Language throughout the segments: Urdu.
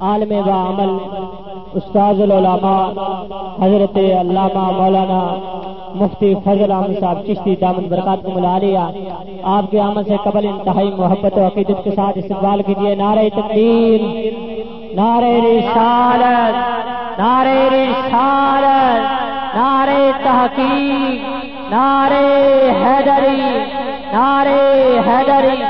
عالم و عمل استاد العلماء، حضرت علامہ مولانا مفتی فضل احمد صاحب چشتی دامن برکات کو ملا لیا آپ کے عمل سے قبل انتہائی محبت و عقیدت کے ساتھ استقبال کیجیے۔ نعرہ تقدیر، نعرہ رسالت نعرہ رسالت، نعرہ تحقیق، نعرہ حیدری نعرہ حیدری۔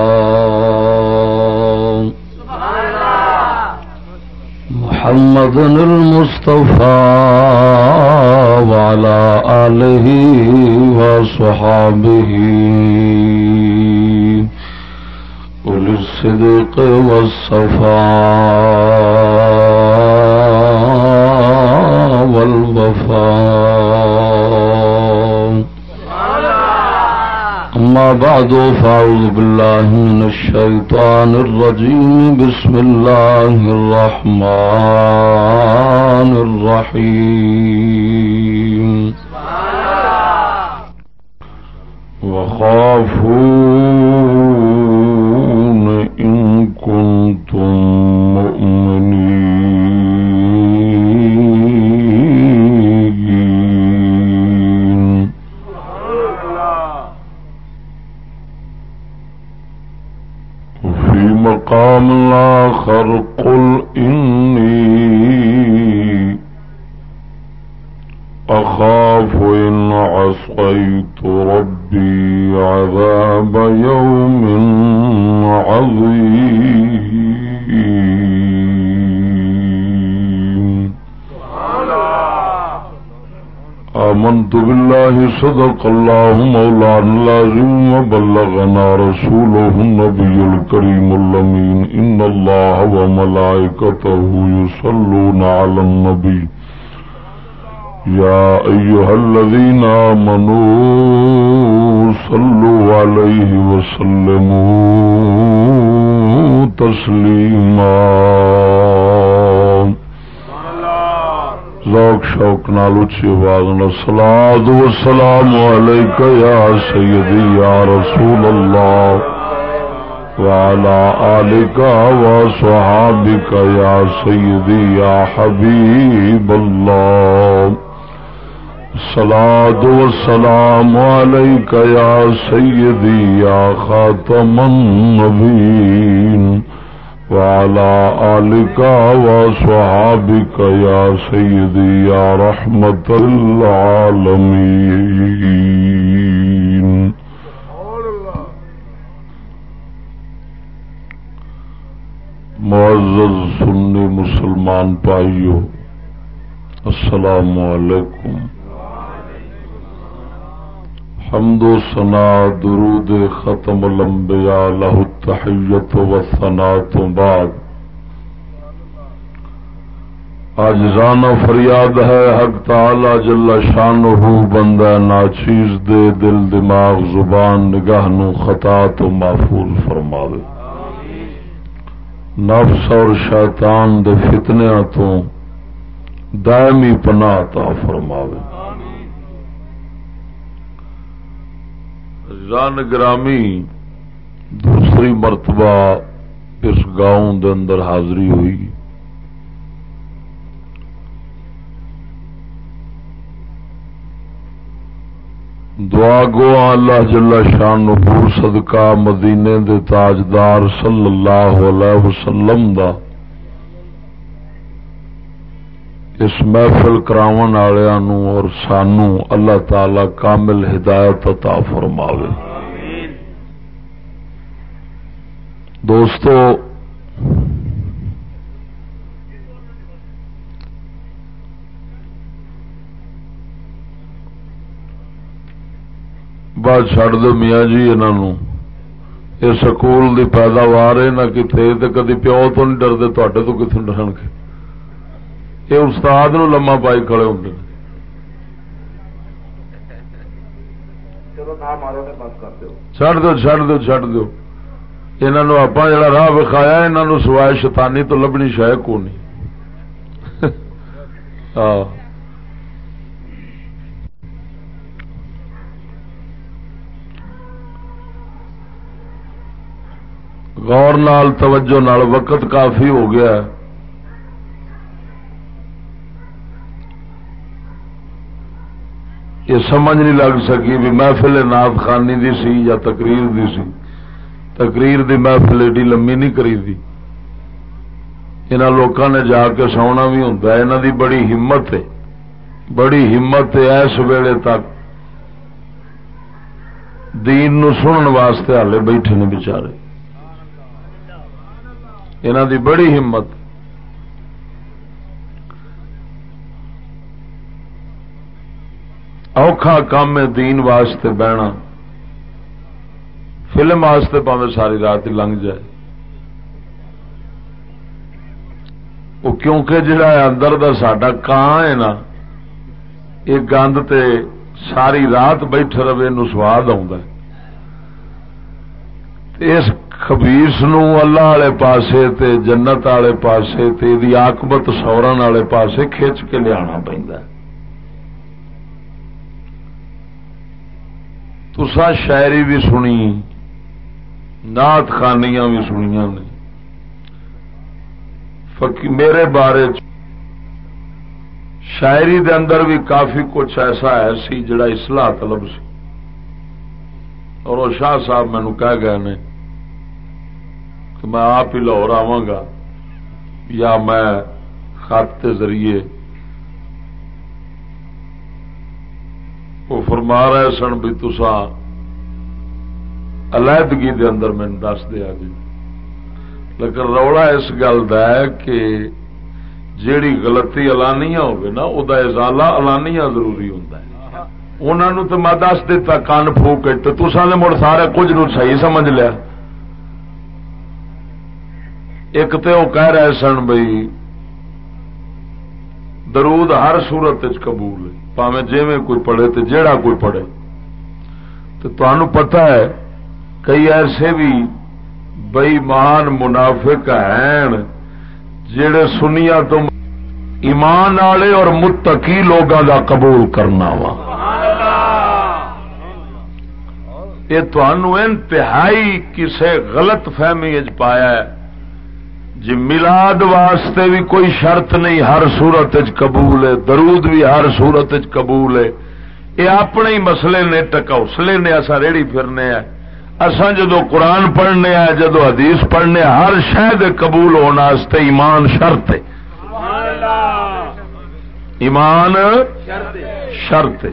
محمد المصطفى وعلى آله وصحابه. أولي الصدق والصفاء والوفاء. أما بعد، فأعوذ بالله من الشيطان الرجيم. بسم الله الرحمن الرحيم. وخافون إن كنتم مؤمنين. مقام الآخر قل إني أخاف إن عصيت ربي عذاب يوم عظيم. آمنت بالله صدق الله مولانا العظيم وبلغنا رسوله النبي الكريم اللمين إن الله وملائكته يصلون على النبي يا أيها الذين آمنوا صلوا عليه وسلموا تسليما ذوق شوق نال اچھی آواز نہ سلاد و سلام علیک یا سیدی یا رسول اللہ وعلى آلك وصحابك يا سيدي يا حبيب الله صلاة والسلام عليك يا سيدي يا خاتم النبيين وعلى آلك وصحابك يا سيدي يا رحمة العالمين. معزز سنی مسلمان پائیو السلام علیکم. حمد و سنا درود ختم الانبیاء لہ التحیت و ثنا تو بعد۔ آج رانا فریاد ہے، حق تعالی جل شانہ بندہ ناچیز دے، دل دماغ زبان نگاہ نو خطا تو محفوظ فرماوے۔ نفس اور شیطان دے فتنیا تو دائمی پناہ عطا فرماوے۔ ران گرامی، دوسری مرتبہ اس گاؤں دے اندر حاضری ہوئی۔ دعا گو اللہ جل شان نبور صدقہ مدینے دے تاجدار صلی اللہ علیہ وسلم دا۔ اس محفل کراون والوں اور سانو اللہ تعالی کامل ہدایت عطا فرماوے۔ دوستو بات چڈ دو میاں جی انہوں یہ سکول دی پیداوار ہے نہ کتنے تو کدی پیو تو نہیں ڈرتے تے تو کتوں ڈرن گے؟ یہ استاد نو لما پائی کھڑے ہوں چڑھ دو چڑھ دو چڑھ دو۔ انہوں آپ جڑا راہ وکھایا انہوں سوائے شیطانی تو لبنی شاید کو نہیں غور نال توجہ نال وقت کافی ہو گیا یہ سمجھ نہیں لگ سکی بھی محفل نات خانی دی سی یا تقریر دی سی۔ تقریر دی محفل ایڈی لمبی نہیں کری دی ان لوگوں نے جا کے سونا بھی ہوں یہاں دی بڑی ہمت ہے بڑی ہمت ہے اس ویلے تک دین نو سنن واسطے ہالے بیٹھے نے بچارے انہوں دی بڑی ہمت اوکھا کام ہے دین واسطے بہنا فلم واسطے پاوے ساری رات لنگ جائے۔ وہ کیونکہ جڑا اندر دا ساڈا کان ہے نا، یہ گند تے ساری رات بیٹھے رہے نو سواد آ اس خبیس نو اللہ والے پاسے تے جنت والے پاسے تے دی آکبت سورن والے پاسے کھچ کے لیا پہ تسا شاعری بھی سنی نات خانیاں بھی سنیا نے۔ میرے بارے شاعری دے اندر بھی کافی کچھ ایسا ہے سی جڑا اصلاح طلب سی۔ اور وہ شاہ صاحب مینو کہہ گئے نے کہ میں آپ ہی لاہور آوا گا یا میں خط کے ذریعے وہ فرما رہے سن بھی تسا علیحدگی دے اندر میں دس دیا جی۔ لیکن روڑا اس گل کا ہے کہ جیڑی غلطی الانیہ ہوگی نا وہ ازالہ الانیہ ضروری ہوتا ہے۔ انہوں تو میں دس دتا کن پھوک تو تسا نے مڑ سارے کچھ نو صحیح سمجھ لیا۔ ایک تو وہ کہہ رہے سن بھائی درود ہر سورت قبول پاوے جی میں کوئی پڑھے تو جیڑا کوئی پڑھے۔ تو تمہوں پتا ہے کئی ایسے بھی بئی مان منافق ہیں جڑے سنیا تو ایمان والے اور متقی لوگوں کا قبول کرنا وا۔ یہ انتہائی کسے غلط فہمی پایا ہے۔ جی ملاد واسطے بھی کوئی شرط نہیں، ہر سورت قبول ہے۔ درود بھی ہر سورت قبول ہے۔ یہ اپنے ہی مسئلے نے ٹکوسلے نے اصا ریڑی پھرنے اصا جدو قرآن پڑھنے آ جدو حدیث پڑھنے ہر شہد قبول ہونا ایمان شرط ہے۔ ایمان شرط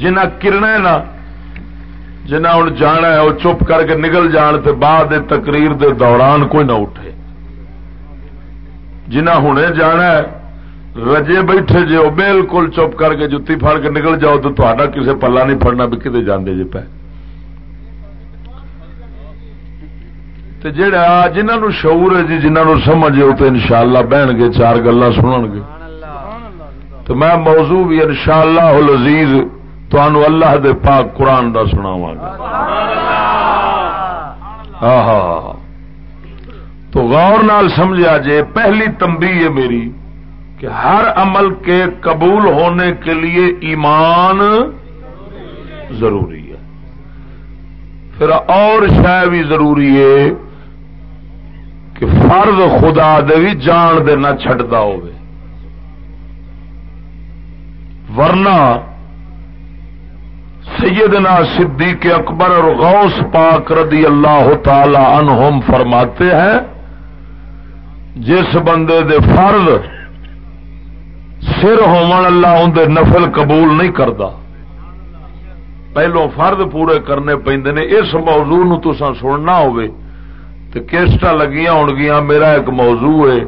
جنہ کرنا نا، جنہ ہوں جانا ہے وہ چپ کر کے نکل جان تے بعد تقریر دے دوران کوئی نہ اٹھے۔ جنہ ہنے جانا ہے، رجے بیٹھے جے وہ بالکل چپ کر کے جتی پھڑ کے نکل جاؤ تو تا کسے پلا نہیں پڑنا بھی کتنے جانے جی پہ جہا جنہوں شعور ہے جی جنہوں سمجھ وہ تو ان شاء اللہ بہن گے چار گلا سنن گے۔ تو میں موضوع بھی ان شاء اللہ لذیذ تنوع اللہ دے پاک قرآن کا سناوا گا۔ ہاں تو غور نال سمجھا جے، پہلی تمبی ہے میری کہ ہر عمل کے قبول ہونے کے لیے ایمان ضروری ہے۔ پھر اور شہ بھی ضروری ہے کہ فرض خدا دے بھی جان دے نہ چڈتا ہو ورنہ سیدنا صدیق اکبر اور غوث پاک رضی اللہ تعالی عنہم فرماتے ہیں، جس بندے دے فرض سر اللہ اندر نفل قبول نہیں کرتا پہلو فرد پورے کرنے نے، اس موضوع نو تسا سننا تو کیسٹا لگیاں ہو گیا میرا ایک موضوع ہے۔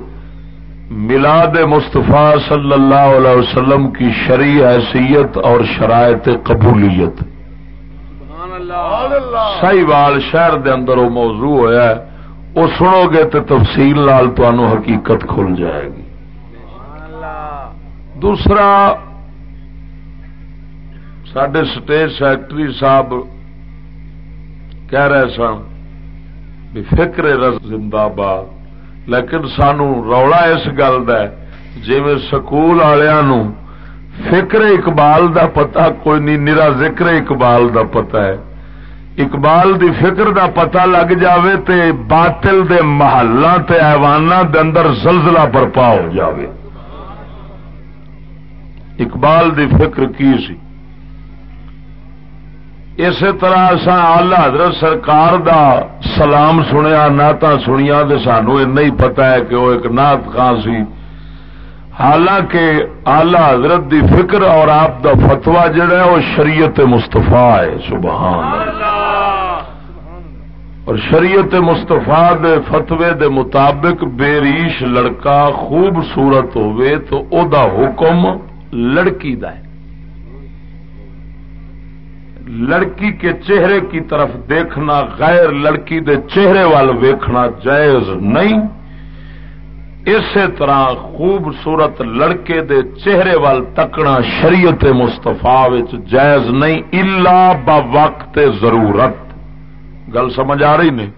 ملاد مستفا صلی اللہ علیہ وسلم کی شرع حیثیت اور شرائط قبولیت۔ سی وال شہر دے اندر وہ موضوع ہوا ہے۔ وہ سنو گے تو تفصیل لال حقیقت کھل جائے گی۔ دوسرا سڈے سٹیج سیکٹری صاحب کہہ رہے سن بھی فکر زندہ باد لیکن سانو رولا اس گل جی سکول والوں فکر اقبال دا پتا کوئی نہیں، نرا ذکر اقبال دا پتا ہے۔ اقبال دی فکر دا پتا لگ جاوے تے باطل دے محلہ تے ایوانہ دے اندر زلزلہ برپا ہو جاوے۔ اقبال دی فکر کی سی؟ اسی طرح اصا آلہ حضرت سرکار دا سلام سنیا نعت سنیا تو سانو ہی پتا ہے کہ وہ ایک نعت خان سی۔ حالانکہ آلہ حضرت دی فکر اور آپ دا فتوا جڑا ہے وہ شریعت مستفا ہے، سبحان اور شریعت مستفا دے فتوے دے مطابق بے ریش لڑکا خوبصورت ہوئے تو او دا حکم لڑکی دا ہے۔ لڑکی کے چہرے کی طرف دیکھنا غیر لڑکی دے چہرے وال ویکھنا جائز نہیں۔ اسی طرح خوبصورت لڑکے دے چہرے وال تکنا شریعت مستفا جائز نہیں، الا با وقت ضرورت۔ گل سمجھ آ رہی نہیں؟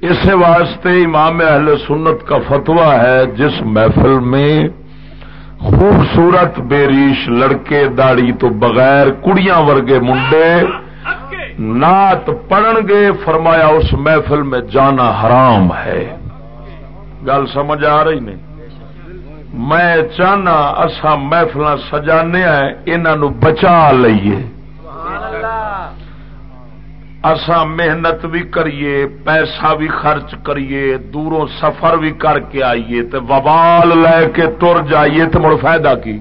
اس واسطے امام اہل سنت کا فتوا ہے، جس محفل میں خوبصورت بیریش لڑکے داڑی تو بغیر کڑیاں ورگے منڈے نات پڑھن گے، فرمایا اس محفل میں جانا حرام ہے۔ گل سمجھ آ رہی نہیں؟ میں چاہنا اصا محفل سجانے انہوں بچا لئیے۔ اسا محنت بھی کریے، پیسہ بھی خرچ کریے، دوروں سفر بھی کر کے آئیے تے وبال لے کے تر جائیے تو مڑ فائدہ کی؟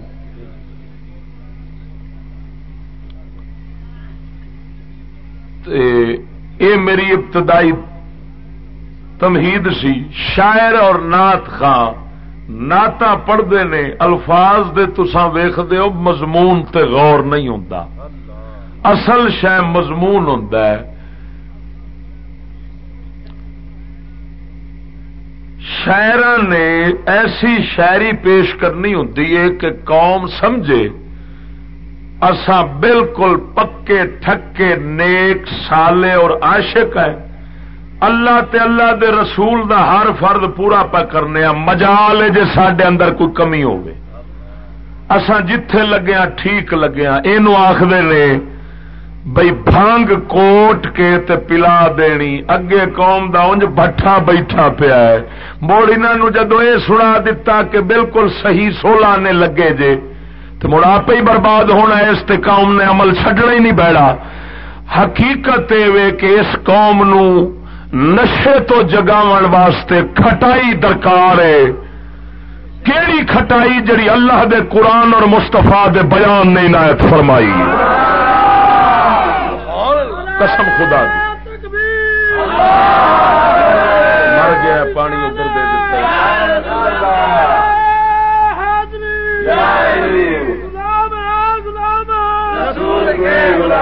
اے میری ابتدائی تمہید سی، شاعر اور نات خان نعت پڑھتے نے الفاظ دے تسا ویخ ہو، مضمون تے غور نہیں ہوں اصل شہ مضمون ہوں شاعر نے ایسی شاعری پیش کرنی ہوں کہ قوم سمجھے اسا بالکل پکے ٹھکے نیک، سالے اور عاشق ہے اللہ تے اللہ دے رسول دا ہر فرد پورا پا کرنے مجال جے سڈے اندر کوئی کمی ہوگی اسا جتھے لگیا ٹھیک لگیا یہ آخر نے بئی بھانگ کوٹ کے تے پلا دینی۔ اگے قوم دا انج بٹھا بیٹھا پیا ہے۔ موڑ انہوں جدو یہ سنا دتا کہ بالکل صحیح سولہ نے لگے جے تو مڑ آپ ہی برباد ہونا ہے، اس تے قوم نے عمل چڈنا ہی نہیں بیڑا حقیقت وے کہ اس قوم نو نشے تو جگاون واسطے کھٹائی درکار ہے۔ کیڑی کھٹائی جڑی اللہ دے قرآن اور مستفا دے بیان نے عنایت فرمائی؟ قسم خدا دی۔ مر گیا پانی ادھر دے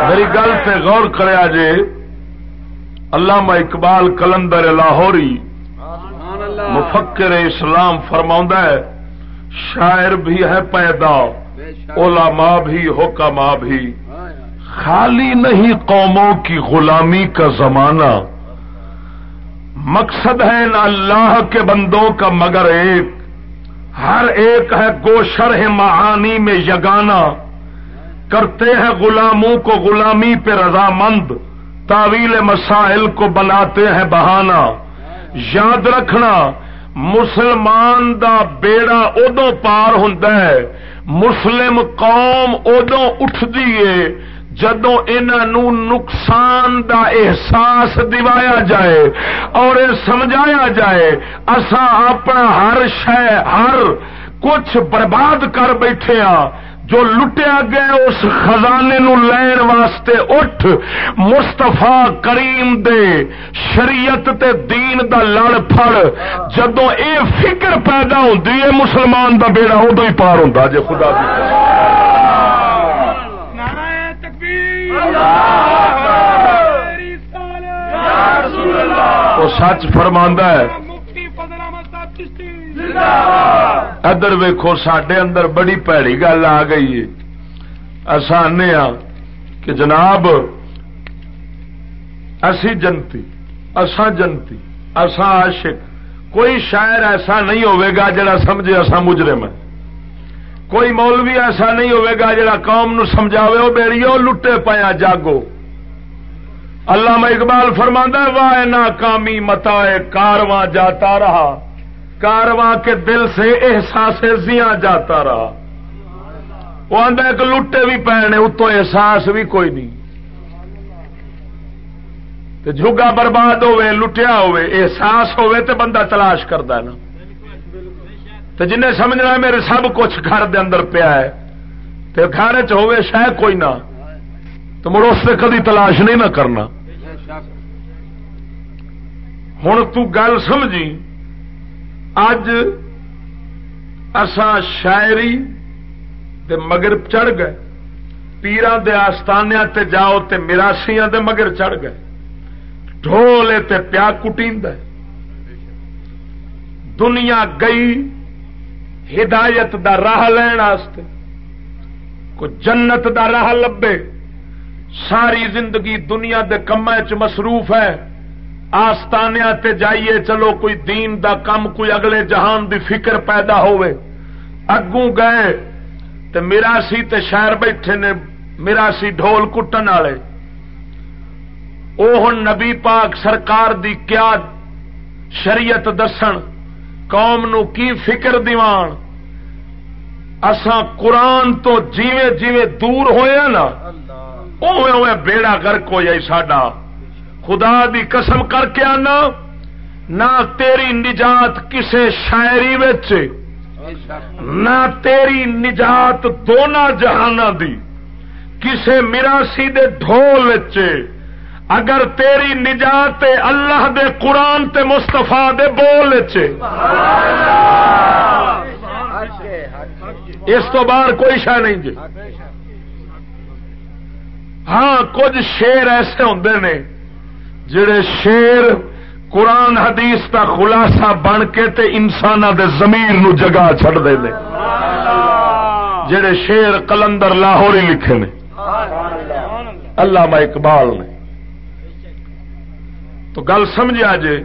میری گل سے غور کریا جے علامہ اقبال کلندر لاہوری، مفکر اسلام فرما ہے، شاعر بھی ہے پیدا، علماء بھی حکما بھی۔ خالی نہیں قوموں کی غلامی کا زمانہ۔ مقصد ہے نہ اللہ کے بندوں کا مگر ایک۔ ہر ایک ہے گوشر ہے معانی میں یگانا کرتے ہیں غلاموں کو غلامی پہ رضامند۔ تعویل مسائل کو بناتے ہیں بہانا یاد رکھنا، مسلمان دا بیڑا ادو پار ہوں مسلم قوم ادو اٹھتی ہے۔ جدو انہوں نقصان دا احساس دوایا جائے اور سمجھایا جائے اسا اپنا ہر شہ ہر کچھ برباد کر بیٹھے ہاں جو لٹیا گیا اس خزانے نو لین واسطے اٹھ۔ مستفا کریم دے شریعت تے دین دا لڑ پھڑ۔ جدو اے فکر پیدا ہوتی ہے، مسلمان دا بیڑا ادو ہی پار ہوں جی خدا دی وہ سچ فرما ہے۔ ادھر ویکو سڈے اندر بڑی پیڑی گل آ گئی ہے۔ آنے کہ جناب اسی جنتی اساں جنتی اساں عاشق کوئی شاعر ایسا نہیں ہوئے گا جڑا سمجھے اساں مجرم ہے کوئی مولوی ایسا نہیں ہوئے گا جڑا قوم نو سمجھاوے وہ بیڑی لٹے پایا جاگو۔ اللہ میں اقبال فرما واہ ناکامی متا کارواں جاتا رہا۔ کارواں کے دل سے احساس زیاں جاتا رہا۔ وہ آدھا ایک لٹے بھی پینے اتو احساس بھی کوئی نہیں۔ جگا برباد ہوے لٹیا ہوے احساس ہوے تو بندہ تلاش کرتا نا۔ تو جن سمجھنا میرے سب کچھ گھر دے اندر پیا ہے تو گھر چ شاید کوئی نہ، تو مڑ اس سے کدی تلاش نہیں نہ کرنا۔ ہوں تل سمجھی، اج اسان شاعری دے مگر چڑھ گئے۔ پیران دے آستانیا تے جاؤ تے مراسیاں دے مگر چڑھ گئے۔ ڈھولے تے پیا کٹیند دنیا گئی ہدایت دا راہ لین آستے کو جنت دا راہ لبے۔ ساری زندگی دنیا دے کما چ مصروف ہے۔ آستانیا تے جائیے، چلو کوئی دین دا کم، کوئی اگلے جہان دی فکر پیدا ہوئے اگوں گئے، تے میراسی تے شہر بیٹھے نے میراسی ڈھول کٹن والے۔ وہ ہوں نبی پاک سرکار دی کیا شریعت دسن۔ قوم نو کی فکر دیوان؟ اساں قرآن تو جیوے جیوے دور ہوئے نا اوے اوے بیڑا گرک ہو جائے ساڈا۔ خدا دی قسم کر کے آنا، نہ تیری نجات کسے شاعری نہ تیری نجات دونوں جہان دی۔ کسے مراسی دے ڈھول اگر تیری نجات اللہ دے قرآن تے مستفا دے بول اس تو باہر کوئی شہ نہیں جی۔ ہاں کچھ شیر ایسے ہوں نے جڑے شیر قرآن حدیث کا خلاصہ بن کے تے انسان دے زمیر نو جگہ چڑ دے جڑے شیر کلندر لاہور ہی لکھے نے۔ اللہ۔ اقبال نے۔ تو گل سمجھا جے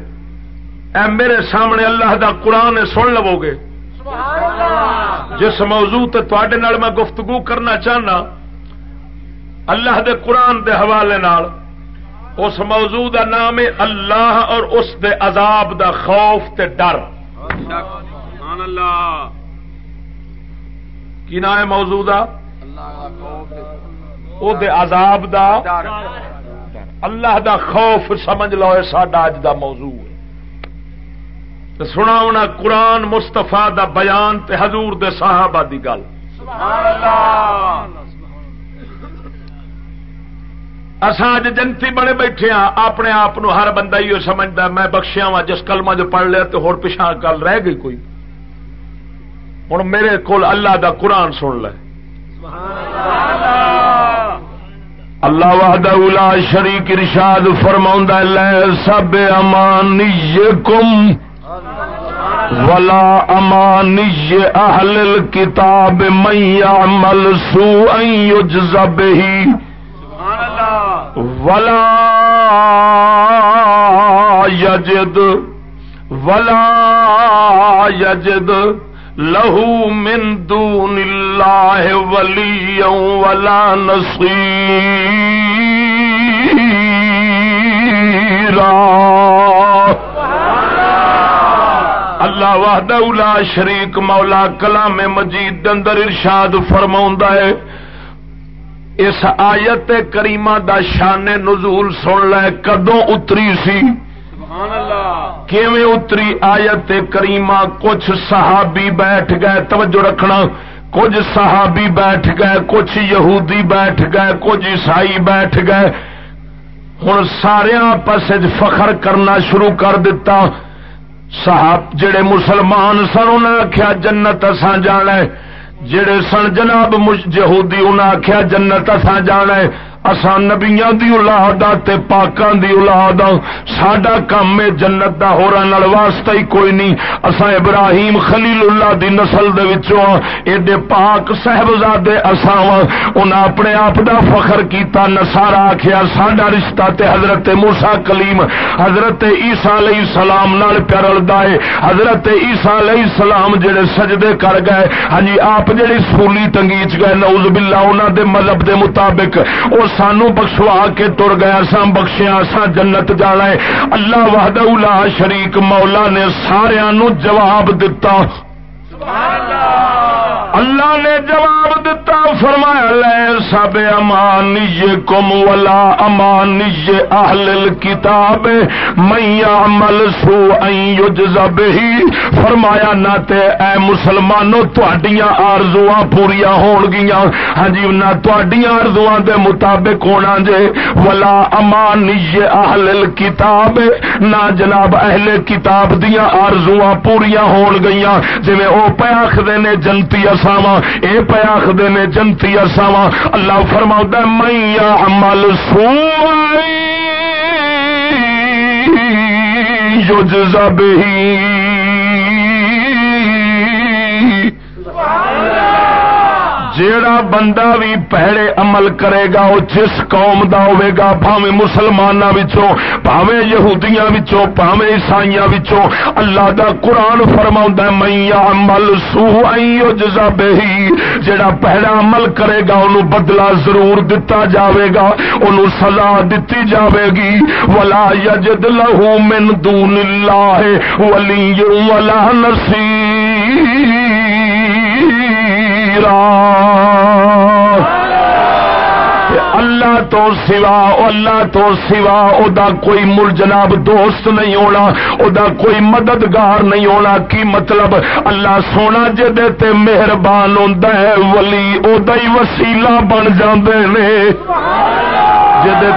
اے میرے سامنے اللہ دا قرآن سن لو گے۔ جس موضوع تے نال میں گفتگو کرنا چاہنا اللہ دے قرآن دے حوالے نال اس موضوع دا نام ہے اللہ اور اس دے عذاب دا خوف تے ڈر۔ کی نام ہے موضوع دا؟ او دے عذاب دا اللہ دا خوف سمجھ لو ساڈا اج دا موضوع ہے۔ سنا قرآن مستفا دا بیان تے حضور دے صحابہ دی گل۔ اصا اج جنتی بڑے بیٹھے ہاں اپنے آپ ہر بندہ ہی سمجھتا میں بخشیا وا جس کلمہ جو پڑھ لیا تو ہو پچھا گل رہ گئی کوئی۔ ہوں میرے کو اللہ دا قرآن سن لے۔ اللہ وحدہ لا شریک ارشاد فرماؤں لے سب امانی کم ولا امانی اہل الكتاب من يعمل سوءا يجز به ولا يجد ولا يجد لہو من دون اللہ ولی ولا نصیرا۔ اللہ وحدہ لا شریک مولا کلام مجید اندر ارشاد فرما ہے۔ اس آیت کریمہ دا شان نزول سن لے کدوں اتری سی؟ کیویں اتری آیت کریمہ کچھ صحابی بیٹھ گئے، توجہ رکھنا، کچھ صحابی بیٹھ گئے، کچھ یہودی بیٹھ گئے، کچھ عیسائی بیٹھ گئے۔ ہوں سارے آپس فخر کرنا شروع کر دیتا صاحب جڑے مسلمان سن انہیں آخیا جنت جانا جڑے سن جناب یہودی انہیں آخیا جنت جانا ہے۔ اسا نبیاں دی اولاد تے پاکاں دی اولاد ساڈا کام ہے جنت دا ہوراں نال واسطہ ہی کوئی نہیں۔ اسا ابراہیم خلیل اللہ دی نسل دے وچوں ایڈے پاک صاحبزادے اسا انہاں اپنے آپ دا فخر کیتا نصارا آکھیا، ساڈا رشتہ تے حضرت موسی کلیم، حضرت عیسی علیہ السلام نال پیرلدا ہے حضرت عیسی علیہ السلام جڑے سجدے کر گئے ہاں جی آپ جڑی سولی تنگیچ گئے، نعوذ باللہ، انہاں دے مذہب دے مطابق، او سانو بخشوا کے تر گیا سا بخشیا سا جنت جانا ہے۔ اللہ وحدہ لا شریک مولا نے سارا جواب دتا۔ اللہ! اللہ نے جواب دتا، فرمایا، لے سب امانی کم ولا امانی اہل کتاب میں عمل سو یجزب ہی فرمایا، نہ تے اے مسلمانوں، تہاڈیاں آرزواں پوریا ہون گیاں۔ ہاں جی نہ تہاڈیاں آرزواں دے مطابق ہونا جے۔ ولا امانی اہل کتاب نہ جناب اہل کتاب دیاں آرزواں پوریا ہون گیاں۔ جویں او پے آکھدے نے، جنتی اساواں اے پہ آخر نے جنتی اساواں اللہ فرماؤں میا عمل سوئی یجزا بہی جیڑا بندہ بھی پہڑے عمل کرے گا، وہ جس قوم دا ہوے گا، بھاویں مسلماناں وچوں، بھاویں یہودیاں وچوں، بھاویں عیسائیاں وچوں، اللہ دا قرآن فرماوندا ہے میں عمل سو یجزا بہی جیڑا پہڑا عمل کرے گا، اونوں بدلہ ضرور دتا جاوے گا، اونوں سزا دتی جاوے گی۔ ولا یجد له من دون اللہ ولی ولا نصیر۔ اللہ۔ تو سوا اللہ تو سوا او دا کوئی مل جناب دوست نہیں ہونا او دا کوئی مددگار نہیں ہونا کی مطلب؟ اللہ سونا جدے تے مہربان ہوندا ہے ولی او دا ہی وسیلہ بن جاندے نے۔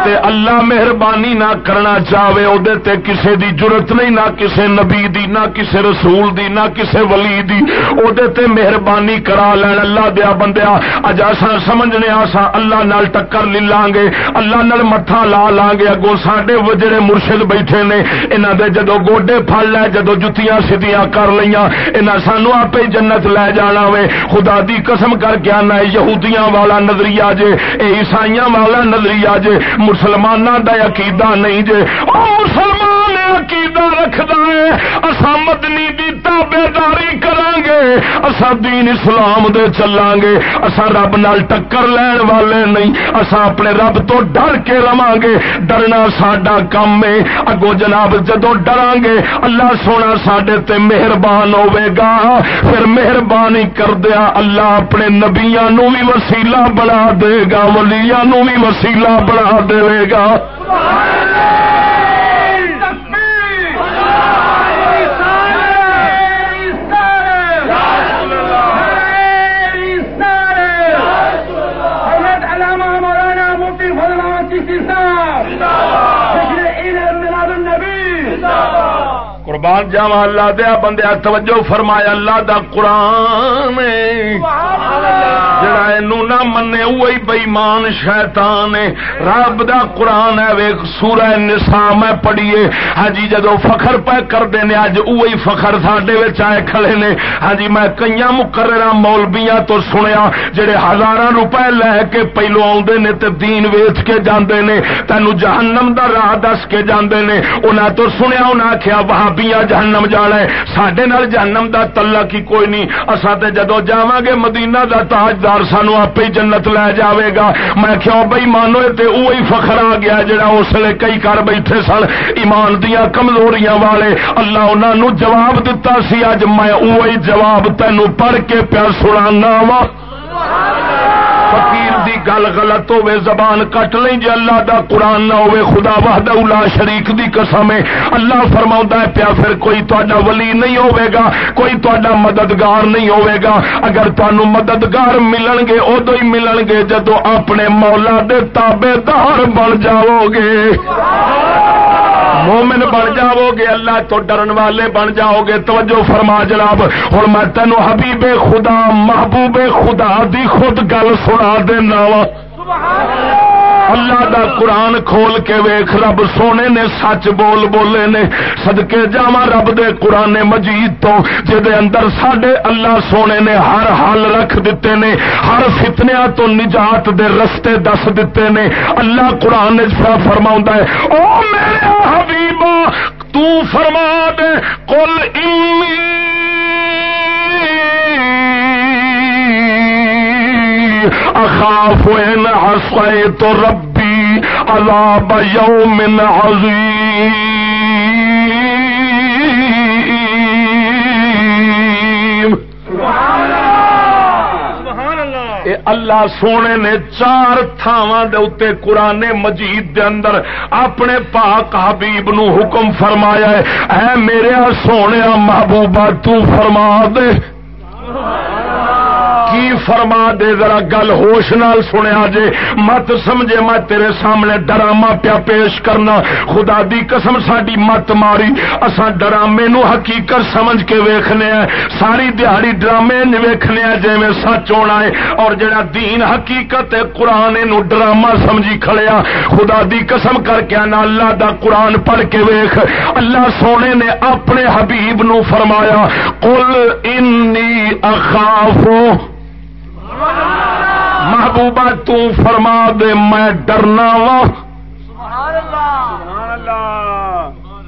تے اللہ مہربانی نہ کرنا چاہے وہ کسے دی ضرورت نہیں، نہ کسے نبی دی، نہ کسے رسول دی، نہ کسے ولی دی۔ او تے مہربانی کرا لین اللہ دیا بندیا۔ اج آسا سمجھنے آسا اللہ نال ٹکر لے لیں گے، اللہ نال متھا لا لاں گے۔ اگوں ساڈے جڑے مرشد بیٹھے نے، انہاں دے جدو گوڈے پھڑ لے جدو جتیاں سیدیاں کر لیاں انہاں سانو آپ جنت لے جانا وے۔ خدا دی قسم کر کے آنا، یہودیاں والا نظریہ جے، اے عیسائیاں والا نظریہ جے۔ مسلمانوں کا عقیدہ نہیں جے۔ مسلمان عقیدہ رکھتا ہے اصا مدنی کی تابے داری کریں گے اصا دین اسلام دے چلیں گے اصا رب نال ٹکر لین والے نہیں اصا اپنے رب تو ڈر کے رواں گے ڈرنا ساڈا کام ہے۔ اگو جناب جدو ڈرا گے اللہ سونا سڈے تے مہربان ہوے گا۔ پھر مہربانی کردیا، اللہ اپنے نبیا نو بھی وسیلہ بنا دے گا ولیا نو بھی وسیلہ بنا دے گا۔ قربان جاوا اللہ دیا بندے توجہ فرمایا اللہ دا قرآن جڑا نہ منے وہی بئیمان شیطان رب دا قرآن ہے، ویک سورہ نساء میں پڑھیے۔ ہاں جی، جدو فخر پہ کر دینے اج وہی فخر ساڈے وچ آئے کھڑے نے۔ ہاں جی میں کئی مقررہ مولبیاں تو سنیا، جڑے ہزاراں روپے لے کے پہلو آندے نے تے دین ویچ کے جاندے نے، تینو جہنم دا راہ دس کے جاندے نے۔ انہاں تو سنیا، انہاں آکھیا، وہابیاں جہنم جانا ہے۔ سڈے نال جہنم دا تعلق ہی کوئی نہیں۔ اصا تے جدو جاواں گے، مدینہ دا تاجدار سانو آپ ہی جنت لے جاوے گا۔ میں کیا بھائی مانو تے وہی فخر آ گیا جڑا اس لیے کئی کر بیٹھے سن۔ ایمان دیا کمزوریاں والے۔ اللہ انہوں نے جواب دتا سی۔ اج میں وہی جواب تینوں پڑھ کے پیا سنا وا۔ فقیر گل غلط ہوے زبان کٹ لیں جی اللہ دا قرآن نہ ہوے خدا وحدہ لا شریک دی قسم ہے۔ اللہ فرماؤں ہے، پیا پھر کوئی تہاڈا ولی نہیں ہوے گا، کوئی تہاڈا مددگار نہیں ہوے گا۔ اگر تانوں مددگار ملن گے، ادو ہی ملن گے، جدو اپنے مولا دے تابے دار بن جاؤ گے۔ مومن بن جاؤ گے اللہ تو ڈرن والے بن جاؤ گے توجہ فرما جناب اور میں تینو حبیب خدا، محبوب خدا دی خود گل سنا دینا وا۔ اللہ دا قرآن کھول کے ویخ رب سونے نے سچ بول بولے نے۔ سدکے جا رب دے قرآن مجید تو، جدے اندر سڈے اللہ سونے نے ہر حل رکھ دیتے نے، ہر فتنیا تو نجات دے رستے دس دیتے نے۔ اللہ قرآن فرما ہے، او میرے حبیبا، تو فرما دے کل امی اخاف ان حسوئے تو ربی عذاب یوم عظیم اللہ. سونے نے چار تھاواں دے اتے قرآن مجید دے اندر اپنے پاک حبیب نو حکم فرمایا ہے۔ اے میرے سونے محبوبہ تو فرما دے۔ کی فرما دے، ذرا گل ہوش نال سنیا جے۔ مت سمجھے میں تیرے سامنے ڈرامہ پیا پیش کرنا۔ خدا دی قسم ساری مت ماری۔ اسا ڈرامے نو حقیقت سمجھ کے ویخنے ساری دیہڑی ڈرامے ویخنے جی میں سچ ہونا ہے۔ اور جڑا دین حقیقت ہے، قرآن نو ڈرامہ سمجھی کھڑیا۔ خدا دی قسم کر کے نا اللہ دا قرآن پڑھ کے ویخ اللہ سونے نے اپنے حبیب نو فرمایا، قل انی اخافو محبوبہ تو فرما دے میں ڈرنا وا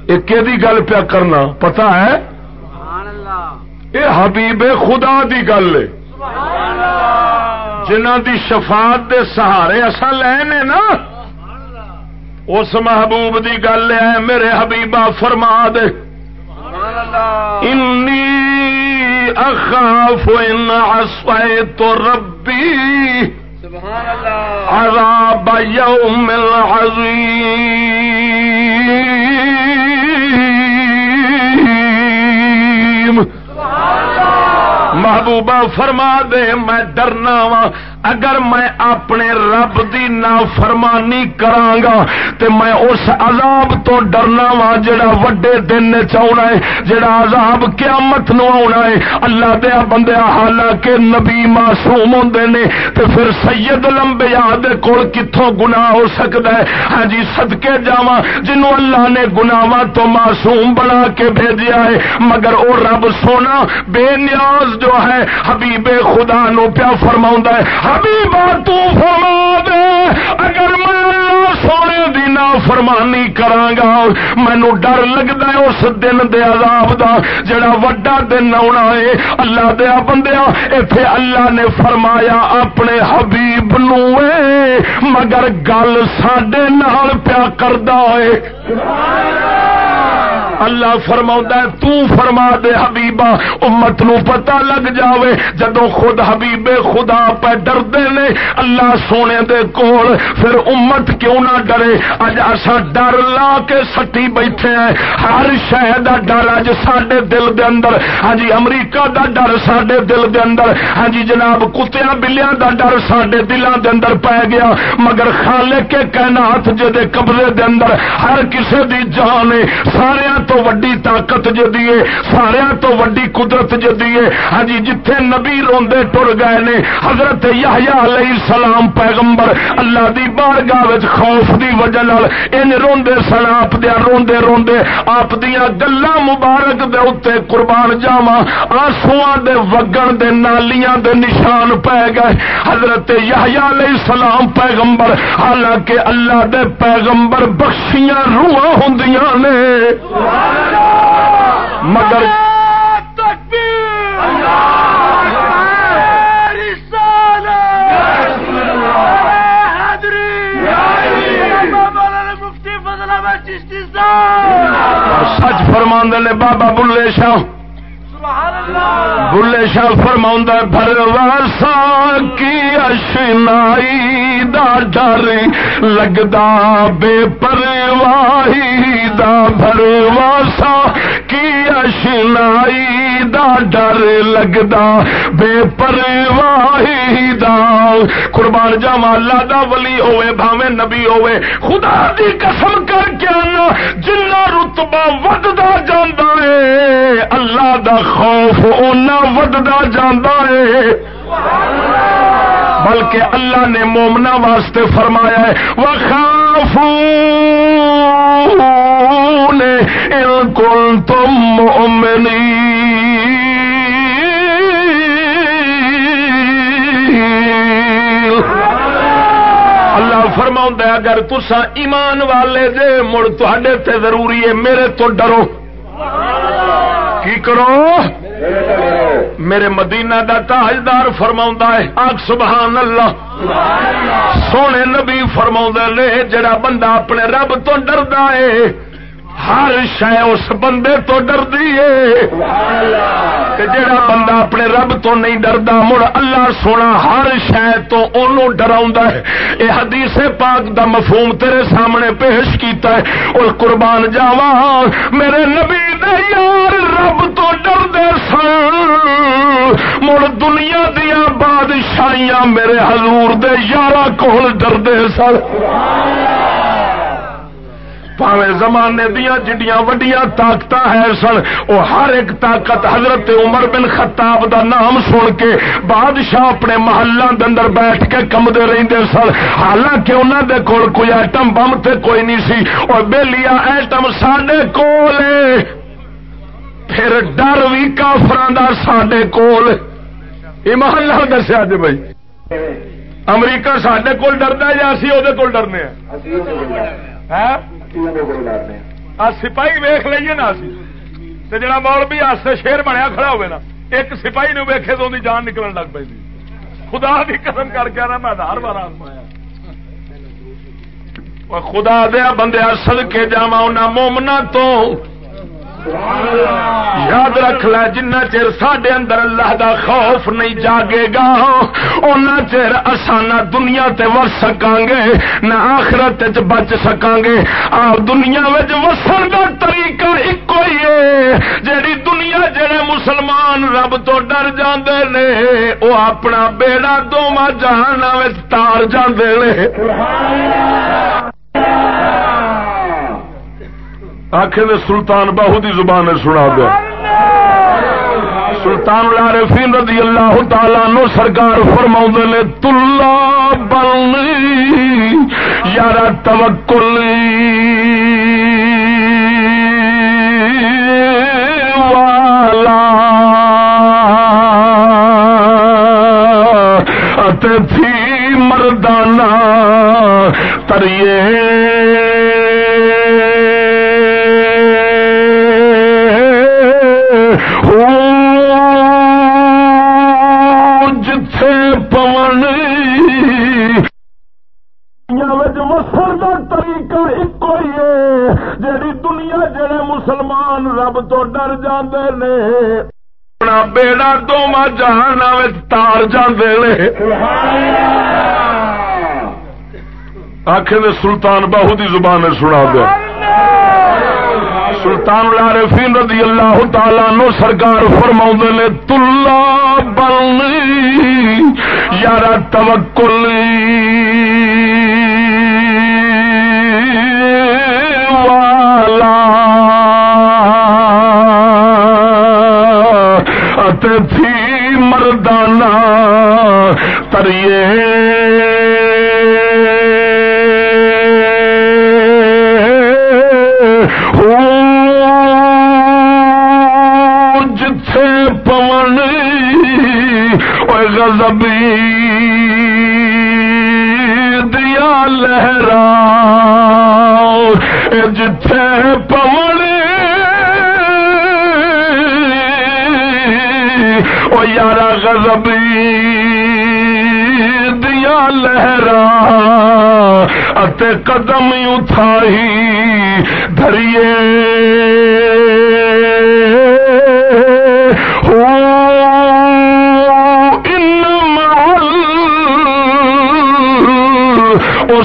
ایک گل پیا کرنا؟ پتا ہے؟ یہ حبیب خدا دی گل ہے۔ جنہ دی شفاعت دے سہارے اصا لے نا۔ اس محبوب دی گل ہے میرے حبیبہ فرما دے۔ انی اخاف ان عصیت ربی عذاب یوم العظیم محبوبہ فرما دے، میں ڈرنا وا اگر میں اپنے رب دی نا فرمانی کرانگا تے میں اس عذاب تو ڈرنا وا جڑا وڈے دن چاہنا ہے، جڑا عذاب قیامت نو آنا ہے۔ اللہ دیا بندے، حالانکہ نبی معصوم ہوندے نے، تے پھر سید لمبیا دے کول کتھوں گناہ ہو سکتا ہے۔ ہاں جی صدکے جاواں جنوں اللہ نے گناواں تو معصوم بنا کے بھیجیا ہے، مگر او رب سونا بے نیاز جو ہے، حبیب خدا نو پیا فرماؤں ہے. حبیبا تو فرما دے. اگر میں اللہ سونے دی نا فرمانی کرانگا مینو ڈر لگتا ہے اس دن دے عذاب دا، جڑا وڈا دن آنا ہے، اللہ دیا بندیا، ایتھے اللہ نے فرمایا اپنے حبیب نو مگر گل سڈے نال پیا کردا ہے۔ اللہ فرما تو فرما دے حبیبا، امت نو پتا لگ جاوے جدو خود حبیب خدا پہ ڈردے نے، اللہ سونے دے کول، پھر امت کیوں نہ ڈرے؟ اج اصا ڈر لا کے سٹی بیٹھے ہیں، ہر شہر دا ڈر اج سڈے دل دے اندر۔ ہاں جی امریکہ دا ڈر سڈے دل دے اندر۔ ہاں جی جناب کتیا بلیاں دا ڈر سڈے دلوں دے اندر پی گیا۔ مگر خالے کے کائنات جدے قبضے دے اندر، ہر کسے دی جان ہے سارے تو وڈی طاقت جدی ہے، سارے تو وڈی قدرت جدی ہے۔ ہاں جی جتھے نبی روندے ٹر گئے نے، حضرت یحییٰ علیہ السلام پیغمبر اللہ دی بارگاہ وچ خوف دی وجہ نال ان روندے سن، آپ دیا روندے روندے، آپ دیا گلاں مبارک دے اوتے قربان جاواں، آنسواں دے وگن دے نالیاں دے نشان پے گئے۔ حضرت یحییٰ علیہ السلام پیغمبر، حالانکہ اللہ دے پیغمبر بخشیاں روحاں ہوندیاں نے۔ مگر سچ فرما نے بابا بلے شاہ۔ بلے شاہ فرما بھرواسا کی اشنائی۔ دا ڈر لگتا بے پرواہی دا بھرواسا کی اشنائی دا ڈر لگتا بے پرواہی دا قربان جاوا اللہ دا ولی ہوئے بھاوے نبی ہوئے خدا دی قسم کر کے آنا، جنہ رتبہ ودتا جانا ہے، اللہ دا خوف اونا ودتا جانا ہے۔ بلکہ اللہ نے مومنا واسطے فرمایا ہے وخاف کل تم اللہ فرما اگر تسا ایمان والے جے مڑ تے ضروری ہے، میرے تو ڈرو۔ کی کرو؟ میرے مدینہ دا تاجدار فرما ہے، آگ سبحان اللہ سونے نبی فرما نے جڑا بندہ اپنے رب تو ڈردا ہے، ہر شے اس بندے تو ڈردی ہے۔ جڑا بندہ اپنے رب تو نہیں ڈردا، مڑ اللہ سونا ہر شہ تو انہوں ڈرا ہے۔ یہ حدیث پاک دا مفہوم تیرے سامنے پیش کیتا ہے۔ اور قربان جاوا میرے نبی دے یار رب تو ڈردے سن۔ مڑ دنیا دیا بادشاہیاں میرے حضور دے یارہ کول ڈردے سن۔ پاوے زمانے دیا جڈیاں وڈیاں طاقت ہے سن وہ ہر ایک طاقت حضرت عمر بن خطاب دا نام سن کے بادشاہ اپنے محلہ اندر بیٹھ کے کمدے رہتے سن۔ حالانکہ انہوں دے کول کوئی ایٹم بم تے کوئی نہیں سی اور بہلیا ایٹم سڈے کول پھر ڈر بھی کافران کا سڈے کول۔ یہ محلہ دسیا جی بھائی۔ امریکہ سڈے کول ڈردا یا اسی وہ ڈرنے سپاہی ویخ لیے نا جڑا مول بھی آس شیر بنیا کھڑا ہوئے نا، ایک سپاہی نو ویخے تو جان نکلن لگ پی خدا کی قدم کر کے میں ہر بار خدا دیا بندے سد کے جا مومنا تو یاد رکھ لے جنہ چر سڈے اندر اللہ دا خوف نہیں جاگے گا اُنہ چر نہ دنیا تے ور سکاں گے نہ آخرت بچ سکاں گے۔ آپ دنیا وسن کا طریقہ ایک ہی ہے جیڑی دنیا جڑے مسلمان رب تو ڈر جاندے نے وہ اپنا بیڑا دونوں جہان تار جاندے نے۔ آخ سلطان باہو دی زبان سنا دیا سلطان العارفین رضی اللہ تعالی نو سرکار فرما نے، تلا بل یار توکل والا۔ تھی مردانہ، تریے پون وسر کا طریقہ ایک جیڑی دنیا جڑے مسلمان رب تو ڈر جاندے نے۔ اپنا بیڑا دونوں جہان تار جاندے نے۔ آخر سلطان باہو دی زبان سنا دیا سلطان العارفین رضی اللہ تعالی نو سرکار فرما نے، تل تلا بل یار توکل تھی مردانہ تریے جتھے پون غضبی دیا لہرا جتھے پون او یار غضبی دیا لہرا قدم اتھائی دھریے۔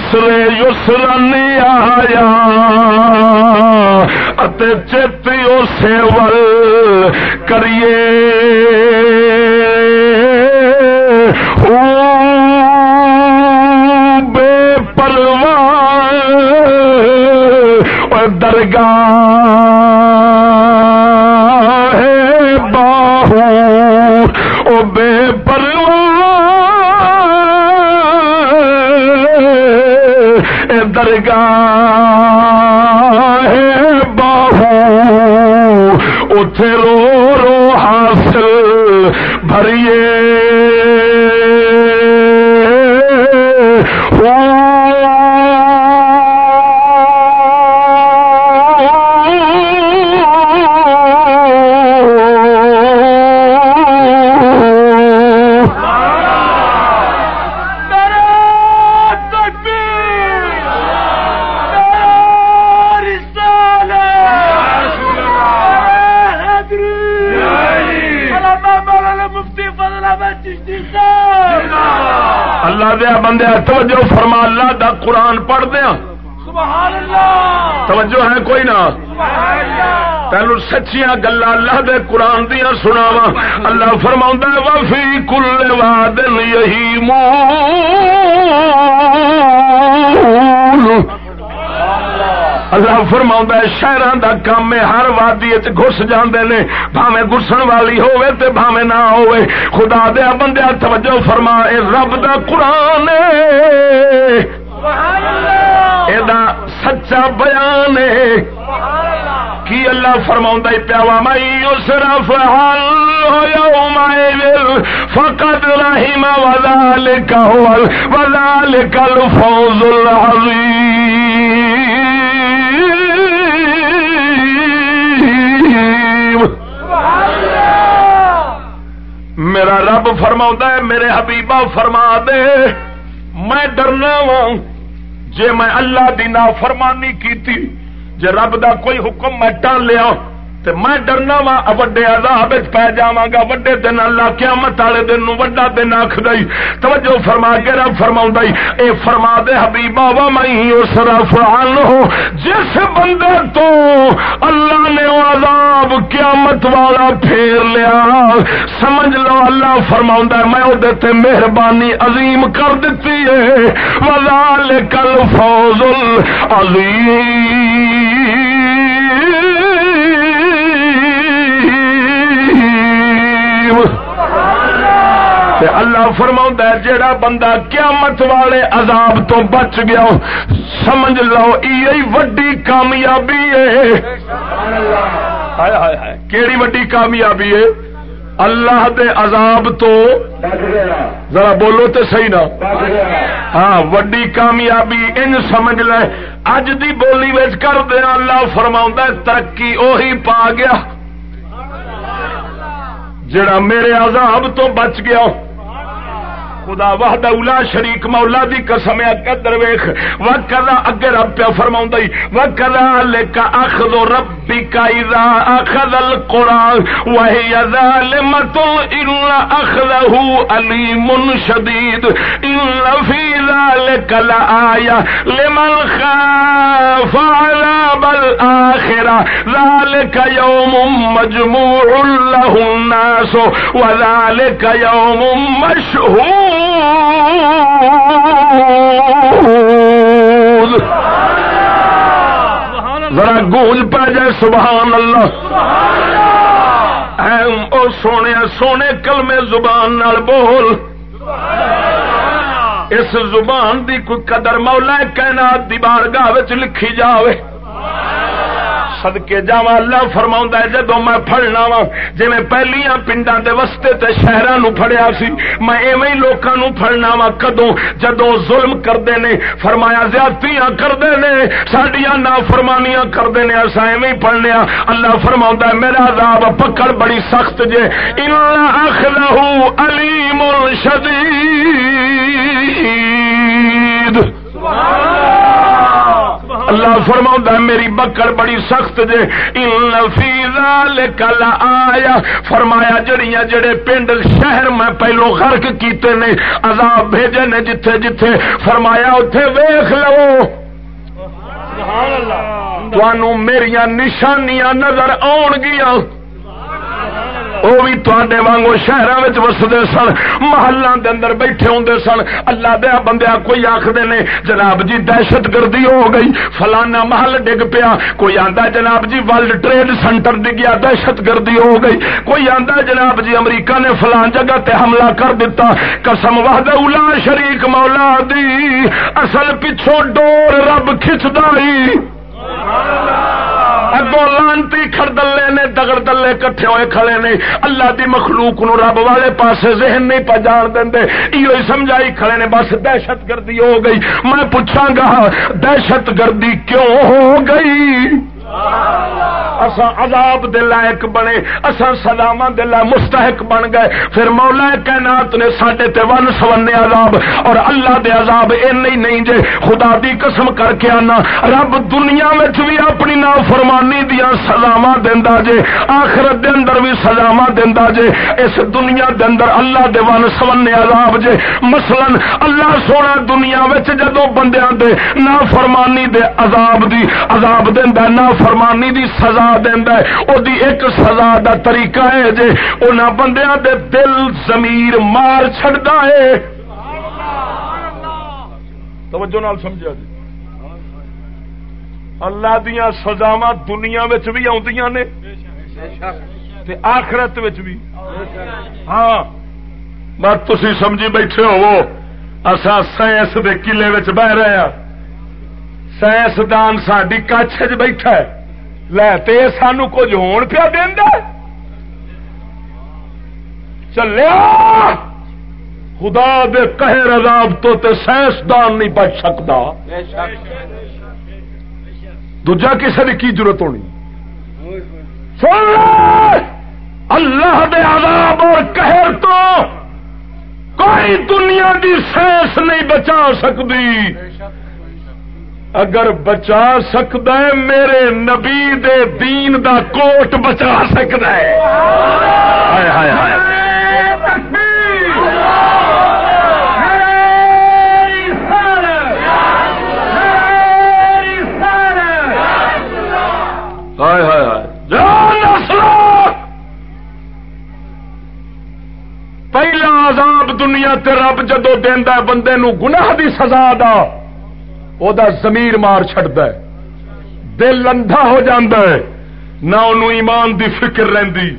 اسرے یسر نہیں آیا چیتی اسے ول کریے بے پرواہ درگاہ درگاہ باہو اتے رو رو حاصل بھریے اللہ دیا بندے، توجہ فرما، اللہ دا قرآن پڑھ دیا۔ توجہ ہے کوئی نہ؟ تینو سچیاں گلا اللہ دے قرآن دیا سناوا اللہ فرما وفی کل وادن یہی مو اللہ فرما شہروں کا کام ہر وادی گس جاندے نے بھاوے گسن والی ہوے تے بھاوے نہ ہوے خدا دیا بندیا توجہ فرما اے رب دا قرآن سچا بیان کی اللہ فرما پیا مائی اس رف فقط رحیم وزال کا وزال کل فوز العظیم۔ میرا رب فرما ہے، میرے حبیبہ فرما دے۔ میں ڈرنا وا جے میں اللہ دی نافرمانی کیتی، جے رب دا کوئی حکم میں ٹال لیا تے میں ڈرنا وا وڈے عذاب وچ پے جاواں گا وڈے دن اللہ قیامت والے دن نو وڈا دن آکھ دئی توجہ فرما کے رب فرماوندا اے فرما دے حبیبا وا میں اسرف عنہ جس بندے تو اللہ نے او عذاب قیامت والا پھیر لیا، سمجھ لو اللہ فرماوندا ہے، میں او دے تے مہربانی عظیم کر دتی ہے وذالک الفوز العظیم۔ اللہ فرما جیڑا بندہ قیامت والے عذاب تو بچ گیا سمجھ لو یہ وڈی کامیابی ہے۔ کیڑی وڈی کامیابی ہے؟ اللہ دے عذاب تو ذرا بولو تو صحیح نا۔ ہاں وڈی کامیابی، ان سمجھ لے۔ اج دی بولی وچ کر دیا اللہ فرما ترقی اوہی پا گیا۔ جڑا میرے عذاب تو بچ گیا خدا وحدہ اولا شریک مولا دی قسم قدر ویخ وکذا اگے رب پیا فرماوندا وکذا لک اخذ ربک اذا اخذ القران وهي ظالمه الا اخذه اليم شديد۔ ان في ذلك لآية لمن خاف عذاب الاخره ذلك يوم مجموع له الناس۔ وذلك يوم مشهور۔ ذرا گونج پہ جائے سبحان اللہ۔ او سونے سونے کلمے زبان نال بول۔ اس زبان دی کوئی قدر مولا کہنا دی بارگاہ لکھی جاوے۔ سدکے جا اللہ فرما ہے جدو میں فڑنا وا جی میں پہلیاں پنڈا دے وستے تے شہروں فڑیا سی، میں ایویں لوکاں فڑنا وا کدو جدو ظلم کرتے نے، فرمایا زیادتیاں کرتے نے سڈیا نا فرمانیاں کرتے ہیں اصا ایویں پڑھنے اللہ فرما ہے، میرا عذاب پکڑ بڑی سخت جے۔ اخلہ علیم شدید اللہ! فرما میری بکڑ بڑی سخت جے۔ کل آیا فرمایا جڑیاں جڑے پنڈ شہر میں پہلو غرق کیتے نے عذاب بھیجے نے جتھے جتھے۔ فرمایا اتے ویخ لو۔ میری نشانیاں نظر آن گیا وہ بھی تے وانگو شہروں وستے سن، محلہ دے اندر بیٹھے ہوں سن۔ اللہ دیا بندیا کوئی آخر نے، جناب جی دہشت گردی ہو گئی، فلانا محل ڈگ پیا۔ کوئی آندا جناب جی ورلڈ ٹریڈ سینٹر ڈگیا دہشت گردی ہو گئی۔ کوئی آندا جناب جی امریکہ نے فلان جگہ تے حملہ کر دیتا قسم وحد اولا شریک مولا دی، اصل پچھو ڈور رب کھچ کھچدائی اگوں لانتی کھڑدلے نے دگڑ دلے کٹھے ہوئے کھڑے نے۔ اللہ دی مخلوق نو رب والے پاسے ذہن نہیں پہ جان دیں یہ سمجھائی کھڑے نے، بس دہشت گردی ہو گئی۔ میں پوچھا گا، دہشت گردی کیوں ہو گئی؟ اسا عذاب دے لائق بنے اسا سزاواں دے لائق، مستحق بن گئے۔ پھر مولا کائنات نے ساڈے تے ون سونے عذاب اور اللہ دے عذاب این نہیں نہیں جے۔ خدا دی قسم کر کے آنا۔ رب دنیا وچ بھی اپنی نافرمانی دیاں سزاواں دیندا جے۔ آخرت دے اندر بھی سزاواں دیندا جے۔ اس دنیا دے اندر اللہ دے ون سونے عذاب جے۔ مثلا اللہ سونا دنیا وچ جدوں بندیاں دے نافرمانی دے عذاب دی، عذاب دیندا نا نافرمانی دی سزا دینا او دی ایک سزا دا طریقہ ہے جے ان بندیاں دے دل زمیر مار چھڑدا ہے۔ توجہ نال سمجھا جی۔ اللہ دیا سزاوا دنیا بھی آدیاں نے۔ تے آخرت بھی ہاں۔ بس تھی سمجھی بیٹھے ہو اصا سائنس کے قلعے بہ رہے ہیں سائنسدان ساری کچھ بیٹھا ہے لے سانو کچھ ہون پیا دینا چلیا خدا دے قہر عذاب تو تے سائنسدان نہیں بچ سکتا دوجا کسی کی ضرورت ہونی اللہ دے عذاب اور قہر تو کوئی دنیا دی سائنس نہیں بچا سکتی اگر بچا سکتا ہے، میرے نبی دے دین دا کوٹ بچا سکتا ہے۔ ہائے ہائے پہلا عذاب دنیا تے رب جدو دینا بندے نو گناہ دی سزا دا۔ وہ زمیر مار چڈتا ہے دل اندھا ہو جاندہ ہے نہ انہوں ایمان دی فکر رہندی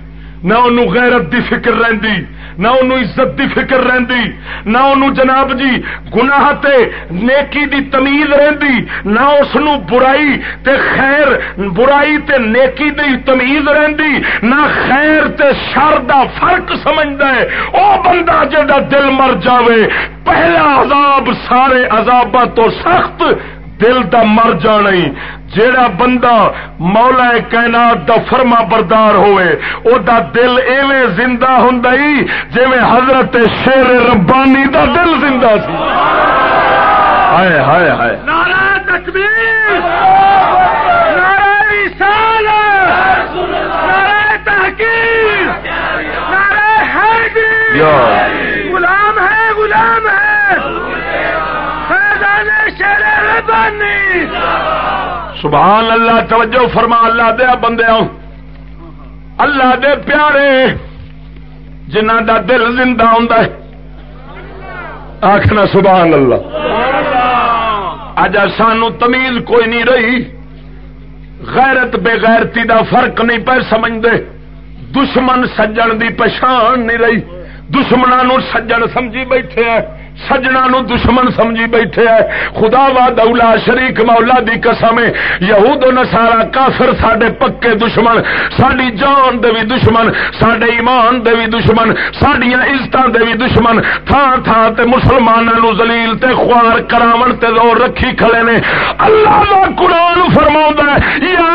نہ انہوں غیرت دی فکر رہندی، نہ انہوں عزت دی فکر رہندی، نہ انہوں جناب جی گناہ تے نیکی دی تمیز رہندی، نہ اس برائی تے خیر، برائی تے نیکی دی تمیز رہندی، نہ خیر تے شر دا فرق سمجھدا ہے۔ او بندہ جڑا دل مر جاوے، پہلا عذاب سارے عذاباں تو سخت دل دا مر جانا جیڑا بندہ مولا کائنات دا فرما بردار ہوئے او دا دل ایویں زندہ ہوں جی حضرت شیر ربانی دا دل زندہ سی۔ ہائے ہائے ہائے۔ نارا تکبیر۔ نارا سال نارا تحقیق۔ نارا حیدی غلام ہے غلام ہے فیضان ربانی! سبحان اللہ، توجہ فرما، اللہ دیا بندے اللہ دے پیارے جنہ دا دل زندہ ہوں آخنا سبحان اللہ۔ اج سانو تمیز کوئی نہیں رہی۔ غیرت بے غیرتی دا فرق نہیں پہ سمجھتے دشمن سجن دی پچھان نہیں رہی۔ دشمنوں سجن سمجھی بیٹھے ہیں۔ سجنا نو دشمن سمجھی بیٹھے ہے۔ خدا وا دولا شریک مولا دی قسم یہود نسارا کافر ساڈے پکے دشمن ساری جان دے بھی دشمن، ساڈے ایمان دے بھی دشمن سڈیا عزت دے بھی دشمن۔ تھان تھان تے مسلمانوں نو زلیل تے خوار کراون تے زور رکھی کھڑے نے۔ اللہ دا قرآن فرما یا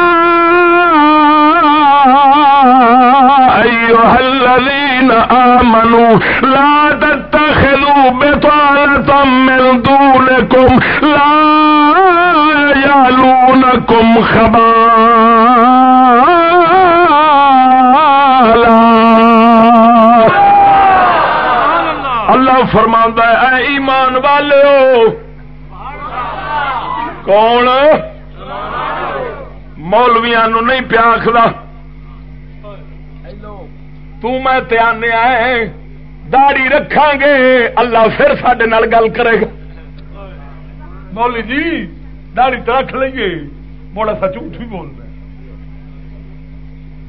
ایوہ الذین آمنوا لا تتخذوا بطا من دونكم لا يعلونكم خبالا. اللہ فرماندہ ہے، اے ایمان والے ہو کون مولویا نہیں پیاکھلا تو میں تیانے آئے داڑی رکھا گے۔ اللہ پھر سڈے گل کرے گا۔ مولی جی داڑی تو رکھ لیے مڑا سا جھوٹ بھی بولنا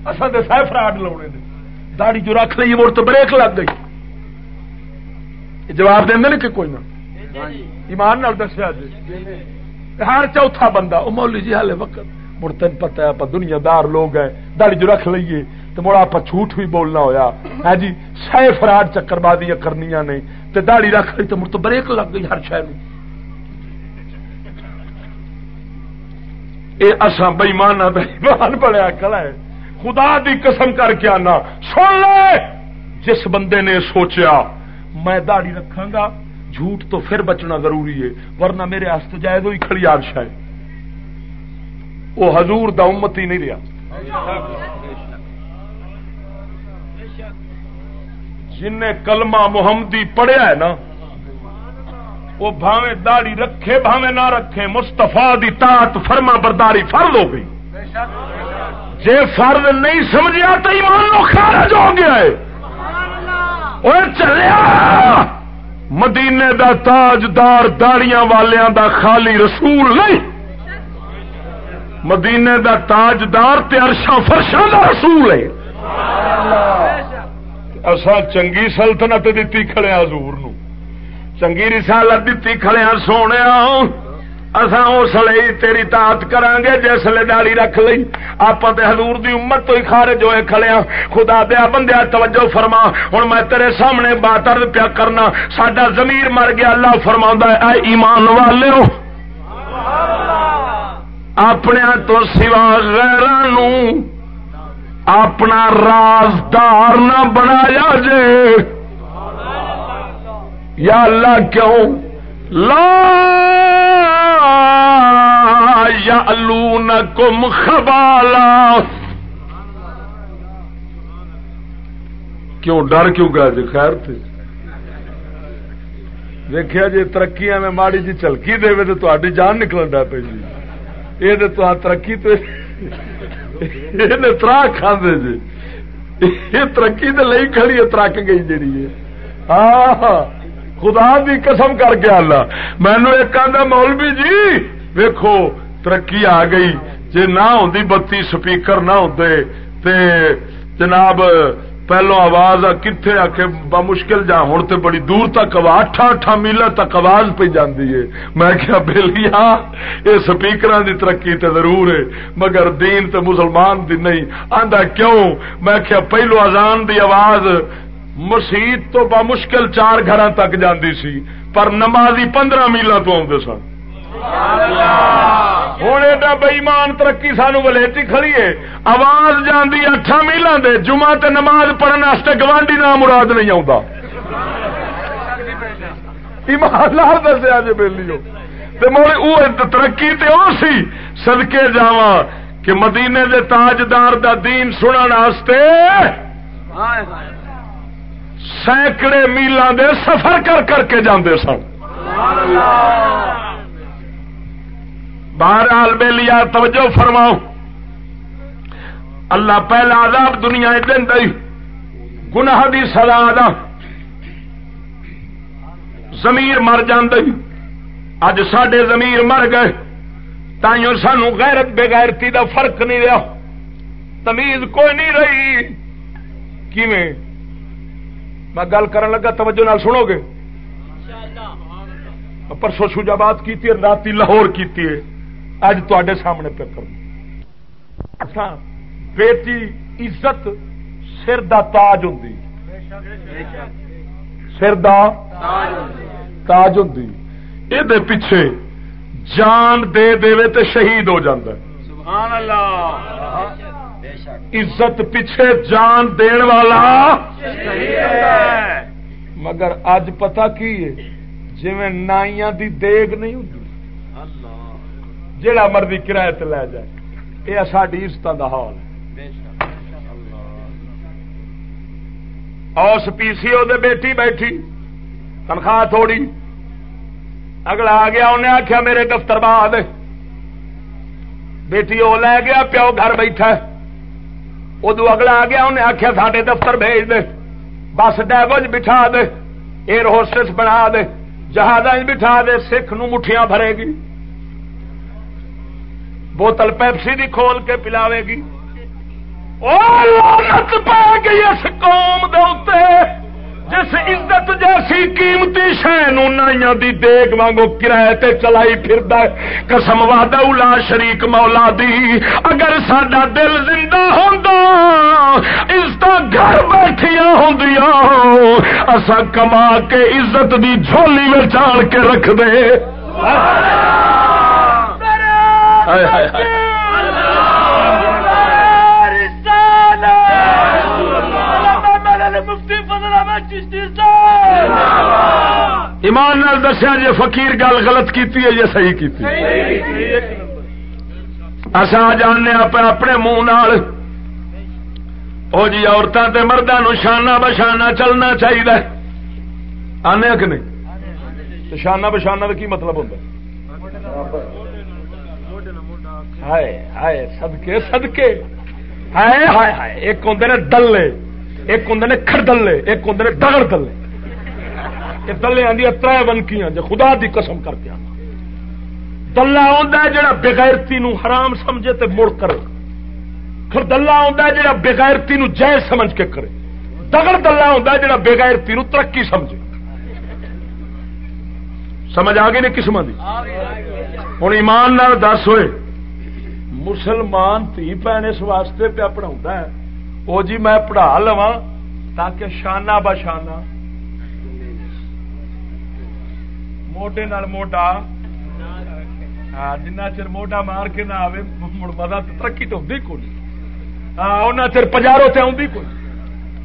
اصل تو سہ فراڈ لاؤنے داڑی جو رکھ لیے مڑ تو بریک لگ گئی۔ جواب دیں کہ کوئی نہ؟ ایمان نال دسیا جی۔ ہر چوتھا بندہ وہ مولی جی ہالے وقت۔ مڑ تین پتا ہے دنیا دار لوگ ہیں۔ داڑی جو رکھ لیے تو مڑا آپ جھوٹ بھی بولنا ہویا۔ ہے جی سہ فراڈ چکر بازیاں کرنی نہیں تو داڑی رکھ لی تو مڑ تو بریک لگ گئی ہر شہر یہ اصا بئیمان بئیمان بڑا کلا ہے خدا دی قسم کر کے آنا۔ سن لے۔ جس بندے نے سوچیا، میں داڑی رکھا گا، جھوٹ تو پھر بچنا ضروری ہے، ورنہ میرے ہست جائے تو ہی کھڑی آرش ہے وہ حضور دا امت ہی نہیں رہا جن کلمہ محمدی پڑھیا ہے نا، وہ بھاوے داڑی رکھے بھاوے نہ رکھے مستفا دی تات فرما برداری فرد ہو گئی۔ جے فرد نہیں سمجھا تو ایمان لو خارج ہو گیا ہے۔ چلیا۔ مدینے دا تاجدار داڑیاں والیاں دا خالی رسول نہیں۔ مدینے دا تاجدار تے عرشاں فرشاں دا رسول ہے۔ اسا چنگی سلطنت دیتی کھڑے حضور نو۔ چنگی رسالت دیتی کھڑے سونے اصا اس لیے تیری تات کران گے جسے داڑی رکھ لی آپ حضور دی امت تو ہی خارج ہوئے کھڑے ہاں خدا دیا بندیا توجہ فرما۔ ہوں میں تیرے سامنے بات ارد پیا کرنا سڈا زمیر مر گیا اللہ فرما اے ایمان والے اپنے تو سوا غیران اپنا رازدار نہ بنایا جے۔ یا اللہ کیوں؟ لا یا کم خبالا۔ کیوں ڈر کیوں گیا جی؟ خیر تھے دیکھا جی ترقی میں ماڑی جی چلکی دے تو تاری جان نکل ڈا پی جی۔ یہ تو ترقی تو ترا کھانے جی۔ یہ ترقی تو لئی کھڑی ہے، ترک گئی جیڑی ہے۔ ہاں خدا دی قسم کر کے اللہ۔ مینو ایک آدھا مولوی جی ویکو ترقی آ گئی۔ جی نہ ہوں بتی سپیکر نہ ہوتے تے جناب پہلو آواز کتنے آ کے بمشکل جا ہوں تو بڑی دور تک اٹھا اٹھا میلا تک آواز پہ جاندی ہے۔ میں کیا بلیا یہ سپیکر دی ترقی تے ضرور ہے، مگر دین تے مسلمان دی نہیں۔ آندا کیوں؟ میں کیا پہلو اذان دی آواز مسیت تو بمشکل چار گھر تک جاندی سی، پر نمازی پندرہ میلا تو آدھے سن۔ ہوں ایڈا بئیمان ترقی سانو ولیٹی کھڑی ہے آواز جاندی اٹھا میلان دے جمعہ تے نماز پڑھنے گوانڈی نام مراد نہیں آتا ایماندار دسیا جی بہلی ترقی تے او سی سدکے جاوا کہ مدینے دے تاجدار دا دین سننے سینکڑے میلان دے سفر کر کر کے جاندے سن بہرحال بے لیا توجہ فرماؤ۔ اللہ پہلا عذاب دنیا دن دئی گناہ دی سزا دا۔ زمیر مر جی اج سڈے زمیر مر گئے تائیوں سانو غیرت بے غیرتی دا فرق نہیں رہا۔ تمیز کوئی نہیں رہی۔ کیویں؟ میں گل کرن لگا توجہ نال سنو گے۔ پرسوں شوجا بات کی رات لاہور کی اج تے سامنے پہ کر اچھا بیٹی عزت سر دا تاج ہوں سر دا تاج ہوں یہ پیچھے جان دے دے تے شہید ہو جاتا سبحان اللہ عزت پیچھے جان دین والا مگر اج پتہ کی ہے جی نائیاں دی دیگ نہیں ہوں جہا مرضی کرایہ لے جائے۔ یہ ساری عزت کا حال اس پی سی او دے بیٹی بیٹھی، تنخواہ تھوڑی۔ اگلا آ گیا انہیں آخیا میرے دفتر بعد۔ بیٹی وہ لے گیا، پیو گھر بیٹھا ادو اگلا آ گیا انہیں آخیا ساڈے دفتر بھیج دے۔ بس ڈیبو بٹھا دے، ایئر ہوسٹس بنا دے۔ جہاز بٹھا دے، سکھ نو مٹھیاں بھرے گی۔ بوتل پیپسی دی کھول کے پلاوے گی۔ پا گئی اس قوم دے جس عزت جیسی قیمتی شہ دی دیگ وانگو کرایہ تے چلائی پھر قسم وعدہ اولا شریک مولا دی، اگر ساڈا دل زندہ ہوندا عزت گھر بیٹھیا ہوندیا اسا کما کے عزت دی جھولی میں چاڑ کے رکھ دے۔ ہائے ایمان نال دسیا جی فقیر گل غلط کیتی ہے یہ صحیح کیتی اصا جانے اپنے اپنے منہ نال، او جی عورتوں تے مردوں شانہ بشانہ چلنا چاہیے آنے کہ نہیں؟ شانہ بشانہ کا کی مطلب ہوتا ہائے ہائے سدکے سدکے ہائے ہائے ہائے، ایک ہوں نے دلے، ایک ہوں نے کھڑدلے ایک ہوں نے دگڑ دلے۔ یہ دلے آدی تر بنکیاں جو خدا دی قسم کر کے آنا۔ دلہ آتا ہے جڑا بغیرتی نو حرام سمجھے تے مڑ کرے۔ پھر دلہ آتا ہے جڑا بغیرتی نو جائز سمجھ کے کرے۔ دگڑ دلہ آتا ہے جڑا بغیرتی نو ترقی سمجھے۔ سمجھ آ گئی نے قسم دی؟ ہوں ایمان نال دس ہوئے۔ مسلمان تھی بھن اس واسطے پہ پڑھا ہے۔ وہ جی میں پڑھا لوا تاکہ شانہ بشانہ موٹے نال موٹا۔ ہاں جنہ چر موٹا مار کے نہ آئے مزہ ترقی تو ہوتی کو ہاں چر پجارو سے آدھی کو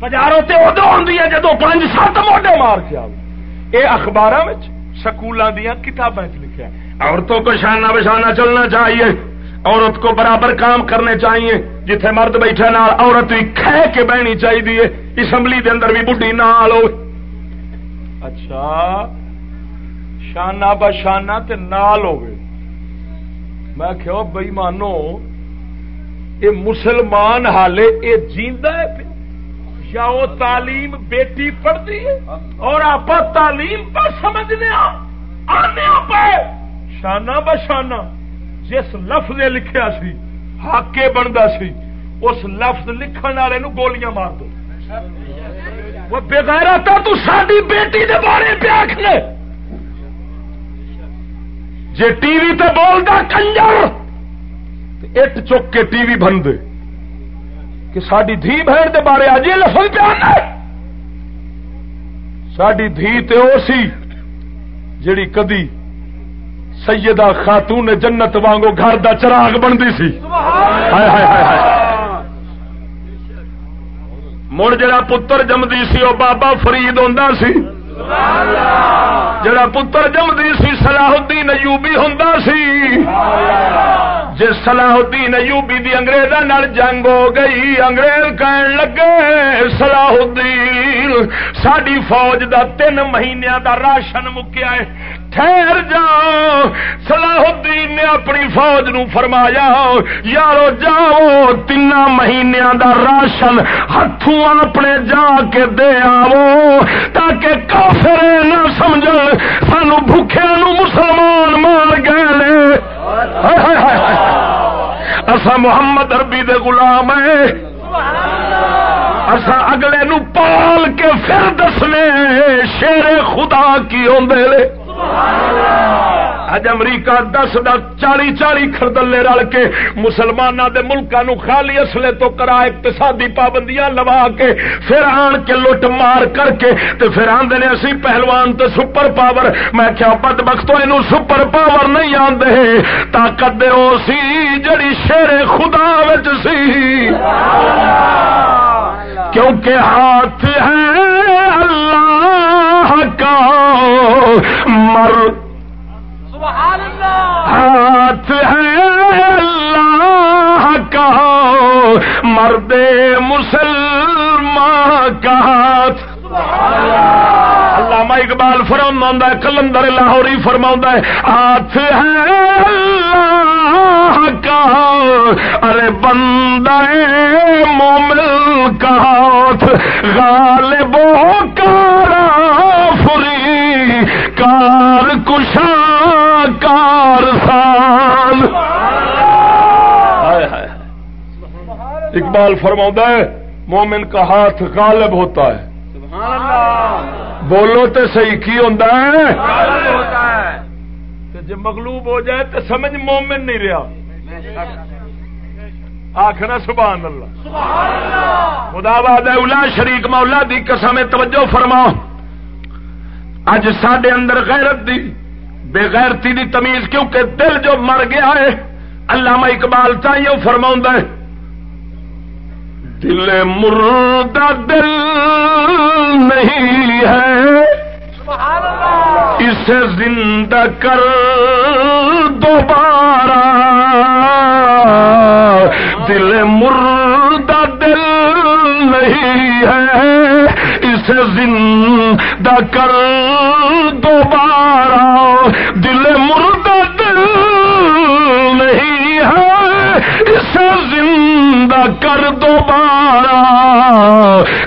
پجارو سے ادو آدھی ہے جدو پانچ سات موٹے مار کے آئے یہ اخبار سکولوں دیا کتابیں لکھا عورتوں کو شانہ بشانہ چلنا چاہیے۔ عورت کو برابر کام کرنے چاہیے، جتھے مرد بیٹھے نال عورت بھی کھہ کے بہنی چاہیے اسمبلی دے اندر بھی بڈی نال ہو اچھا شانہ بشانہ تے نال ہوگی میں کہ بئی مانو یہ مسلمان حالے یہ جیندہ ہے پہ یا وہ تعلیم بیٹی پڑھتی ہے اور آپ تعلیم پر سمجھنے آنے پہ شانہ بشانہ جس لفظ لکھیا سی، حاکے بنتا سی، اس لفظ لکھن والے گولیاں مار دو۔ وہ بغیر تو ساری بیٹی دے بارے پہ آخر جی ٹی وی تے بولتا کنجر اٹ چک کے ٹی وی بن دے۔ کہ ساری دھی بہن دے بارے اج یہ لفظ پہ ساری دھی تے او سی جڑی کدی سیدہ خاتون جنت وانگو گھر دا چراغ بنتی سی۔ مڑ جڑا پتر جمدی سی وہ بابا فرید ہوں سی۔ جڑا پتر جمدی سی، صلاح الدین ایوبی ہوں سی۔ جس صلاح الدین ایوبی دی انگریزاں جنگ ہو گئی، انگریز کہن لگے، صلاح الدین ساری فوج دا تین مہینوں دا راشن مکیا ہے۔ ٹھہر جا صلاح الدین نے اپنی فوج نو فرمایا، یارو جاؤ تین مہینوں دا راشن ہاتھوں اپنے جا کے دے آو تاکہ کافر نہ سمجھ سانو بھوکھے نو مسلمان مار گئے اسا محمد اربی دے غلام ہے اسا اگلے نو پال کے پھر دسنے شیر خدا کی آدھے اج امریکہ دس دس چالی چالی خردلے رل کے مسلمانوں کے ملکوں خالی اصلے تو کرا اقتصادی پابندیاں لوا کے پھر آن کے لٹ مار کر کے تے پھر آدھے نے اسی پہلوان تے سپر پاور میں کیا بد بختوں یہ سپر پاور نہیں آتے طاقت دے او سی جڑی شیر خدا وچ سی کیونکہ ہاتھ ہے اللہ کا مر ہاتھ ہے اللہ کا، مرد مسلمان کا ہاتھ۔ علامہ اقبال فرما ہے، کلندر لاہوری فرما ہے، ہاتھ ہے اللہ کا۔ ارے بندہ مومل کا ہاتھ غالب کارا فری کار کشا کار اقبال فرما ہے مومن کا ہاتھ غالب ہوتا ہے۔ بولو تو صحیح کی ہوتا ہے۔ جی مغلوب ہو جائے تو سمجھ مومن نہیں رہا۔ آخنا سبحان اللہ۔ خدا باد اولا شریک مولا دی قسم توجہ فرما۔ اج سڈے اندر غیرت دی بے غیرتی دی تمیز کیونکہ دل جو مر گیا ہے علامہ اقبال چاہیے فرما ہے دل مردہ دل نہیں ہے۔ اسے زندہ کر دوبارہ۔ دل مردہ دل نہیں ہے۔ اسے زندہ کر دوبارہ دل مردہ دل نہیں ہے۔ اسے زندہ کر دوبارہ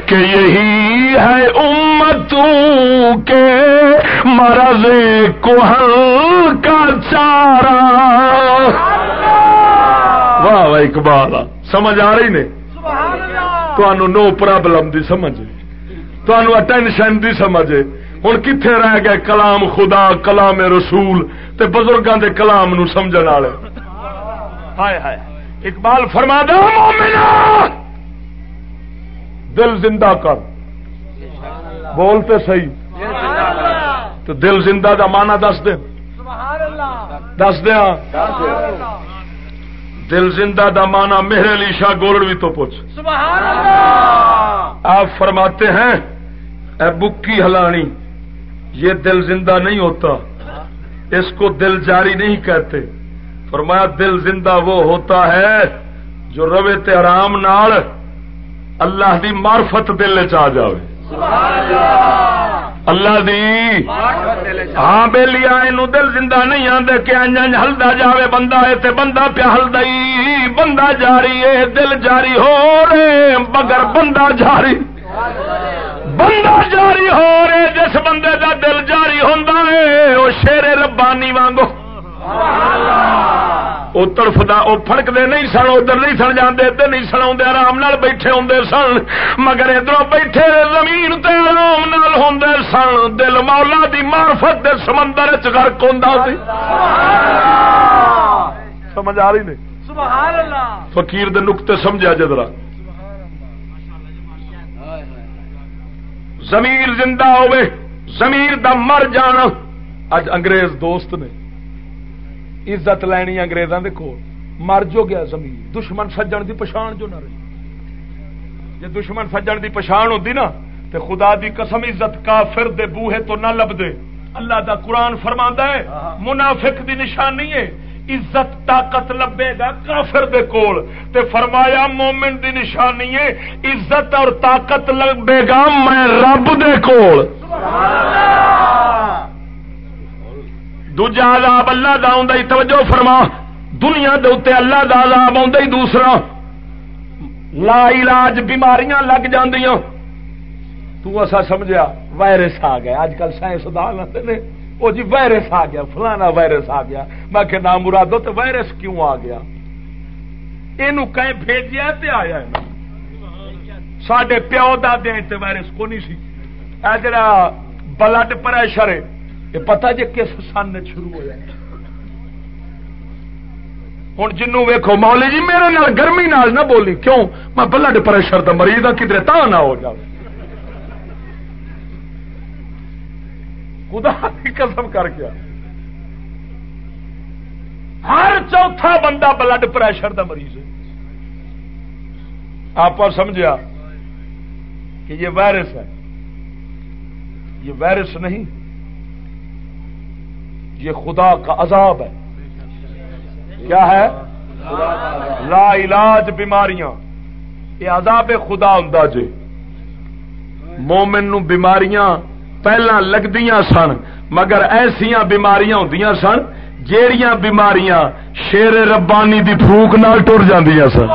کہ یہی ہے امتوں کے مرض کوہل کا چارہ۔ واہ واہ اقبال۔ سمجھ آ رہی نے؟ تمہوں نو پرابلم دی سمجھ۔ تمہوں ٹینشن دی سمجھ۔ ہوں کتنے رہ گئے؟ کلام خدا کلام رسول تے بزرگاں دے کلام نو سمجھن والے۔ ہائے ہائے۔ اقبال فرما دو دل زندہ کر۔ بولتے صحیح۔ تو دل زندہ دا مانا دس دے۔ دس دیا دل زندہ دا مانا میرے علی شاہ گولڑوی تو پوچھ۔ آپ فرماتے ہیں اے بکی ہلانی یہ دل زندہ نہیں ہوتا۔ اس کو دل جاری نہیں کہتے۔ فرمایا دل زندہ وہ ہوتا ہے جو روے تے آرام نال اللہ دی معرفت دل چ جائے اللہ! اللہ دی ہاں بے لیا دل زندہ نہیں آدھے کہ انج ہلدا جاوے بندہ ہے تے بندہ پیا ہلدا بندہ جاری ہے، دل جاری ہو رہے، مگر بندہ جاری۔ بندہ جاری ہو رہے، جس بندے دا دل جاری ہوندا ہے، وہ شیر ربانی وانگو۔ سبحان اللہ۔ وہ تڑفتا وہ فڑکتے نہیں سن ادھر نہیں سن جانے ادھر نہیں سن آدھے آرام نال بیٹھے ہوں سن مگر ادھر بیٹھے زمین تے آرام نال ہوں سن دل مولا دی معرفت دے سمندر چرک ہوں سمجھ آ رہی نہیں فقیر دے نقطے سمجھا جدرا زمیر زندہ ہوئے زمیر دا مر جانا اج انگریز دوست نے عزت لینی اگریزوں کے کول۔ مر جو گیا زمین۔ دشمن سجن دی پچھان جو نہ رہی۔ جی دشمن سجن دی پچھان ہوتی نا تو خدا دی قسم عزت کافر دے بوہے تو نہ لب دے اللہ دا قرآن فرما ہے، منافق دی نشانی ہے۔ عزت، طاقت لبے گا کافر دے کول۔ تے فرمایا، مومن دی نشانی ہے، عزت اور طاقت لبے گا میں رب دے کول۔ دوجا عذاب اللہ دا آئی توجہ فرما دنیا دے اتنے اللہ دا عذاب آئی دوسرا لا علاج بیماریاں لگ جاندیاں تو اسا سمجھا وائرس آ گیا اج کل سائنس دان نے وہ جی وائرس آ گیا فلانا وائرس آ گیا میں کہ نام مرادو تو وائرس کیوں آ گیا یہ کہیں بھیجیا تے آیا سڈے پیو ددے وائرس کو نہیں سی اے جڑا بلڈ پریشر ہے یہ پتا جی کس سن شروع ہوا ہوں جنو ویکو مولی جی میرے نال گرمی نال نہ بولی۔ کیوں؟ میں بلڈ پریشر کا مریض ہوں کدھر تا نہ ہو جائے خدا کی قسم کر کے۔ ہر چوتھا بندہ بلڈ پریشر کا مریض ہے۔ آپ سمجھا کہ یہ وائرس ہے۔ یہ وائرس نہیں۔ یہ خدا کا عذاب ہے۔ کیا ہے؟ لا علاج بیماریاں۔ یہ عذاب خدا ہوں جی۔ مومن نو بیماریاں پہلا لگدیاں سن، مگر ایسا بیماریاں ہوں سن جیڑیاں بیماریاں شیر ربانی دی پھوک نال ٹر جاندیاں سن۔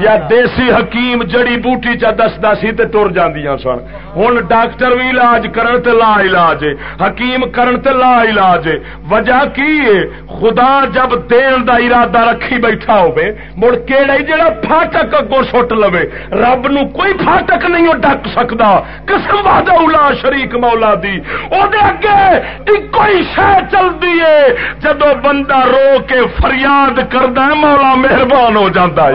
یا دیسی حکیم جڑی بوٹی چا دستا سی تے ٹر جاندیاں سن۔ ہن ڈاکٹر بھی علاج کرن تے لا علاج ہے، حکیم کرن تے لا علاج ہے۔ وجہ کی ہے؟ خدا جب دین دا ارادہ رکھی بیٹھا ہوے مڑ کیڑا ہی جڑا پھاٹک اگوں سٹ لوے۔ رب نو کوئی پھاٹک نہیں او ڈک سکدا۔ قسم وحدہ الا شریک مولا دی۔ او دے اگے اکو ہی شے چلدی ہے۔ جدوں بندہ رو کے فریاد کردا ہے، مولا مہربان ہو جاندا ہے۔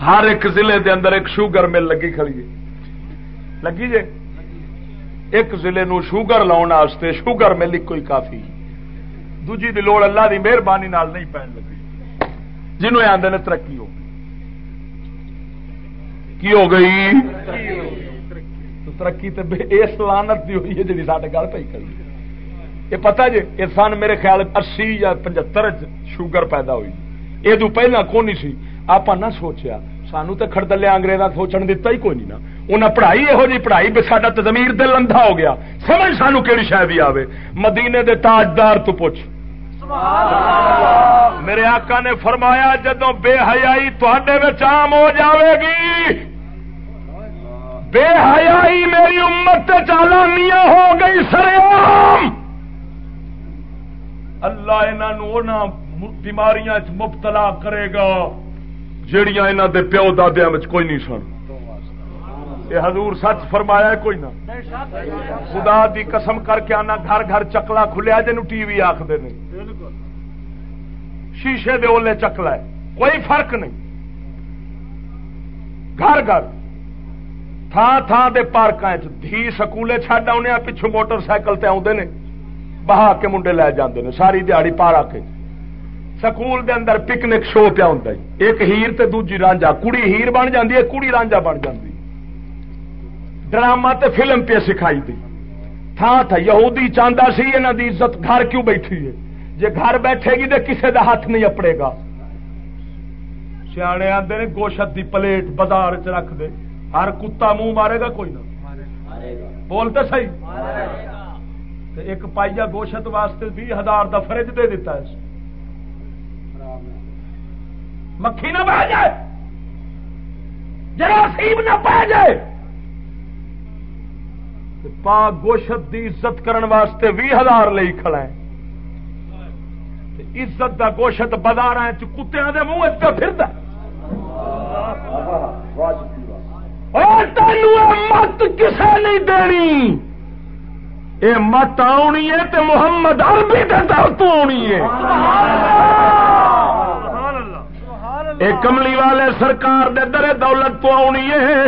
ہر ایک ضلع دے اندر ایک شوگر مل لگی کھڑی لگی جے؟ ایک ضلع نو شوگر لاؤن واسطے شوگر مل کوئی کافی۔ دوجی دی لوڑ اللہ دی مہربانی نال نہیں پہن لگی۔ جنہوں آدھے نے ترقی ہو کی ہو گئی؟ ترقی تو اس لانت دی ہوئی ہے جی سارے گل پی کری یہ پتا جی یہ سن میرے خیال اسی یا پچہتر شوگر پیدا ہوئی۔ یہ پہلے کون سی؟ آپ نہ سوچیا سانو تو خردلیا انگریزا سوچن دتا ہی کوئی نہیں نا انہیں پڑھائی یہو جی پڑھائی بھی سا زمیر دل اندھا ہو گیا سمجھ سانو کہڑی شاید بھی آئے مدینے دے تاجدار تو پوچھ میرے آقا نے فرمایا جدو بے حیائی تے عام ہو جاوے گی بے حیائی میری امت چالانیاں ہو گئی سرام اللہ انہوں بیماریاں مبتلا کرے گا جہیا انہوں دے پیو دادیا کوئی نہیں سن۔ یہ حضور سچ فرمایا کوئی نہ؟ خدا دی قسم کر کے آنا گھر گھر چکلا کھلیا جن ٹی وی آخر شیشے دے اولے چکلا ہے۔ کوئی فرق نہیں۔ گھر گھر تھان تھان دے پارک دھی سکولے چڈ آنے پچھو موٹر سائیکل تے آدھے نے۔ بہا کے منڈے لے جاندے نے، ساری دیہڑی پار آ کے۔ سکول دے اندر پکنک شو پیا ہوں ایک ہیر تے دوجی رانجا۔ کڑی ہیر بن جاندی ہے کڑی رانجا بن جاندی ڈرامہ تے فلم پہ سکھائی دی۔ تھا تھا یہودی چاہتا سی یہاں دی عزت گھر کیوں بیٹھی ہے؟ جی گھر بیٹھے گی تو کسی کا ہاتھ نہیں اپڑے گا۔ سیانے آتے نے گوشت دی پلیٹ بازار چ رکھ دے۔ ہر کتا منہ مارے گا کوئی نہ۔ بولتے سی ایک پائیا گوشت واسطے بھی ہزار کا فرج دے دیتا ہے۔ مکھی نہ بہ جائے۔ جراثیم نہ پہ جائے۔ پا گوشت دی عزت کرن واسطے بھی ہزار لئی کھڑا ہے۔ عزت دا گوشت بازار کتیا کے منہ پہ پھر مت کسے نہیں دینی۔ اے مت آنی ہے تے محمد عربی دے تو آنی ہے۔ اے کملی والے سرکار دے در دولت تو آنی ہے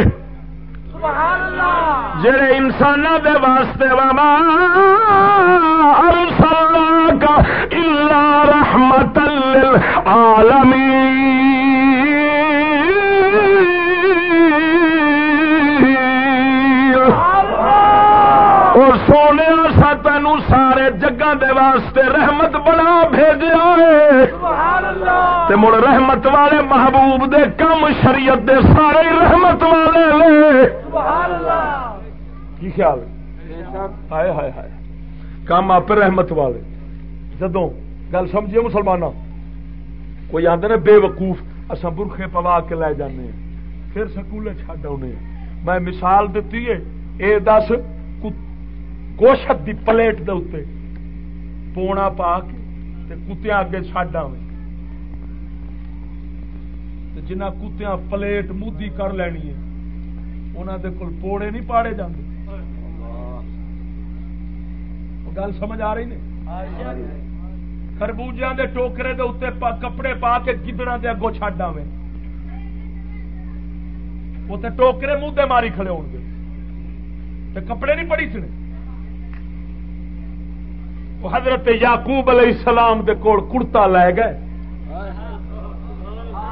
جڑے انسان دے واسطے واما کا الا رحمت للعالمین۔ اور سونے جگہ دے واسطے رحمت بنا بھیجا ہے مڑ رحمت والے محبوب دے کم شریعت دے سارے رحمت والے لے کی خیال؟ ہائے ہائے ہائے۔ کام آپ رحمت والے۔ جدو گل سمجھیے مسلمان کوئی آدھے نا بے وقوف اصا برخے پوا کے لے جانے پھر سکولے چڈ آنے میں مثال دیتی ہے، اے دس گوشت دی پلیٹ دے پونا پا کے کتیا اگے چڈ آئے جنہ کتیا پلیٹ مودی کر لینی ہے انہوں دے کول پوڑے نہیں پاڑے جاندے گل سمجھ آ رہی نے خربوجیا دے ٹوکرے دے اتنے کپڑے پا کے گدڑا دے اگوں چڈ آئے اتنے ٹوکرے منہ ماری کھڑے ہو گے کپڑے نہیں پڑی چنے حضرت یعقوب علیہ السلام دے کول کڑتا لے گئے۔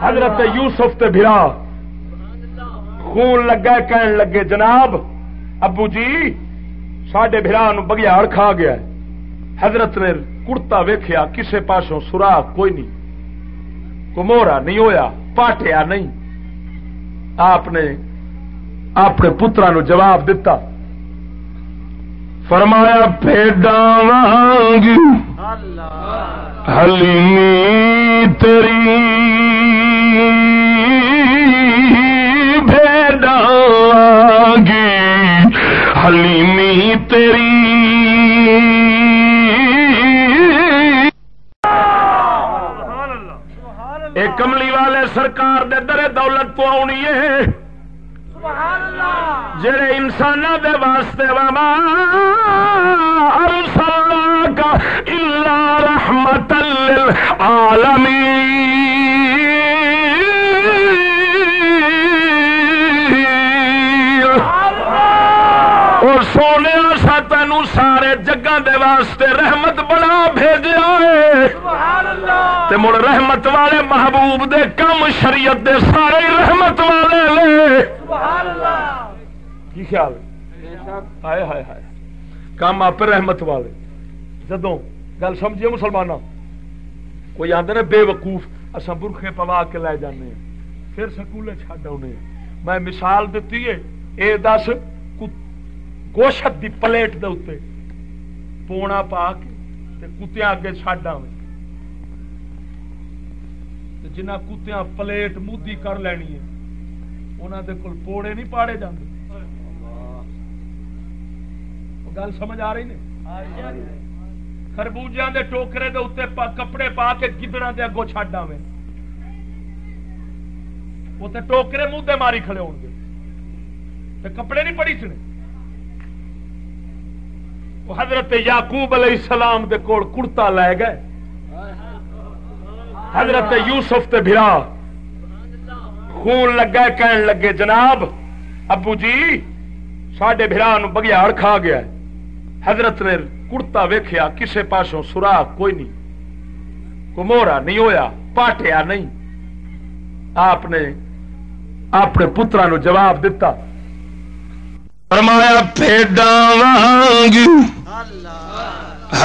حضرت یوسف تے بھرا۔ خون لگا کہن لگے، جناب، ابو جی سڈے برا بگیاڑ کھا گیا حضرت نے کڑتا ویخیا کسے پاسوں سوراخ کوئی نہیں۔ کمورا نہیں ہویا، پاٹیا نہیں۔ آپ نے اپنے پترا نو جواب دتا۔ فرمایا پیڈا گی۔ حلیمی تیری بھیڈا گی۔ حلیمی تیری کملی والے سرکار دے درے دولت تو آنی ہے۔ جڑے انسان دے واسطے بابا ارسل کا اللہ رحمت للعالمین۔ جگہ دے واسطے رحمت بنا بھیجا ہے مڑ رحمت والے محبوب دے کم شریعت دے سارے رحمت والے لے۔ کی خیال؟ ہائے ہائے ہائے۔ کام آپ رحمت والے۔ جدو گل سمجھیے مسلمان کوئی آدھے نا بے وقوف اصا برخے پوا کے لے جانے پھر سکولے چڈ آنے میں مثال دیتی ہے اے دس گوشت دی پلیٹ دے اتنے پونا پا کے کتیا اگے چڈ آ جنہ کتیا پلیٹ مودی کر لینی ہے انہوں دے کول پوڑے نہیں پاڑے جاندے گل سمجھ آ رہی نے خربوجیا دے ٹوکرے دے اتنے کپڑے پا کے گدڑا دے اگوں چڈ آویں اتنے ٹوکرے منہ ماری کھڑے ہو گے کپڑے نہیں پڑی چنے حضرت یعقوب علیہ السلام دے کول کڑتا لے گئے۔ حضرت یوسف تے بھرا۔ خون لگا کہن لگے، جناب، ابو جی سڈے برا بگیاڑ کھا گیا حضرت نے کڑتا ویخیا کسے پاسوں سوراخ کوئی نہیں۔ کمورا نہیں ہویا، پاٹیا نہیں۔ آپ نے اپنے پترا نو جواب دتا۔ فرمایا پیڈا وانگی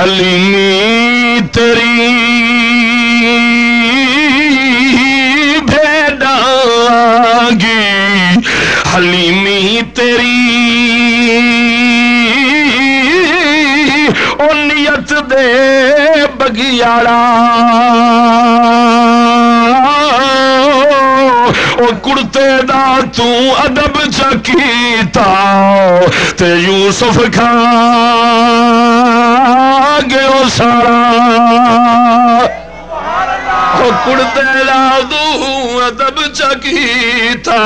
حلیمی تری بھیڈا گی حلیمی تیری او نیت دے بگیاڑا۔ کڑتے دا تو ادب چکیتا تے یوسف کھا گیو سارا کڑتے دا تو ادب چکیتا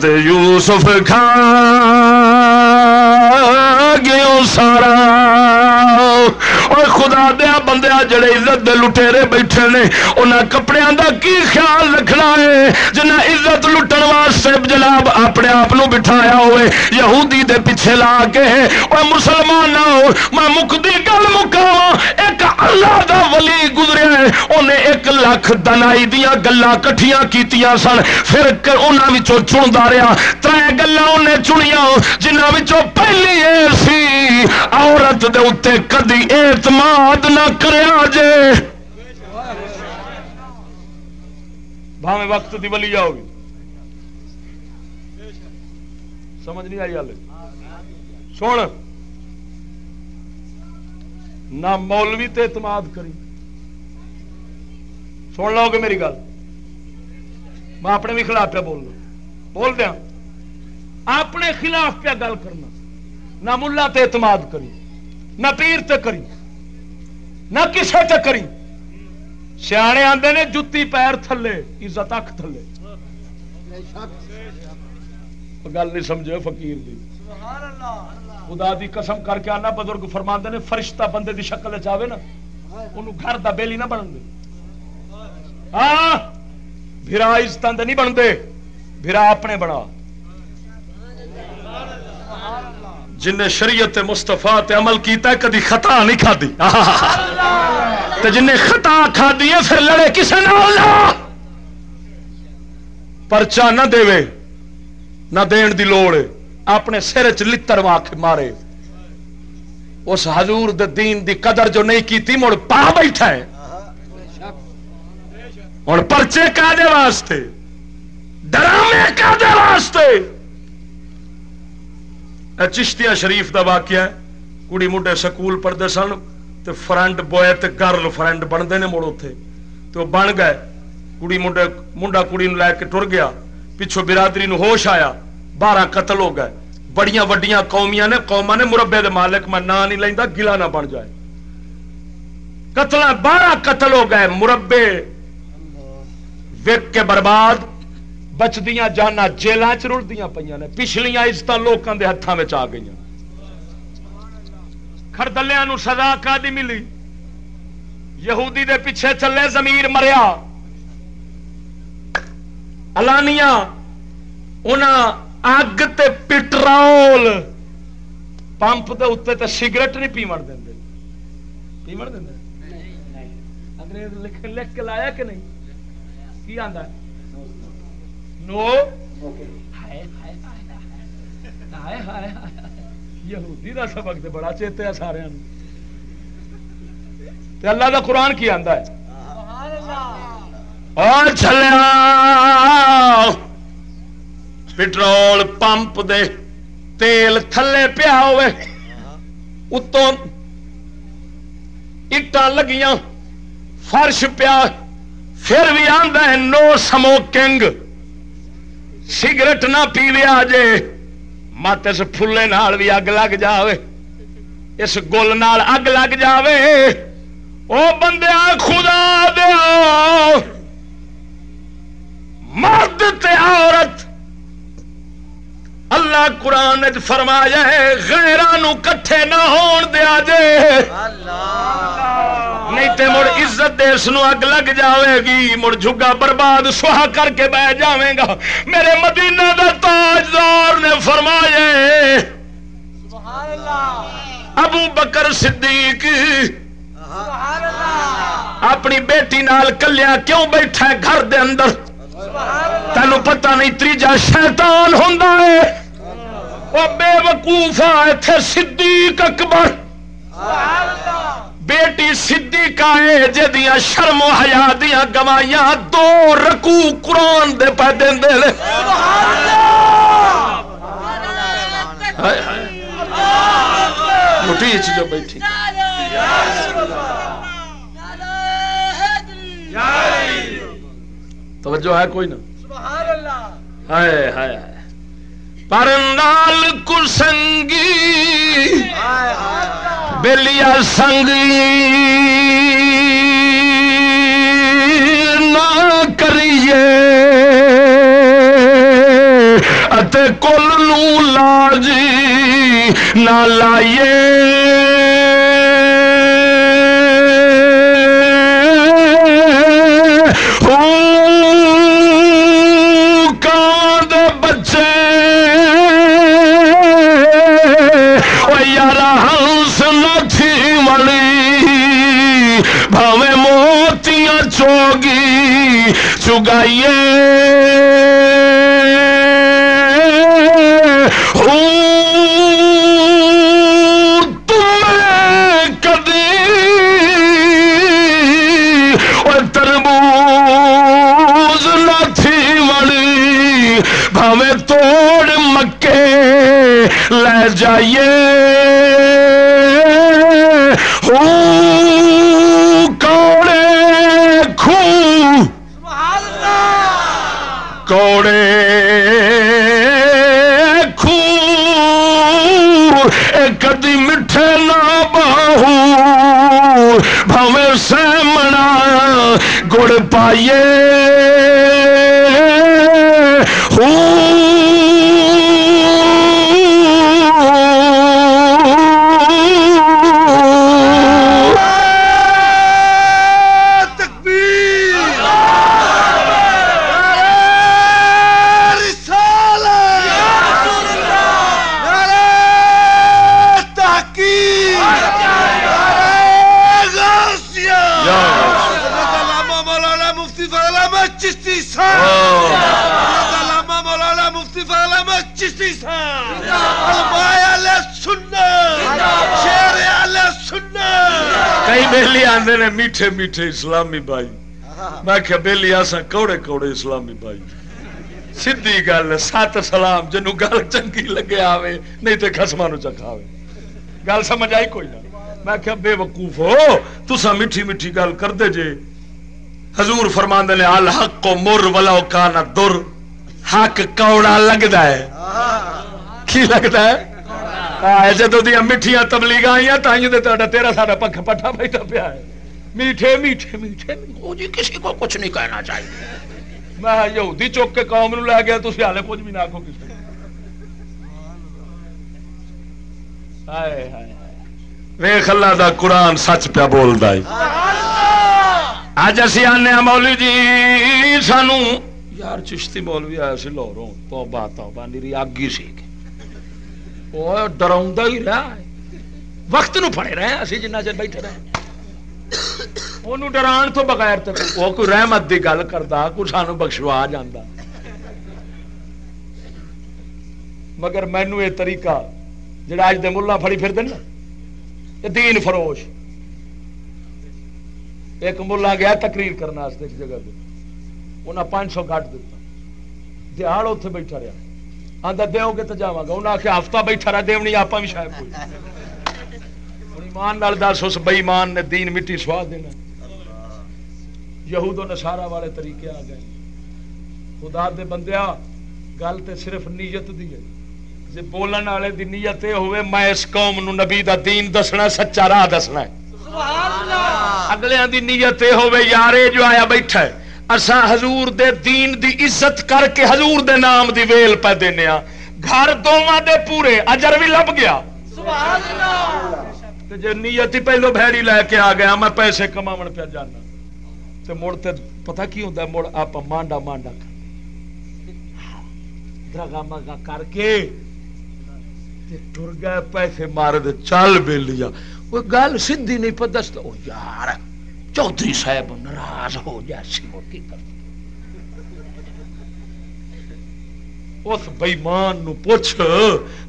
تے یوسف کھا گیو سارا۔ اور خدا دیا بندیا جڑے عزت دے لٹیرے بیٹھے نے، انہاں کپڑیاں دا کی خیال رکھنا ہے؟ جنہ عزت لٹن واسطے جناب اپنے آپ بٹھایا ہوئے، یہودی دے پیچھے لا کے اور مسلمان نہ ہو، میں مکدی گل مکاوا ایک اللہ دا ولی گزریا ہے، انہیں ایک لاکھ دنائی دیا گلا کٹھیاں کیتیاں سن، پھر انہاں وچوں چندا رہا ترے گلاں انہیں چنیاں جنہاں پہلی اے سی۔ عورت دے اوتے کدی اعتماد نہ کریا جے۔ بھاویں وقت دی ولی جاؤ گی سمجھ نہیں آئی ہل سن۔ نہ مولوی تے اعتماد کری۔ سن لو گے میری گل۔ میں اپنے بھی خلاف پہ بولنا۔ بول دیا۔ اپنے خلاف پہ گل کرنا۔ نہ ملا تے اعتماد کری۔ نہ پیر تے کری۔ نہ کسے تے کری۔ سیانے آتے نے جتی پیر تھلے، عزت اک تھلے۔ گل نہیں سمجھے فقیر دی۔ خدا دی قسم کر کے آنا، بزرگ فرما نے، فرشتہ بندے دی شکل چاہے نا، انہوں گھر دا بیلی نہ بن دے۔ ہاں بھرا عزت نہیں بنتے بھرا اپنے بنا۔ جن شریعت مستفا عمل کیتا ہے کدی خطا نہیں کھدی جن خطا کھا دی پھر لڑے کسے نہ پرچا نہ دے نہ دین دی لوڑ اپنے سر چ لتر کے مارے۔ اس حضور دین دی قدر جو نہیں کیتی مڑ پا بیٹھا ہے۔ ہوں پرچے کا دے واسطے، ڈرامے کا دے واسطے چشتیا شریف دا واقعہ ہے، کڑی منڈے سکول پڑھتے سن تو فرنٹ بوائے تے گرل فرنڈ بنتے ہیں مڑ اتے تو بن گئے، کڑی منڈے منڈا کڑی لے کے ٹر گیا پچھو برادری نو ہوش آیا، بارہ قتل ہو گئے۔ بڑیاں وڈیاں قومیاں نے قوما نے مربے دے مالک، میں نہ نہیں لینا گلا نہ بن جائے۔ قتل بارہ قتل ہو گئے، مربے وک کے برباد بچدیاں جانا جیل چ رلدیاں پہ نے، پچھلیاں عزت لوگوں کے ہاتھوں میں آ گئی خردلیا سزا کا دی ملی؟ یہودی دے پیچھے چلے زمیر مریا۔ الانیا اگ تے پٹرول پمپ دے اتنے تے سگریٹ نہیں پیمڑ دیں پیمڑ دیں انگریز لکھ لکھ کے لایا کہ نہیں؟ کی آدھا نو یہودی دا سبق تے بڑا چیتے ہے سارے تے اللہ دا قرآن کی آندا ہے اور چلیا پٹرول پمپ دے تیل تھلے پیا ہوئے اتوں اٹا لگیاں فرش پیا پھر بھی آتا ہے، نو سموکنگ۔ سگریٹ نہ پی لیا جے، مت اس فلے نال بھی اگ لگ جاوے۔ اس گل نال اگ لگ جاوے۔ او بندے خدا دیا مرد تے عورت اللہ قرآن فرمایا ہے غیران کٹھے نہ ہون دیا جے۔ نہیں تے مڑ عزت دیس نو اگ لگ جاوے گی، مڑ جھگا برباد سہا کر کے بہ جاویں گا۔ میرے مدینہ دا تاجدار نے فرمایا ابو بکر صدیق، اپنی بیٹی نال کلیا کیوں بیٹھا ہے گھر دے اندر؟ تینوں پتہ نہیں تیجا شیطان ہوں وہ بے وقوفا اتنے صدیق اکبر۔ بیٹی صدیقہ ہے جدیاں شرم و حیا دیا گوائیاں دو رکو قرآن دے پہ دے دے لے مٹھی جو بیٹھی۔ توجہ ہے کوئی نا ہائے ہائے۔ پر نال کسنگی بلیا سنگی نہ کریے کل نو لاجی نہ لائیے چگائیے۔ تربوز تھی مڑی بھاوے توڑ مکے لے جائیے۔ پائیے۔ پائیے چشتی صاحب علامہ مولانا مفتی فضل احمد چشتی صاحب شیر اہل کئی بیلی آندے نے میٹھے میٹھے اسلامی بھائی۔ میں کہ بیلی آسا کوڑے کوڑے اسلامی بھائی۔ سیدھی گل، سات سلام جنو گل چنگی لگے آوے، نہیں تے خسما نو چکھاوے گل سمجھ آئی کوئی نہ؟ میں کہ بے وقوف ہو تسا میٹھی میٹھی گل کر دے جے۔ حضور فرماندے نے الحق کو مر ولو کانا در۔ حق کوڑا لگدا ہے۔ کی لگدا ہے؟ جدو دیا میٹھیاں تبلیغ آئی تائیں دے تہاڈا تیرا ساڈا پکھ پٹھا بیٹھا پیا ہے۔ میٹھے میٹھے میٹھے۔ وہ جی کسی کو کچھ نہیں کہنا چاہیے۔ میں یہودی چوک کے قوم نو لے گیا تھی ہالے کچھ بھی نہ آخو کسی ویخ اللہ دا قرآن سچ پیا بولتا ہے۔ سبحان اللہ اج اسی آنے مولی جی سانو۔ یار چشتی مولوی آیا سی لاہوروں۔ تو بات نیری اگ ہی سی۔ وہ ڈرا ہی رہا وقت نو پڑے رہے اسی جنہ چر بیٹھے رہے وہ ڈران تو بغیر تو وہ کوئی رحمت کی گل کرتا، کوئی سانو بخشوا جانا مگر مینو یہ طریقہ، جڑا اج دے ملا فڑی پھر دن دین فروش۔ ایک ملا گیا تقریر کرنے ایک جگہ پہ۔ انہیں پانچ سو کٹ دتا دیہڑ اتنے بیٹھا رہا آدھا دو گے تو جا گا۔ انہیں آخیا ہفتہ بیٹھا رہا، دیونی آپ بھی شاید کوئی ایمان دس، اس بئیمان نے دین مٹی سوا دینا۔ یہود و نسارا والے طریقے آ گئے۔ خدا دے بندیا گل تے صرف نیت دی ہے۔ جی بولن والے دی نیت یہ ہوئے، میں اس قوم نو نبی دا دین دسنا، سچا راہ دسنا ہے۔ اگلے دی نیت یہ ہوئے یارے جو آیا بیٹھا ہے اسا حضور دے دین دی عزت کر کے حضور دے نام دی ویل پہ دینے گھر دونوں دے پورے اجر بھی لب گیا۔ جی نیت ہی پہلو بھڑی لے کے آ گیا میں پیسے کما پہ جانا۔ تے مڑ تے پتہ کی ہوتا ہے مڑ آپ مانڈا مانڈا درگا مگا کر کے ٹر گئے پیسے مارے دے چل بے لیا وہ گل سیدھی نہیں پہ دستا او یار، چودھری صاحب ناراض ہو جیسی وہ کی کر اس بئیمان نو پوچھ،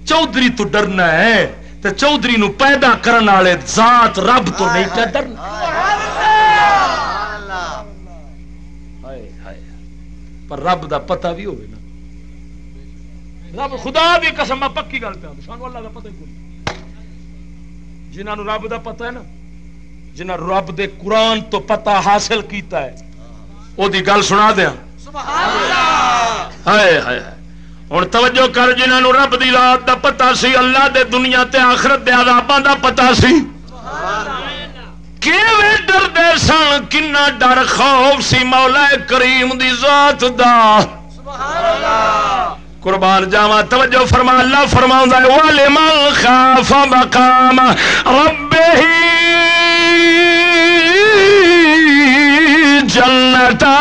چودھری تو ڈرنا ہے، تے چودھری نو پیدا کرن والے ذات رب تو نہیں کیا ڈرنا؟ پر رب دا پتہ بھی ہوئے نا۔ رب خدا بھی قسم، میں پکی گل پہ سانو اللہ دا پتہ ہی کوئی جنہوں رب دا پتہ ہے نا جنہ رب دے قرآن تو پتہ حاصل کیتا ہے وہ دی گل سنا دیا ہائے ہائے ہوں توجہ کر جنہوں رب دی رات دا پتہ سی، اللہ دے دنیا تے آخرت دے عذاباں دا پتہ سی۔ ڈردے سن، کنا ڈر خوف سی، مولا کریم دی ذات دا۔ سبحان اللہ قربان جاوا توجہ فرما اللہ فرما والے من خاف مقام رب ہی جنتا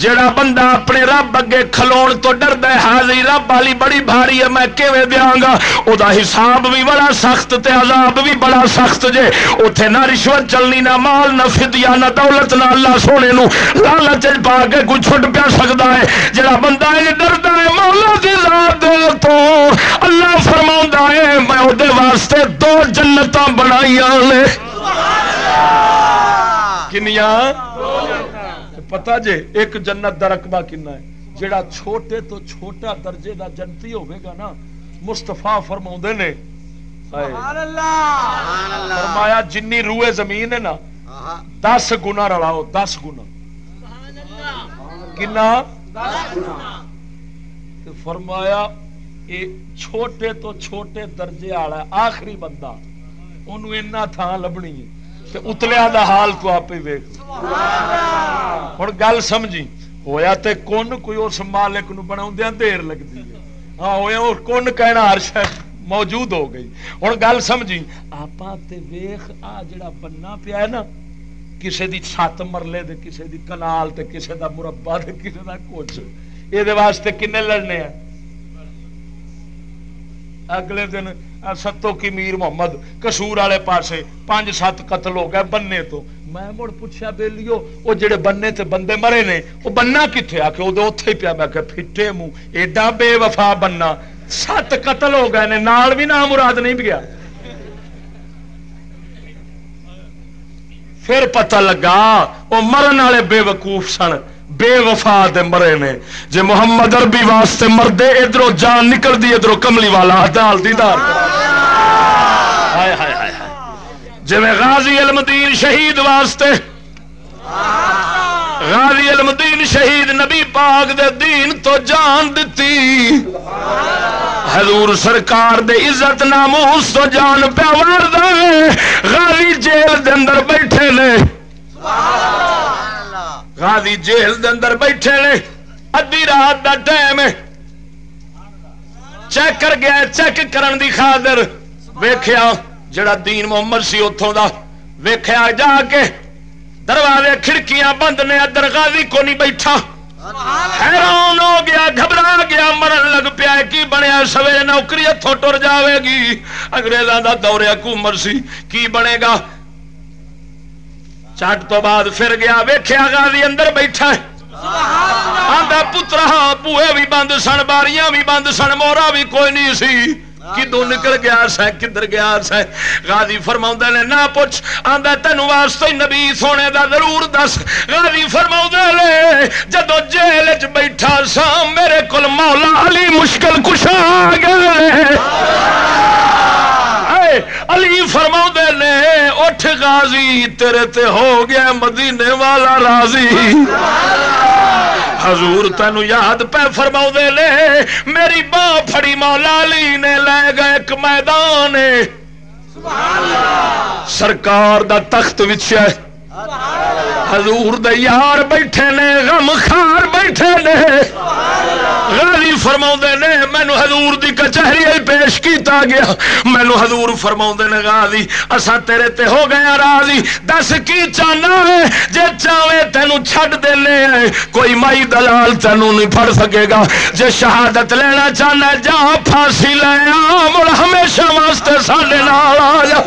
جڑا بندہ اپنے رب اگے کھلون تو ڈرد ہے حاضری رب والی بڑی بھاری ہے میں کیویں دیاں گا؟ او دا حساب بھی بڑا سخت تے عذاب بھی بڑا سخت جے۔ اوتھے نہ رشوت چلنی نہ مال نہ فدیہ نہ دولت نہ اللہ سونے نو لالچ پا کے کوئی چھٹ پیا سکدا ہے۔ جڑا بندہ اے ڈردا ہے مولا دی ذات تو اللہ فرماوندا ہے میں او دے واسطے دو جنتاں بنائیاں نے۔ کنیاں؟ پتا جے ایک جنت دا رقبہ کنا ہے؟ جڑا چھوٹے تو چھوٹا درجے دا جنتی ہوئے گا نا مستفا فرما نے۔ فرمایا جنی روئے زمین ہے نا دس گنا رلاؤ دس گنا۔ کنا؟ فرمایا چھوٹے تو چھوٹے درجے والا آخری بندہ انہوں تھان لبنی ہے۔ اتلیا دا حال تو آپ ہی ویک ہوں گل سمجھی۔ ہویا تے کون کوئی اس مالک نو بنا دیر لگتی ہے۔ ہاں ہویا اور کون کہنا ہر شاید موجود ہو گئی۔ ہوں گل سمجھی۔ آپ ویخ آ جڑا بننا پیا ہے نا کسے دی چھت مرلے دے کسے دی کنال تے کسے دا مربع تے کسے دا کچھ۔ یہ واسطے کنے لڑنے ہیں؟ اگلے دن ستو کی میر محمد کسور والے پاسے پانچ سات قتل ہو گئے بننے تو۔ میں مڑ پوچھا بےلیو وہ جڑے بننے تے بندے مرے نے وہ بننا کتنے آ کے وہ اتے ہی پیا۔ میں کہ پھٹے منہ ایڈا بے وفا بننا۔ سات قتل ہو گئے نے، نال بھی نام مراد نہیں گیا پھر پتہ لگا وہ مرن والے بے وقوف سن۔ بے وفا دے مرے نے۔ جے محمد عربی واسطے مردے ادھر جان نکل دی ادھر کملی والا دال دیدار۔ جی غازی المدین شہید واسطے، غازی المدین شہید نبی پاک دے دین تو جان دیتی حضور سرکار دے عزت ناموس تو جان پیا ورد غازی جیل دے اندر بیٹھے نے۔ غازی جیل دے اندر بیٹھے نے ادی رات دا ٹائم چیک کر گیا چیک کرن دی خاطر۔ ویکھیا، جڑا دین محمد سی اتوں دا، ویکھیا جا کے دروازے کھڑکیاں بند نے ادر غازی کو نہیں بیٹھا۔ حیران ہو گیا، گھبرا گیا، مرن لگ پیا کی بنیا؟ سویرے نوکری اتوں ٹر جاوے گی۔ انگریزاں دا دور حکومت سی، کی بنے گا؟ چٹ تو بعد پھر گیا ویخیا غازی اندر بیٹھا آدھا پترا بوئے بھی بند سن باریاں بھی بند سن مورا بھی کوئی نہیں سی۔ کدو نکل گیا سا کدھر گیا سا؟ غازی فرما نے نہ پوچھ۔ آدھا تین واسطے نبی سونے دا ضرور دس۔ غازی فرما نے جدو جیل چ بیٹھا سا میرے کو مولا علی مشکل کشا گئے۔ علی فرما نے، اٹھ غازی، تیرے تے ہو گیا مدینے والا راضی۔ حضور تینو یاد پہ فرما نے، میری باں پھڑی مولا علی نے لے گئے ایک میدان۔ سرکار دا تخت وچیا حضور دے یار بیٹھے نے، غم خار بیٹھے نے۔ غالی فرما نے، مینو حضور دی کچہری پیش کیتا گیا۔ مینو حضور فرما نے غالی اسا تیرے تے ہو گیا راضی۔ دس کی چاہنا ہے، جے چاہے تینو چھڈ دینے ہیں۔ کوئی مائی دلال تینو نہیں پھڑ سکے گا۔ جے شہادت لینا چاہنا جا پھانسی لے آ۔ مڑ ہمیشہ واسطے ساڈے نال آ جا۔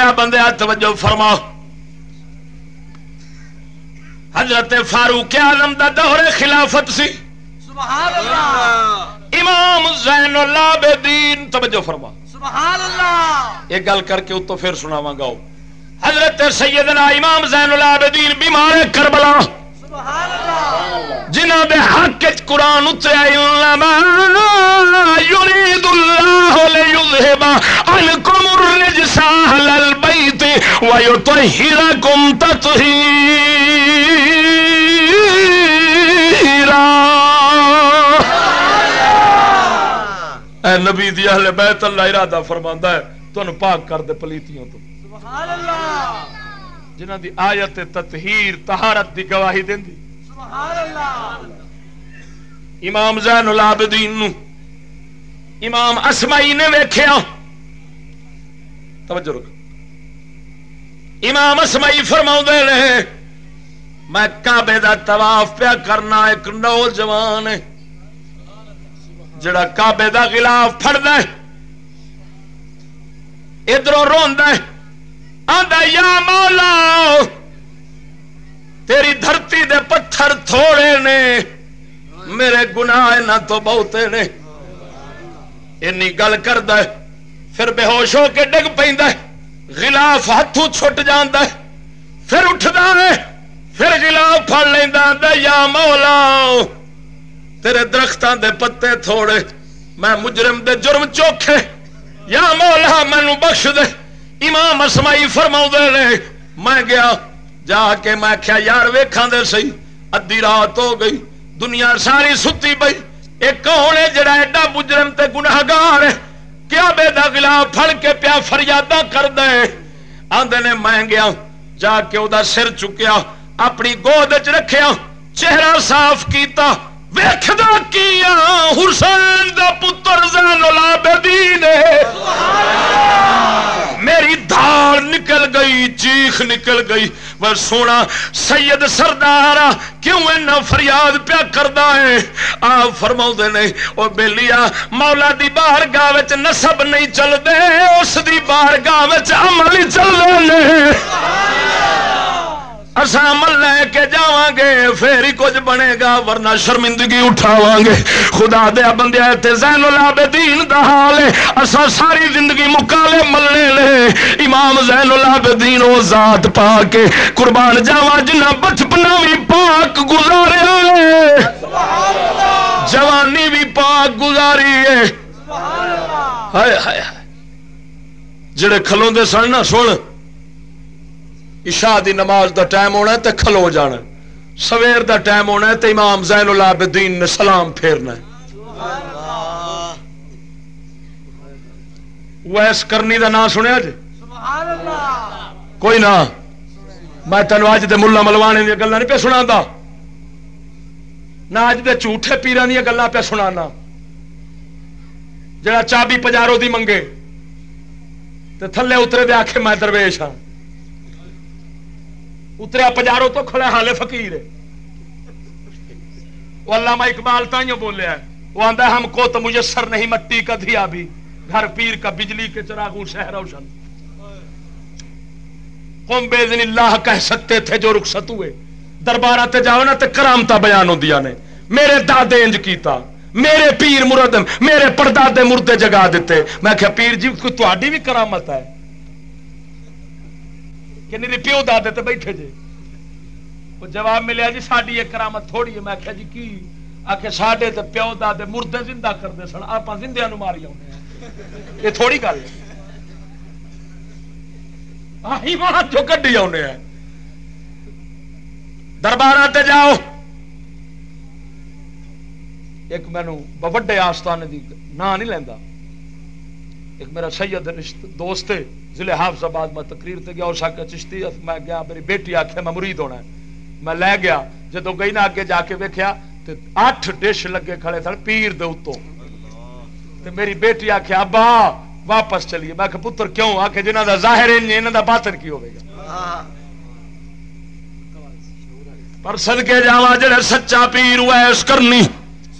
اللہ بندے توجہ فرما حضرت فاروق آزم دا دور خلافت سی۔ سبحان اللہ۔ امام زین اللہ بے دین توجہ فرما سبحان اللہ۔ ایک گل کر کے اتو پھر سناواں گا۔ حضرت سیدنا امام زین اللہ بے دین بیمار کربلا جنہ دے حق قرآن اتریا یرید اللہ لیذہب عنکم الرجس اہل ویطہرکم تطہیرا اے نبی دی اہل بیت اللہ ارادہ فرماندا ہے تانوں پاک کر دے پلیتیوں تو۔ سبحان اللہ۔ جنہ دی آیت تطہیر طہارت دی گواہی دیندی امام زین العابدین نو امام اسمائی نے ویکھیا۔ توجہ رکھ امام اسمائی فرما رہے میں کعبے دا طواف پیا کرنا ایک نوجوان، جڑا کعبے دا غلاف پھڑدا ہے ادھر روندا ہے، آندا یا مولا، تیری دھرتی دے پتھر تھوڑے نے، میرے گناہ نہ تو بہتے نے۔ اینی گل کرد پھر بے ہوش ہو کے ڈگ پہ گلاف ہاتھوں چھٹ جانا پھر اٹھتا ہے، پھر گلاف پڑ لینا یا مولا، تیرے درختوں دے پتے تھوڑے، میں مجرم دے جرم چوکھے، یا مولا مینو بخش دے۔ امام اسمائی فرما نے، میں گیا، جا کے میں کیا یار ویکھاں دے سی ادی رات ہو گئی، دنیا ساری ستی پئی۔ ایک کون ہے جڑا ایڈا مجرم تے گناہگار ہے؟ کیا بے دا گلا پھڑ کے پیا فریادہ کر دے؟ آندے نے میں گیا جا کے او دا سر چکیا، اپنی گود چ رکھیا، چہرہ صاف کیتا ویخدا کیا؟ حسین دا پتر زین العابدین میری دھار نکل گئی چیخ نکل گئی۔ وہ سونا سید سردار کیوں اینا فریاد پیا کردا ہے؟ آپ فرماؤ دے نہیں او بیلیا مولا دی بار گاہ وچ نسب نہیں چل دے اس دی بار گاہ وچ عمل چل دے اصا عمل لے کے جا گے پھر ہی کچھ بنے گا، ورنہ شرمندگی اٹھاواں گے خدا دیا بندے تے زین العابدین دا حال ہے۔ اصا ساری زندگی مکالے ملنے لے۔ امام زین العابدین او ذات پا کے قربان جاوا جنہ بچپنا بھی پاک گزاریا ہے جوانی بھی پاک گزاری ہے۔ ہائے ہائے۔ جڑے کھلوندے سن نا، سن۔ عشاء دی نماز دا ٹائم ہونا ہے تے کھلو جانا ہے۔ سویر دا ٹائم ہونا ہے تے امام زین العابدین نے سلام پھیرنا ہے۔ ویس کرنی دا نام سنیا جی؟ کوئی نہ۔ میں تینو اج دے ملا ملوانے دیا گلا نہیں پہ سنا نہ اج دے جھوٹے پیران دیا گلا پہ سنا جڑا چابی پجارو دی منگے۔ تے تھلے اترے دے آخے میں درویش ہاں۔ اتریا پجارو تو کھڑے حالے فقیر۔ ہے وہ علامہ اقبال تائیوں بولیا ہے وہ آندہ ہم کو تو میسر نہیں، مٹی کا دھیا بھی، گھر پیر کا بجلی کے چراغوں شہر روشن۔ قوم بیزن اللہ کہہ سکتے تھے جو رخصت ہوئے۔ دربارہ تے جاؤ نا تے کرامتا بیان ہو دیا نے۔ میرے دادے انج کیتا، میرے پیر مرد، میرے پردادے مردے جگا دیتے۔ میں کہا، پیر جی کوئی تہاڈی بھی کرامت ہے؟ کہ نہیں پیو دادے تے بیٹھے جے۔ وہ جواب ملیا جی ساری یہ کرامت تھوڑی ہے۔ میں کہا جی کی؟ آخر ساڈے تے پیو دادے مردے زندہ کرتے سن۔ آپ زندے ماری آنے یہ تھوڑی گل ایمان جو کڈی آنے دربار تے جاؤ۔ ایک مینو وڈے آستانے دی نا نہیں لینا ایک میرا سید دوست ہے، ضلع حافظ آباد میں تقریر تے گیا اس آگے چشتی میں گیا، میری بیٹی آخیا میں مرید ہونا ہے۔ میں لے گیا جدو گئی نا اگے جا کے ویکیا اٹھ ڈش لگے کھڑے سن پیر دے اتوں تے میری بیٹی آخیا ابا، واپس چلیے۔ میں پتر، کیوں؟ آ کے جنہ کا ظاہر انہوں کا باطن کی ہوگا پر سدکے جا جڑے سچا پیر ویس کرنی۔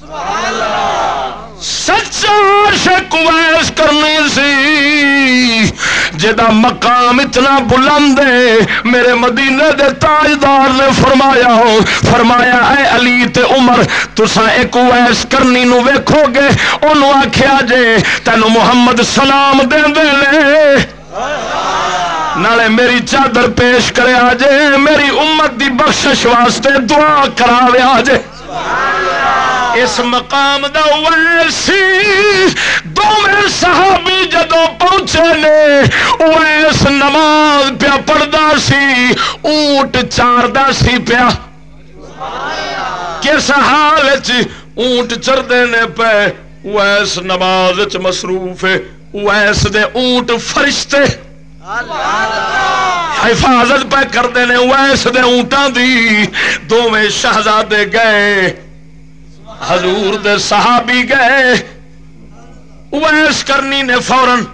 سبحان اللہ سچا عاشق ویس کرنی سی۔ جدا مقام اتنا بلند ہے، میرے مدینے دے تاجدار نے فرمایا ہو، فرمایا، اے علی تے عمر تسا ایک ویس کرنی نو ویکھو گے۔ اونوں آکھیا جے، تینو محمد سلام دے دے لے نالے میری چادر پیش کرے آجے میری امت دی بخشش واسطے دعا کراوے آجے سبحان اس مقام دا ویسی دو میں صحابی جدو پہنچے نے ویس نماز پیا پڑھدا سی، اونٹ چاردا سی پیا۔ کس حال اونٹ چردے نے پے؟ ویس نماز چ مصروف ہے ویس دے اونٹ فرشتے۔ حفاظت پہ کرتے ہیں ویس دے اونٹاں دی۔ دونوں شہزادے گئے۔ حضور دے صحابی گئے ویس کرنی نے فورن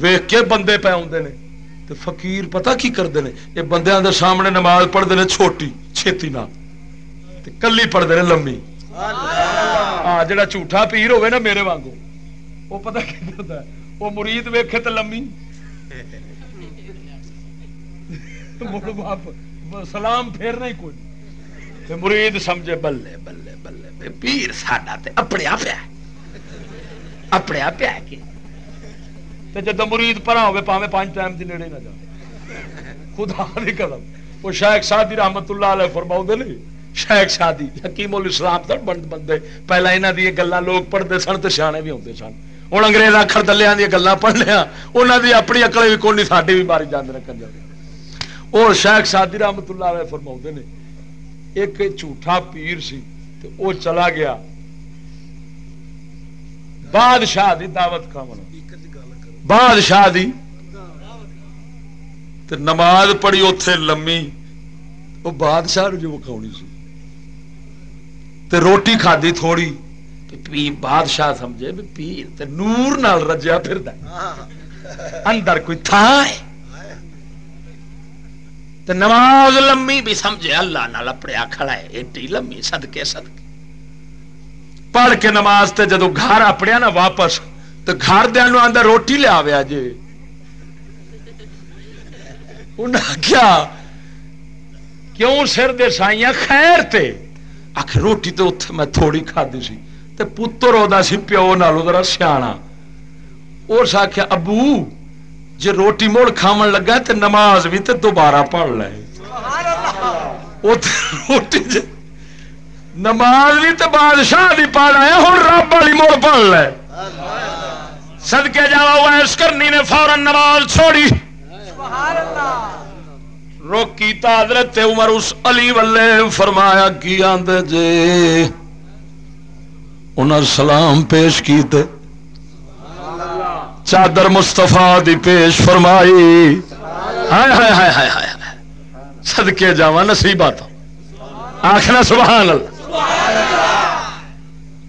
ویخ کے بندے پہ آتے نے تو فقیر پتہ کی کرتے ہیں یہ بندے دے سامنے نماز پڑھتے ہیں چھوٹی چھیتی نہ کلی پڑھتے ہیں لمبی۔ ہاں جڑا جھوٹا پیر ہوئے نا میرے وانگو، وہ پتہ کی کرتا ہے؟ وہ مرید ویکھے تو لمبی سلام پھیرنا ہی کوئی۔ مرید سمجھے بلے بلے بلے بے پیر ساڈا اپنے آپ اپنے آپ جب مرید پرا ہوے پاوے پانچ ٹائم دی نیڑے نہ جا۔ خدا دی قدم۔ وہ شیخ سادی رحمت اللہ علیہ فرماؤ دے نہیں شیخ شادی حکیم الاسلام تک بند بندے۔ پہلا یہاں دیا گلا لوگ پڑھتے سن تو سیانے بھی ہوتے سن۔ ہوں انگریز اکھر دلیا دیا گلا پڑھ لیا۔ انہوں دی اپنی اکل بھی کون ساڈی بھی ماری جانے رکھن جائے اور شیخ سادی رحمت اللہ علیہ فرما نے ایک جھوٹا پیر سی تو وہ چلا گیا۔ بادشاہ دی دعوت کھا بادشاہ دی۔ تو نماز پڑھی اتے لمی۔ وہ بادشاہ جو وکھاؤنی سی۔ تے روٹی کھادی تھوڑی۔ پی بادشاہ سمجھے پیر تے نور نال رجیا پھر اندر کوئی تھا ہے۔ تے نماز لمبی بھی سمجھے اللہ نال اپڑیا کھڑا ہے ایڈی لمبی، صدقے صدقے۔ پڑھ کے نماز تے جدو گھر اپڑیا نا واپس تو گھر دیا آدھا روٹی لیا ویا جی انہیں کیا کیوں سر دے سائیاں خیر تے؟ آخ روٹی تو اتنے میں تھوڑی کھادی سی۔ تے پتر ہوتا سی پیو نالو ذرا سیاح اس آخیا ابو جی روٹی مڑ کھاون لگا تے نماز بھی تے دوبارہ پڑھ لے۔ روٹی نماز بھی تے بادشاہ بھی پڑھ آیا ہوں رب والی مڑ پڑھ لے۔ سدکے جا ویس کرنی نے فورن نماز چھوڑی۔ روکی تا حضرت عمر اس علی ولے فرمایا کی آندے جے؟ انہاں سلام پیش کیتے۔ چادر مستفا دی پیش فرمائی۔ سدکے جا نصیبات آخنا سبحان اللہ۔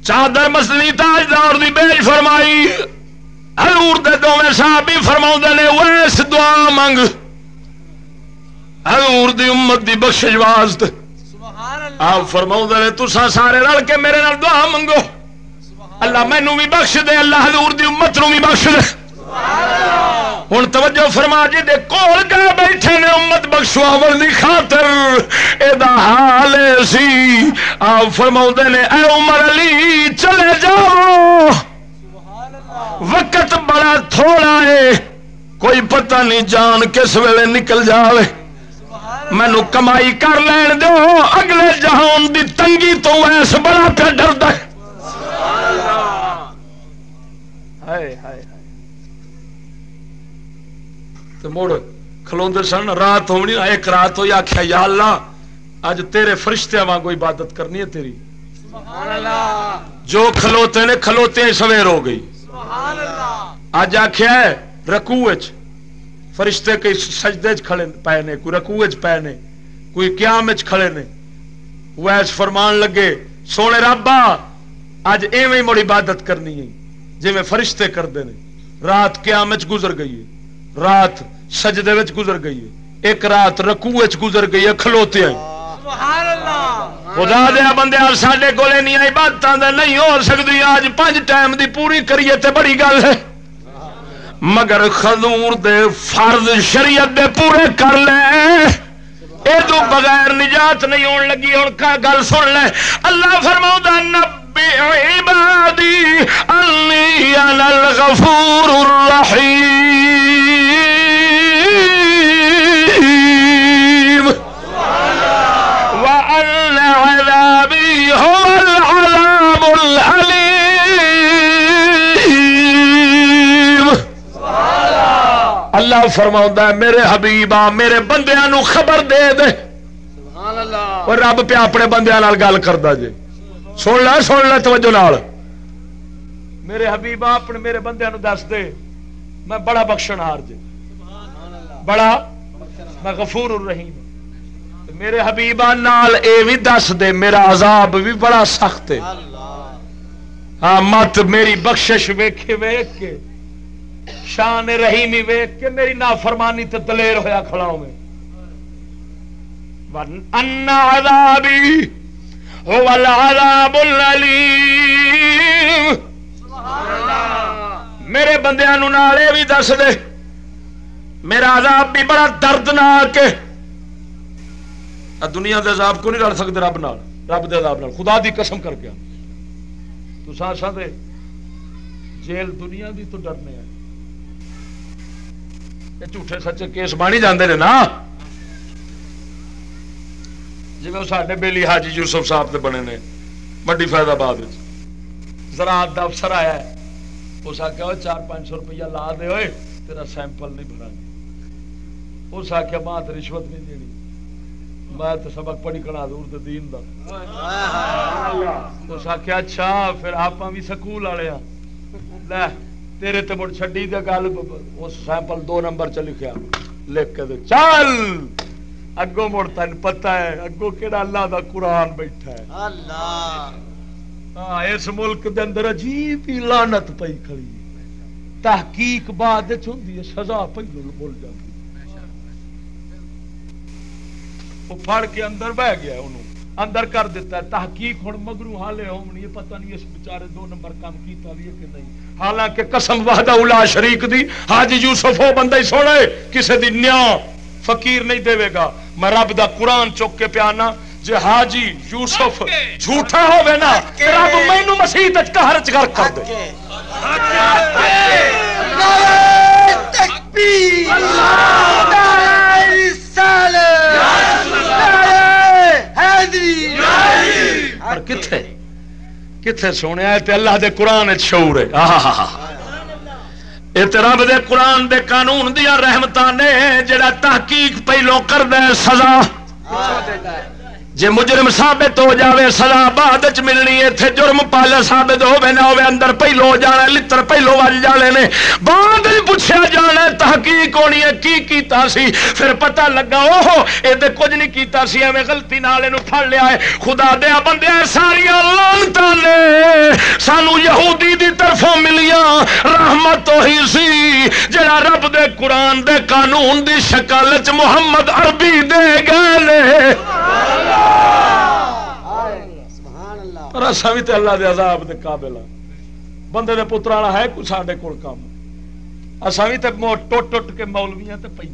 چادر مسلی تاجدار دی پیش فرمائی۔ حضور دے دوویں صاحب بھی فرما نے ویس دعا منگ۔ حضور دی امت دی بخش واسطے۔ آپ فرما نے تسا سارے رل کے میرے نال دعا منگو۔ اللہ مینو بھی بخش دے، اللہ حضور دی امت نو بھی بخش دے۔ ہوں توجہ فرما جی دے کول کے بیٹھے نے امت بخشوا دی خاطر یہ حال سی۔ آپ فرما نے، اے عمر علی، چلے جاؤ۔ وقت بڑا تھوڑا ہے کوئی پتہ نہیں جان کس ویلے نکل جائے مینو کمائی کر لین دو اگلے جہان دی تنگی تو ایس بڑا پہ ڈرد مڑ کھلوندے سن رات ہونی ایک رات ہوئی آخیا یا اللہ اج تیرے فرشتے واگ عبادت کرنی ہے تیری سبحان اللہ جو کھلوتے نے کھلوتے سویر ہو گئی اج آخیا رکو فرشتے کئی سجدے کھڑے پے نے کوئی رکو پے نے کوئی قیام کھڑے نے ویس فرمان لگے سونے رابا اج ایویں مڑ عبادت کرنی ہے جی میں فرشتے کرتے ہیں۔ رات قیام گزر گئی ہے۔ رات سجدے گزر گئی ہے۔ ایک رات رکو گزر گئی ہے کھلوتے خدا دیا بندے عبادت نہیں ہو سکتی پانچ ٹائم دی پوری کریے تے بڑی گل ہے۔ مگر خدور دے فرض شریعت دے پورے کر لے۔ تو بغیر نجات نہیں ہون لگی کا گل سن لے۔ اللہ فرماؤں عبادی انی انا الغفور الرحیم وان عذابی هو العذاب العلیم اللہ فرماؤں میرے حبیبا میرے بندیاں نو خبر دے دے۔ اور رب پہ اپنے بندیاں نال گل کردا جے۔ سن لے سن لے توجہ نال میرے حبیبا اپنے میرے بندیاں نو دس دے میں بڑا بخشن ہار جے بڑا میں غفور الرحیم میرے حبیبا نال اے بھی دس دے میرا عذاب بھی بڑا سخت ہے ہاں مت میری بخشش ویکھے ویکھ کے شان رحیمی ویکھ کے میری نافرمانی تے دلیر ہویا کھڑا ہوں میں ان عذابی هو العذاب العلیم میرے بندیاں نو نالے بھی دس دے میرا عذاب بھی بڑا دردناک ہے۔ دنیا دے عذاب کو نہیں لڑ سکتے رب نال؟ رب دے عذاب نال۔ خدا دی قسم کر کے تو سا دے جیل دنیا دی تو ڈرنے ہیں جھوٹے سچے کیس بانی جاندے نے نا۔ جی وہ سارے بیلی حاجی یوسف صاحب سے بنے نے وڈی فائدہ آباد زراعت کا افسر آیا ہے اس آخیا چار پانچ سو روپیہ لا دے ہوئے تیرا سیمپل نہیں بھرا گے اس آخیا ماں تو رشوت نہیں دینی میں تو سبق پڑھی کڑا دور دین دا اس آخیا اچھا پھر آپ بھی سکول والے ہاں لے تیرے تے مڑ چڈی دے گل اس سیمپل دو نمبر چ لکھیا لکھ کے چل اگوں مڑ تین پتا ہے اگوں کہڑا اللہ دا قرآن بیٹھا ہے۔ اللہ۔ اس ملک دے اندر عجیب ہی لانت پئی کھڑی تحقیق بعد ہوندی ہے سزا پہلو بول جاتی وہ پھڑ کے اندر بہ گیا انہوں۔ اندر کر دیتا ہے۔ تحقیق ہوں مگرو حالے ہونی پتہ نہیں اس بیچارے دو نمبر کام کیتا بھی ہے کہ نہیں۔ حالانکہ قسم وحدہ الا شریک دی حاجی یوسف وہ بندہ ہی سونا ہے کسی دی نیا فقیر نہیں دے گا۔ میں رب دا قرآن چک کے پیانا جے حاجی یوسف جھوٹا ہوے نا رب مینوں مسیح قہر چ کر کر دے۔ پر کتھے؟ کتھے سونے اللہ دے قرآن شعور ہے۔ آہا یہ رب دے قرآن دے قانون دیا رحمتاں نے جڑا تحقیق پہلو کر دے سزا۔ جے مجرم ثابت ہو جاوے، سزا بعد چ ملنی ایتھے جرم پال ثابت ہوے نہ ہوے اندر پہلو جانا لتر پہلو وج جانے نے۔ بعد وچ پوچھیا جانا تحقیق ہونی ہے، کی کیتا سی؟ پھر پتہ لگا، اوہو، اے تے کچھ نہیں کیتا سی، ایویں غلطی نال اینو پھڑ لیا ہے۔ خدا دیا بندے ساری لعنتاں نے۔ سانو یہودی دی طرفوں ملیاں، رحمت وہی سی، جڑا رب دے قرآن دے قانون دی شکل چ محمد عربی دے گئے نے پر اصا بھی تے اللہ دے عذاب دے قابل ہاں بندے دے پتر والا ہے کوئی ساڈے کول کام اصا بھی تے مو ٹوٹ ٹوٹ کے مولویاں تے پئی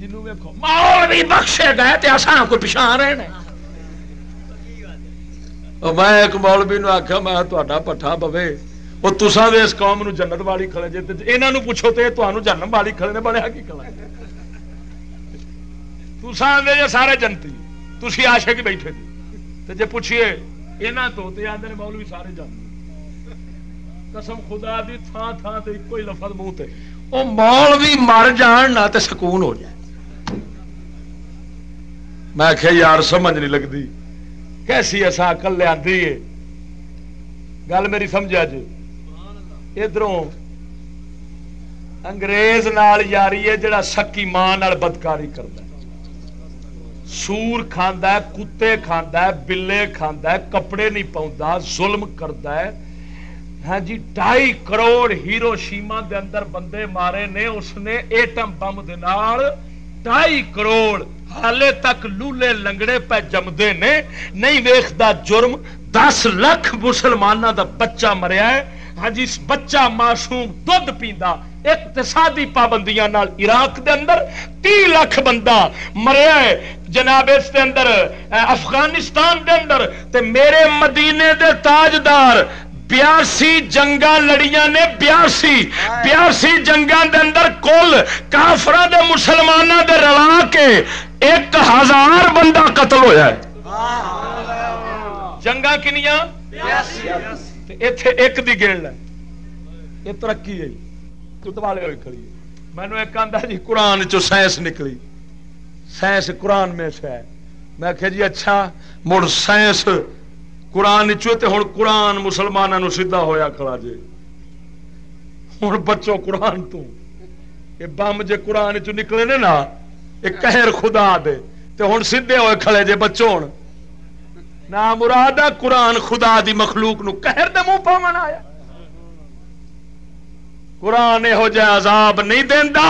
جنوں ویکھو، مولوی بخشے گئے تے اساں کوئی پچھان او میں ایک مولوی نو آکھیا، میں تہاڈا پٹھا بوے وہ تساں دے اس قوم نو جنت والی کھڑے جے تے انہاں نو پوچھو تے تانوں جہنم والی کھڑے نے بنیا کی کلا تساں دے سارے جنتی، تسی عاشق بیٹھے تھے۔ تے جے پوچھئے انہاں تو تے آندے نے مولوی سارے جانتے قسم خدا دی تھان تھان تے ایک ہی لفظ منہ تے۔ او مولوی مر جان نہ تے سکون ہو جائے۔ میں کہ یار، سمجھ نہیں لگدی۔ کیسی ایسا عقل لے ہے گل میری سمجھا جی۔ ادھروں انگریز نال یاری ہے جڑا سکی ماں بدکاری کرتا سور کھاندا ہے، کتے کھاندا ہے، بلے کھاندا ہے، کپڑے نہیں پاؤندا ظلم کردا ہے۔ ہاں جی ڈھائی کروڑ ہیرو شیما دے اندر بندے مارے نے، اس نے ایٹم بم دے نال ڈھائی کروڑ حالے تک لولے لنگڑے پہ جمدے نے، نہیں ویخدا جرم۔ دس لاکھ مسلمانوں دا بچہ مریا ہے۔ ہاں جی بچہ معصوم دودھ پیندا اقتصادی پابندیاں نال عراق دے اندر تی لاکھ بندہ مریا ہے۔ جناب اس دے اندر افغانستان دے اندر تے میرے مدینے دے تاجدار بیاسی جنگا لڑیاں نے بیاسی بیاسی جنگا دے اندر کل کافرا دے مسلمانوں دے رلا کے ایک ہزار بندہ قتل ہویا ہے۔ جنگا کنیاں؟ اتے ایک دی گیڑ ہے یہ ترقی ہے کتوالے ہوئی کھڑی ہے میں نے ایک آدھا جی قرآن چو سائنس نکلی سائنس قرآن میں سے ہے میں کہ جی اچھا مڑ سائنس قرآن چوتے ہوں قرآن مسلمانوں سیدھا ہویا کھڑا جے ہوں بچوں قرآن تو یہ بم جے قرآن چ نکلے نے نا یہ قہر خدا دے تے ہوں سیدھے ہوئے کھڑے جے بچوں نہ مراد قرآن خدا دی مخلوق نو قہر دے منہ پاون آیا۔ قرآن یہو جہ عذاب نہیں دینا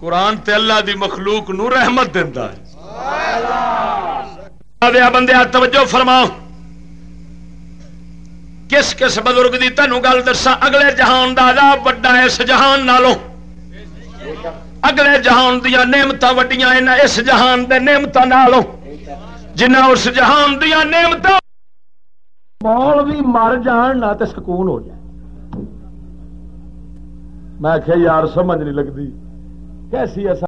قرآن تے اللہ دی مخلوق نو رحمت دینا ہے۔ دیا بندے توجہ فرماؤ۔ کس کس بزرگ دی تینوں گل دسا اگلے جہان دا عذاب وڈا ہے اس جہان نالوں۔ اگلے جہان دیا نعمت وڈیاں اس جہان دے نعمت نالوں۔ جنہ اس جہان دیا نعمت مول بھی مر جان نہ تے سکون ہو جائے۔ میں کہ یار سمجھ نہیں لگتی۔ کیسی ایسا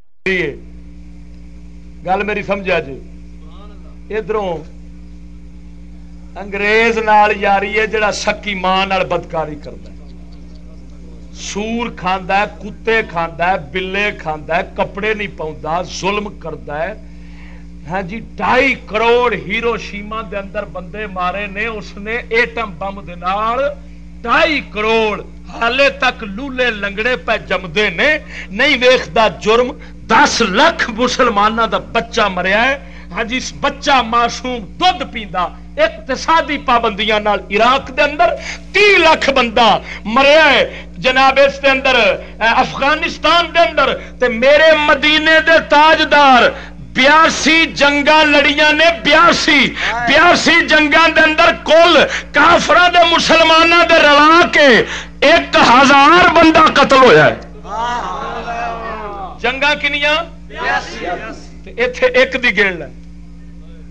گل میری سمجھا جی۔ ادھروں انگریز نال یاری ہے جڑا سکی ماں نال بدکاری کرتا ہے۔ سور کھاندا ہے کتے کھاندا ہے بلے کھاندا ہے کپڑے نہیں پاؤندا ظلم کرتا ہے۔ ہاں جی ڈھائی کروڑ ہیرو شیما دے اندر بندے مارے نے، اس نے ایٹم بم دے نال ڈھائی کروڑ حالے تک لولے لنگڑے پہ جمدے نے، نہیں ویخدا جرم، دس لاکھ مسلمانوں دا بچہ مریا ہے۔ ہاں جی بچہ معصوم دھد پیندا، اقتصادی پابندیاں نال عراق دے اندر تی لاکھ بندہ مریا ہے۔ جناب، اس دے اندر، افغانستان دے اندر، تے میرے مدینے دے تاجدار بیاسی جنگا لڑیاں نے بیاسی بیاسی جنگا دے اندر کل کافر دے مسلمانوں دے رلا کے ایک ہزار بندہ قتل ہویا ہے۔ جنگا کنیا اتے ایک دی گیڑ ہے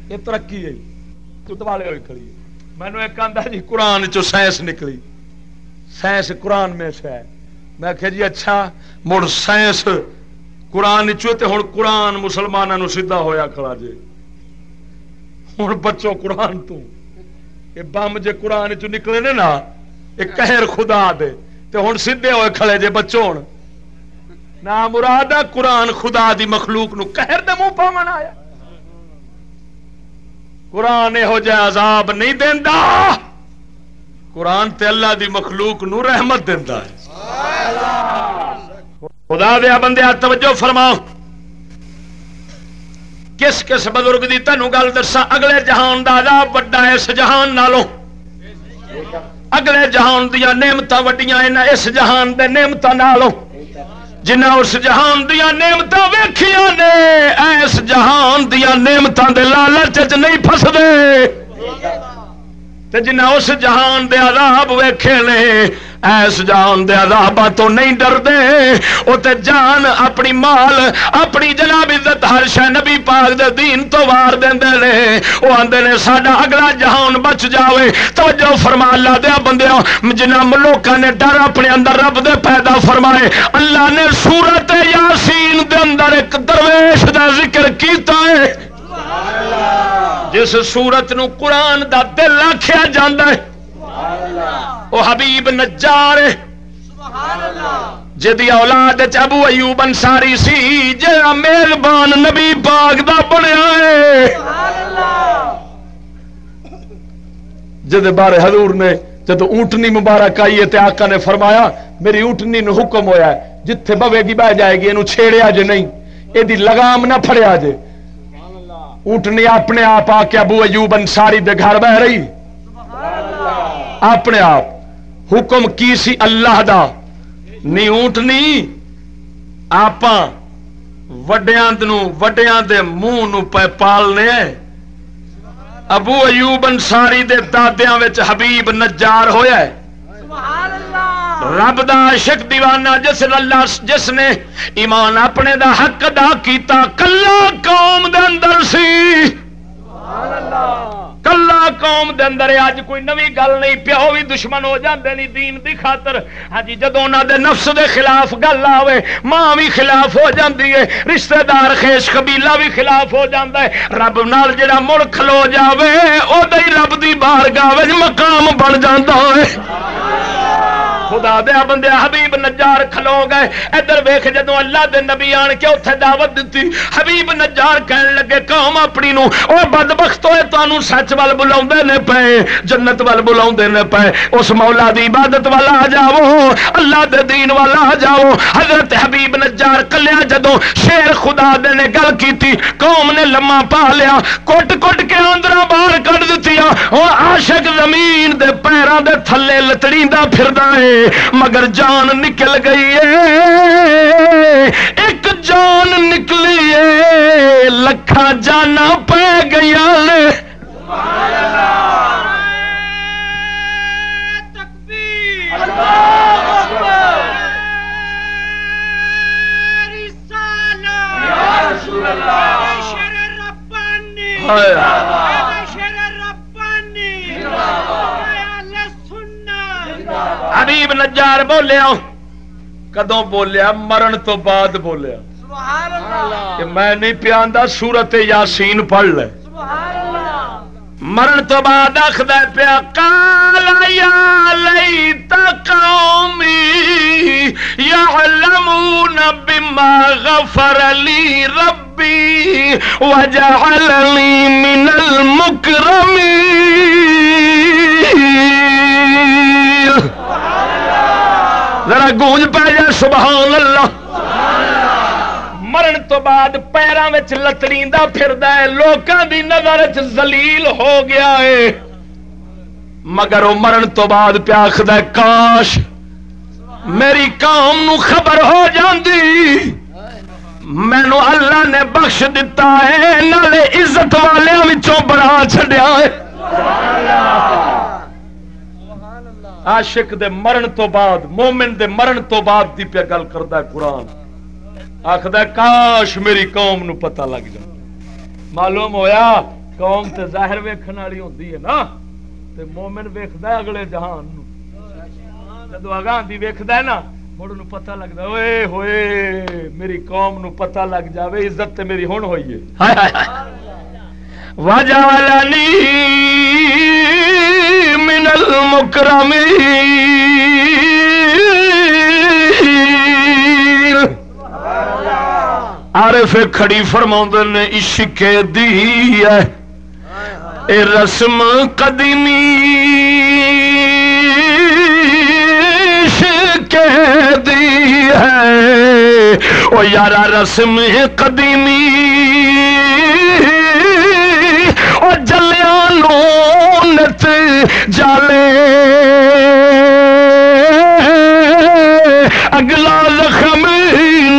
یہ ترقی ہے۔ والے ہوئی کھڑی مینو ایک آدھا جی قرآن چو سائنس نکلی۔ سائنس قرآن میں سے ہے۔ میں کہ جی اچھا مڑ سائنس قرآن چوتے ہوں قرآن مسلمانوں سیدھا ہویا کھڑا جی ہوں بچوں قرآن تو۔ یہ بم جے قرآن چ نکلے نے نا یہ قہر خدا دے۔ تے ہوں سیدھے ہوئے کھڑے جے بچوں نہ مراد قرآن خدا دی مخلوق نو قہر دے منہ پاون آیا قرآن یہو جہ عذاب نہیں دینا قرآن تے اللہ دی مخلوق نو رحمت دینا ہے۔ خدا دیا بندے توجہ فرماؤ۔ کس کس بزرگ دی تینوں گل دسا اگلے جہان دا عذاب وڈا اس جہان نالوں۔ اگلے جہان دیا نعمت وڈیاں اس جہان دے نعمت نالوں۔ جنہ اس جہان دیا نعمت ویخیا نے ایس جہان دیا نعمت دے لالچ نہیں فسدے جنہ اس جہان دے عذاب ویکھے نے ایس جان دے عذابہ تو نہیں ڈر دے او تے جان اپنی مال اپنی جناب عزت ہر شے نبی پاک دے دین تو وار دیندے نے او آندے نے ساڈا اگلا جہان بچ جاوے توجہ فرما اللہ دے بندیاں جنہ لوکاں نے ڈر اپنے اندر رب دے پیدا فرمائے اللہ نے سورت یاسین دے اندر ایک درویش دا ذکر کیتا ہے جس سورت نو قرآن دا دل آخیا جاندہ ہے وہ حبیب نجار جدی اولاد ابو ایوب انصاری سی جا مہربان نبی باغ دا بنیا ہے۔ جد بارے حضور نے جب اونٹنی مبارک آئی ہے آقا نے فرمایا میری اونٹنی نو حکم ہویا ہے جتھے بوے گی بہ جائے گی یہ چھیڑیا جے نہیں۔ یہ لگام نہ پھڑیا جے۔ اونٹنی اپنے آپ آ کے ابو ایوب انصاری دے گھر بہ رہی۔ اپنے آپ۔ حکم کی سی اللہ دا؟ نی اونٹ نہیں آپ وڈیا وڈیا دے منہ نو پالنے۔ ابو ایوب انساری دے دادیا حبیب نجار ہویا ہے رب دا عاشق دیوانہ جس اللہ جس نے ایمان اپنے دا حق ادا کیتا کلا قوم دے اندر سی۔ کلا قوم دے اندر اج کوئی نوی گل نہیں، پیو بھی دشمن ہو جاندے نہیں دین دی خاطر۔ ہاں جی جدوں انہاں دے نفس دے خلاف گل آوے، ماں بھی خلاف ہو جاندی ہے رشتہ دار خیش قبیلہ بھی خلاف ہو جاندا ہے رب نال جڑا مڑ کھلو جاوے، او دے رب دی بارگاہ وچ مقام بن جاندا ہے سبحان اللہ خدا دیا بندے، حبیب نجار کھلو گئے۔ ادھر ویخ جدو اللہ دے نبی آن کے اتنے دعوت دیتی حبیب نجار کہن لگے، قوم اپنی نو، او بد بخت ہوئے تو سچ وال بلا نے پے، جنت وال بلا نے پے۔ اس مولا دی عبادت والا آ جاؤ، اللہ دے دین والا آ جاؤ۔ حضرت حبیب نجار کلیا جدو شیر خدا دے نے گل کی قوم نے لما پا لیا، کٹ کٹ کے اندر باہر کٹ دیتی ہوں عاشق زمین دے پیروں دے تھلے لتڑی پھر ہے۔ مگر جان نکل گئی ہے۔ ایک جان نکلی ہے۔ لکھا جانا پہ گیا حبیب نجار بولیا؟ کدو بولیا؟ مرن تو بعد بولیا۔ کہ میں نہیں پیا سورت یاسین پڑھ لے۔ مرن تو بعد آخد پیا کالا یا لئی قومی یعلمون بما غفر لی ربی وجعلنی من المکرمین. ذرا گونج پہ جائے سبحان اللہ مرن تو بعد پیروں میں لتڑی لوگوں کی نظر چلیل ہو گیا ہے۔ مگر وہ مرن تو بعد پیاخد کاش میری قوم نو خبر ہو جاندی۔ مینو اللہ نے بخش دتا ہے نالے عزت والوں بنا چڈیا ہے۔ عاشق دے مرن تو بعد، مومن دے مرن تو بعد دی پہ گل کرتا ہے قرآن۔ آخد کاش میری قوم نو پتہ لگ جائے۔ معلوم ہویا، قوم تے ظاہر ویکھن والی ہوندی ہے نا؟ تے مومن ویکھدا ہے اگلے جہان نو۔ جدو اگاں دی ویکھدا ہے نا، مڑ نو پتہ لگدا، اوئے ہوئے، میری قوم نو پتہ لگ جاوے، عزت تے میری ہن ہوئی ہے۔ ہائے ہائے ہائے۔ وجعلني من المكرمين عارف کھڑی فرما نے، عشق دی ہے، اے رسم قدیمی۔ عشق دی ہے۔ او یارا رسم قدیمی۔ نت جالے اگلا زخم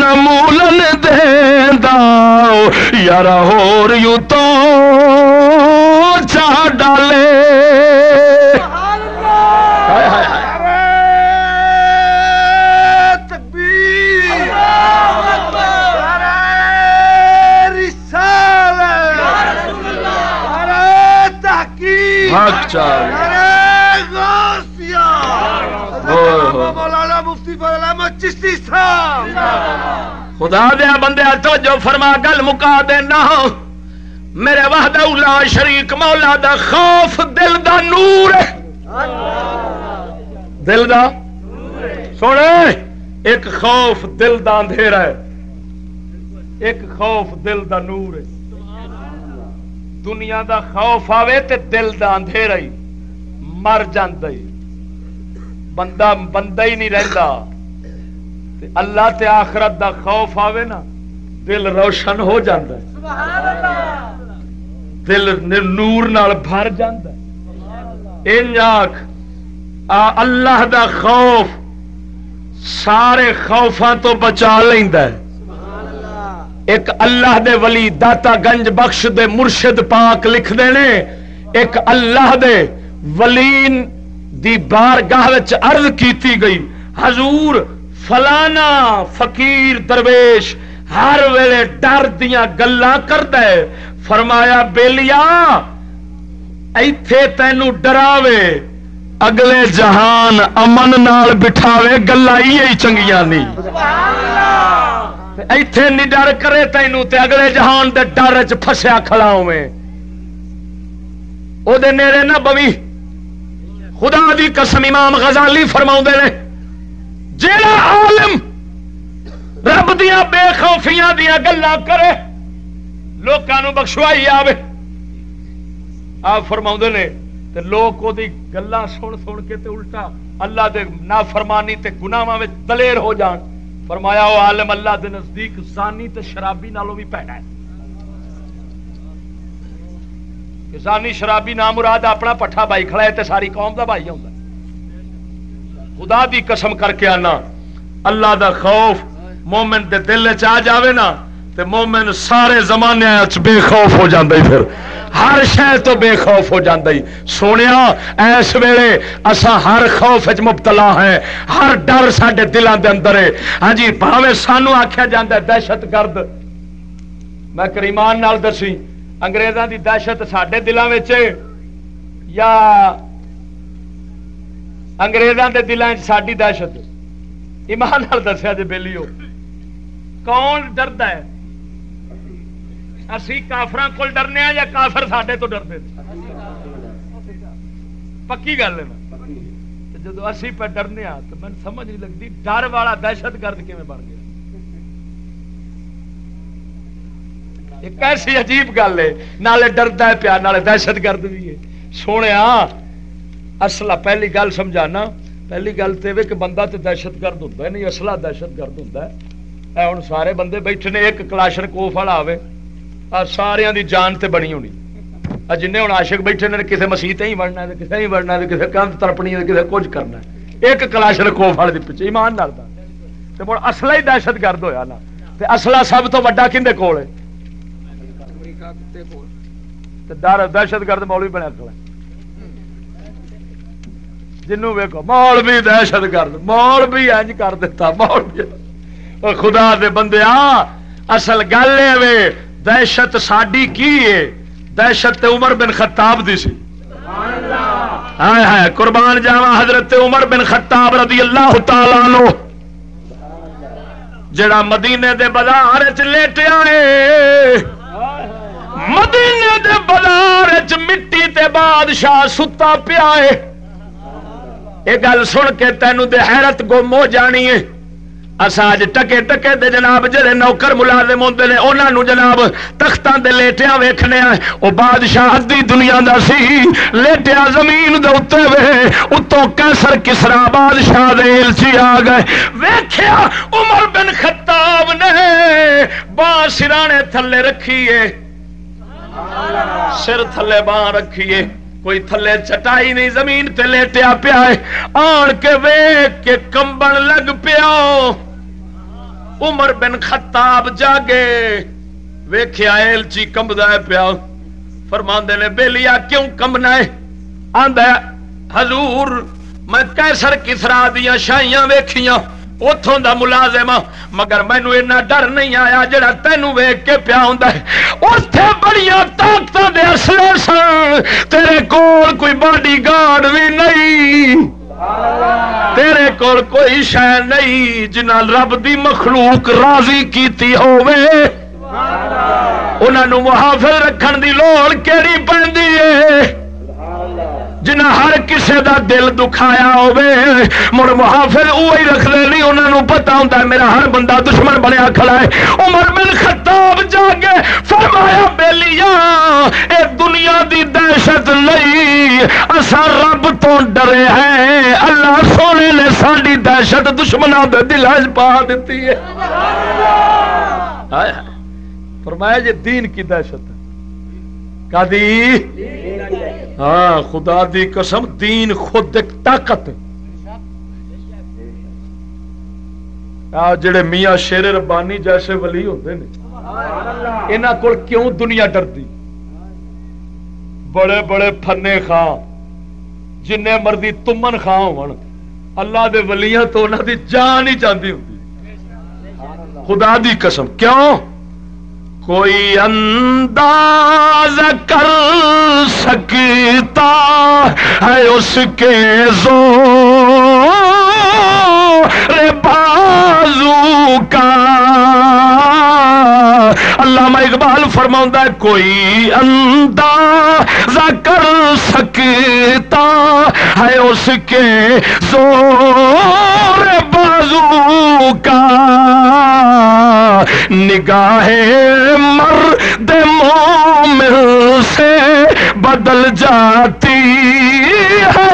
نمولن دے یارا ہور یو تو چاہ ڈالے۔ خدا دیا بندے تو جو فرما گل مکا دینا میرے وحد اولا شریک مولا دا خوف دل دا نور دل دا؟ سونے، ایک خوف دل دا اندھیرا ہے۔ ایک خوف دل دا نور ہے۔ دنیا دا خوف آوے تے دل دا اندھیرا ہی مر ہی بندہ بندہ ہی نہیں رہتا اللہ تے آخرت دا خوف آوے نا دل روشن ہو جاندہ ہے دل نور نال بھر جاندہ ہے ان آخ اللہ دا خوف سارے خوفاں تو بچا لیندہ ہے ایک اللہ دے ولی داتا گنج بخش دے مرشد پاک لکھ دینے، ایک اللہ دے ولین دی بارگاہ وچ عرض کیتی گئی، حضور فلانا فقیر درویش ہر ویلے ڈر دیا گلا کرد فرمایا بےلیا ایتھے تینو ڈراوے، اگلے جہان امن نال بٹھاوے گلا ہی چنگیاں نہیں سبحان ایتھے نہیں ڈر کرے تینو تے اگلے جہان دے ڈر چ فسیا کھڑا ہوئے او دے نیڑے نہ بوی، خدا دی قسم امام غزالی فرماؤں دے نے، جیڑا عالم رب دیا بے خوفیاں دیا گلا کرے لوگوں بخشوائی آوے۔ آپ فرما نے، تے لوگ وہ گلا سن سن کے تے الٹا اللہ دے نا فرمانی تے گناواں دلیر ہو جان۔ فرمایا وہ عالم اللہ دے نزدیک زانی تے شرابی نالوں بھی پیڑا ہے۔ زانی شرابی نام مراد اپنا پٹھا بائی کھڑا ہے تے ساری قوم دا بھائی ہوتا خدا دی قسم کر کے آنا، اللہ دا خوف مومن دے دل چ جاوے نا، تے مومن سارے زمانے بے خوف ہو جاندے پھر۔ ہر شہر تو بے خوف ہو جاندے سونیا، ایس ویلے اسا ہر خوف وچ مبتلا ہیں۔ ہر ڈر ساڈے دلان دے اندر ہے۔ ہاں جی بھاوے سانو آکھیا جاندا ہے، دہشت گرد۔ میں کریمان نال دسی انگریزاں دی دہشت ساڈے دلان وچ یا انگریزاں دے دلان ساری دہشت۔ ایمان دسیا جی بہلی ہو کون ڈرد ہے؟ اسی کافر کو ڈرنے یا کافر سڈے تو ڈرتے پکی گل ہے جب اسی پہ ڈرنے تو میں سمجھ نہیں لگتی ڈر والا دہشت گرد کیون بن گیا۔ ایک ایسی عجیب گل ہے، نالے ڈردا ہے پیا، نالے دہشت گرد بھی ہے۔ سونے اصلا پہلی گل سمجھانا، پہلی گل تو کہ بندہ تو دہشت گرد ہوتا ہے، نہیں اصلا دہشت گرد ہوتا ہے۔ اے ہوں سارے بندے بیٹھے نے، ایک کلاشن کوف والا آئے سارا دی جان تے بنی ہونی جن ہوں آشک بیٹھے نے کسی مسیح ہی بڑھنا ہے کسی ہی بڑھنا ہے کسی کند ترپنی ہے کسی کچھ کرنا ہے ایک کلاشن کوف والے پیچھے ایمان ڈالتا مڑ اصلا ہی دہشت گرد ہوا نا اصلا سب تو وا کھے کول ہے ڈر دہشت گرد مول بھی بنیا کھڑا جنوں ویکو مول بھی دہشت گرد مول بھی انج کر دیتا مول بھی خدا دے بندے آ اصل گل ہے دہشت ساڈی کی ہے؟ دہشت عمر بن خطاب دی سی۔ ہائے ہائے، قربان جاوا حضرت عمر بن خطاب رضی اللہ تعالی عنہ۔ جڑا مدینے دے بازار چ لیٹیا ہے۔ مدینے دے بازار چ مٹی تے بادشاہ ستا پیا ہے۔ یہ گل سن کے تینوں دے حیرت گم ہو جانی ہے۔ اج ٹکے ٹکے دے جناب جڑے نوکر ملازم ہوندے نے، انہاں نو جناب تختاں دے لیٹیاں ویکھنے آ او بادشاہ دی دنیا دا سی لیٹیا زمین دے اوتے وے۔ اتوں کیسر کسرا بادشاہ دے الچی آ گئے۔ ویکھیا عمر بن خطاب نے با سرانے تھلے رکھیے۔ سر تھلے باں رکھیے۔ کوئی تھلے چٹائی نہیں، زمین تے لیٹیا پیا ہے۔ آن کے ویک کے کمبن لگ پیا عمر بن خطاب جاگے۔ ویخیا ایلچی کمبدا پیا۔ فرماندے نے بےلیا کیوں کمنا ہے؟ آندا حضور، میں کیسر کسرا دیا شاہیاں ویکھیاں اتوں دا ملازم مگر مینو اینا ڈر نہیں آیا جڑا تینوں ویک کے پیا ہوں اتے بڑی طاقت دے اصلے سن تیرے کول کوئی باڈی گارڈ بھی نہیں۔ تیرے کول کوئی شہ نہیں جنہ رب دی مخلوق راضی کیتی ہووے۔ نو محافظ رکھن دی لوڑ کیڑی پی جنہ ہر کسے دا دل دکھایا ہوے مڑ محافظ وہی رکھتے نہیں انہوں پتا ہوتا میرا ہر بندہ دشمن بنیا کھڑا ہے۔ عمر بن خطاب جا کے فرمایا بیلیا اے دنیا دی دہشت نہیں اصا رب تو ڈرے ہیں۔ اللہ سونے نے ساری دہشت دشمنوں کے دل پا دیتی ہے۔ فرمایا جی دین کی دہشت کا دی ہاں خدا دی قسم، دین خود ایک طاقت جڑے میاں شیر ربانی جیسے ولی ہوتے ہیں یہاں کو کیوں دنیا ڈرتی؟ بڑے بڑے فنے خان جن مرضی تمن خان ہو اللہ دے ولیاں تو انہوں دی جان ہی چاہتی ہوتی خدا دی قسم، کیوں؟ کوئی انداز کر سکتا ہے اس کے زور بازو کا علامہ اقبال فرما کوئی انداز کر سکتا ہے اس کے زور بازو کا۔ نگاہ مرد مومن سے بدل جاتی ہے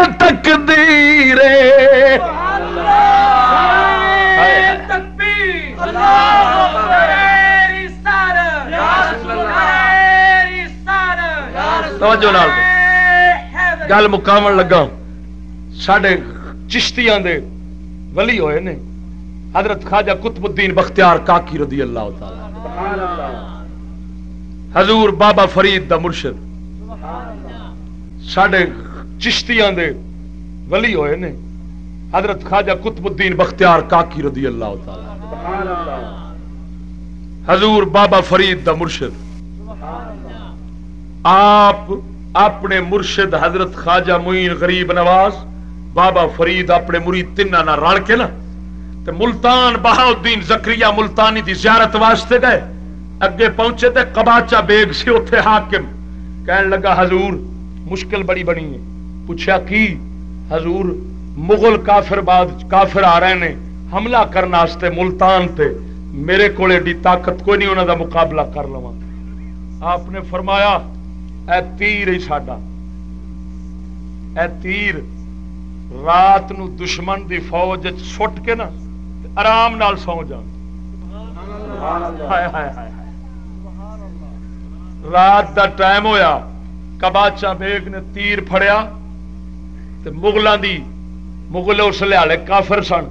تقدیر گل مکاو لگا۔ سڈے چشتیاں دے ولی ہوئے نے۔ حضرت خواجہ قطب الدین بختیار کاکی رضی اللہ تعالی حضور بابا فرید دا مرشد۔ سڈے چشتیاں دے ولی ہوئے نے۔ حضرت خواجہ قطب الدین بختیار کاکی رضی اللہ تعالی حضور بابا فرید دا مرشد۔ آپ اپنے مرشد حضرت خواجہ معین غریب نواز، بابا فرید اپنے مرید تین رل کے نا۔ تے ملتان بہاؤدین زکری ملتانی دی زیارت واسطے گئے۔ اگے پہنچے تے کباچا بیگ سے اتے حاکم۔ کہن لگا، حضور مشکل بڑی بنی ہے۔ پوچھا، کی؟ حضور، مغل کافر بعد کافر آ رہے نے۔ حملہ کرنے ملتان تے۔ میرے کو طاقت کوئی نہیں انہوں دا مقابلہ کر لوا آپ نے فرمایا اے تیر ہی ساڈا اے تیر رات نو دشمن دی فوج سٹ کے نا آرام نال سو جان رات دا ٹائم ہویا کباچا بیگ نے تیر فڑیا مغلوں دی مغل اس لے کافر سن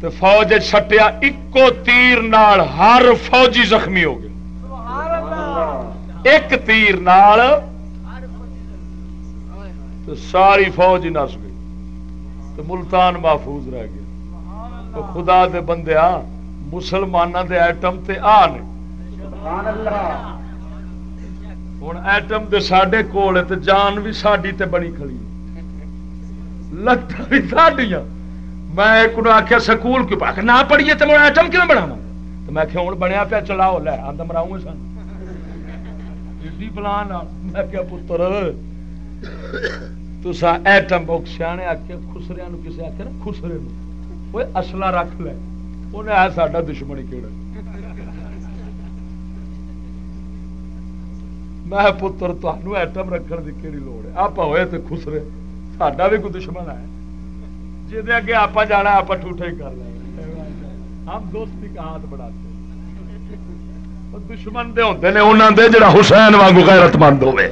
تو فوج چھٹیا ایکو تیر نال ہر فوجی زخمی ہو گیا ایک تیر نال تو ساری فوج ہی نس گئی تو ملتان محفوظ رہ گیا تو خدا دے بندے آ مسلمانوں دے ایٹم تے آ نے ہوں ایٹم دے ساڈے کول تے جان بھی ساڈی تے بڑی کھڑی لت بھی ساڈیاں میں ایک نے آخیا سکول کیوں نہ پڑھیے تو میں ایٹم کیوں بناوا تو میں کہ ہوں بنیا پیا چلاؤ لے آدھ مراؤں سن ایڈی پلان میں کیا پتر تسا ایٹم بک سیانے آخیا خسریا کسی آخیا نا خسرے وہ اصلا رکھ لے انہیں آیا ساڈا دشمنی کہڑا میں پتر تمہیں ایٹم رکھنے کی کہڑی لوڑ ہے آپ ہوئے تو خسرے ساڈا بھی کوئی دشمن ہے جی اگے آپ جانا آپ ٹوٹے ہی کر لیں ہم دوستی کا ہاتھ بڑھاتے دشمن دے ہوتے نے انہوں دے جڑا حسین وانگو غیرت مند ہوئے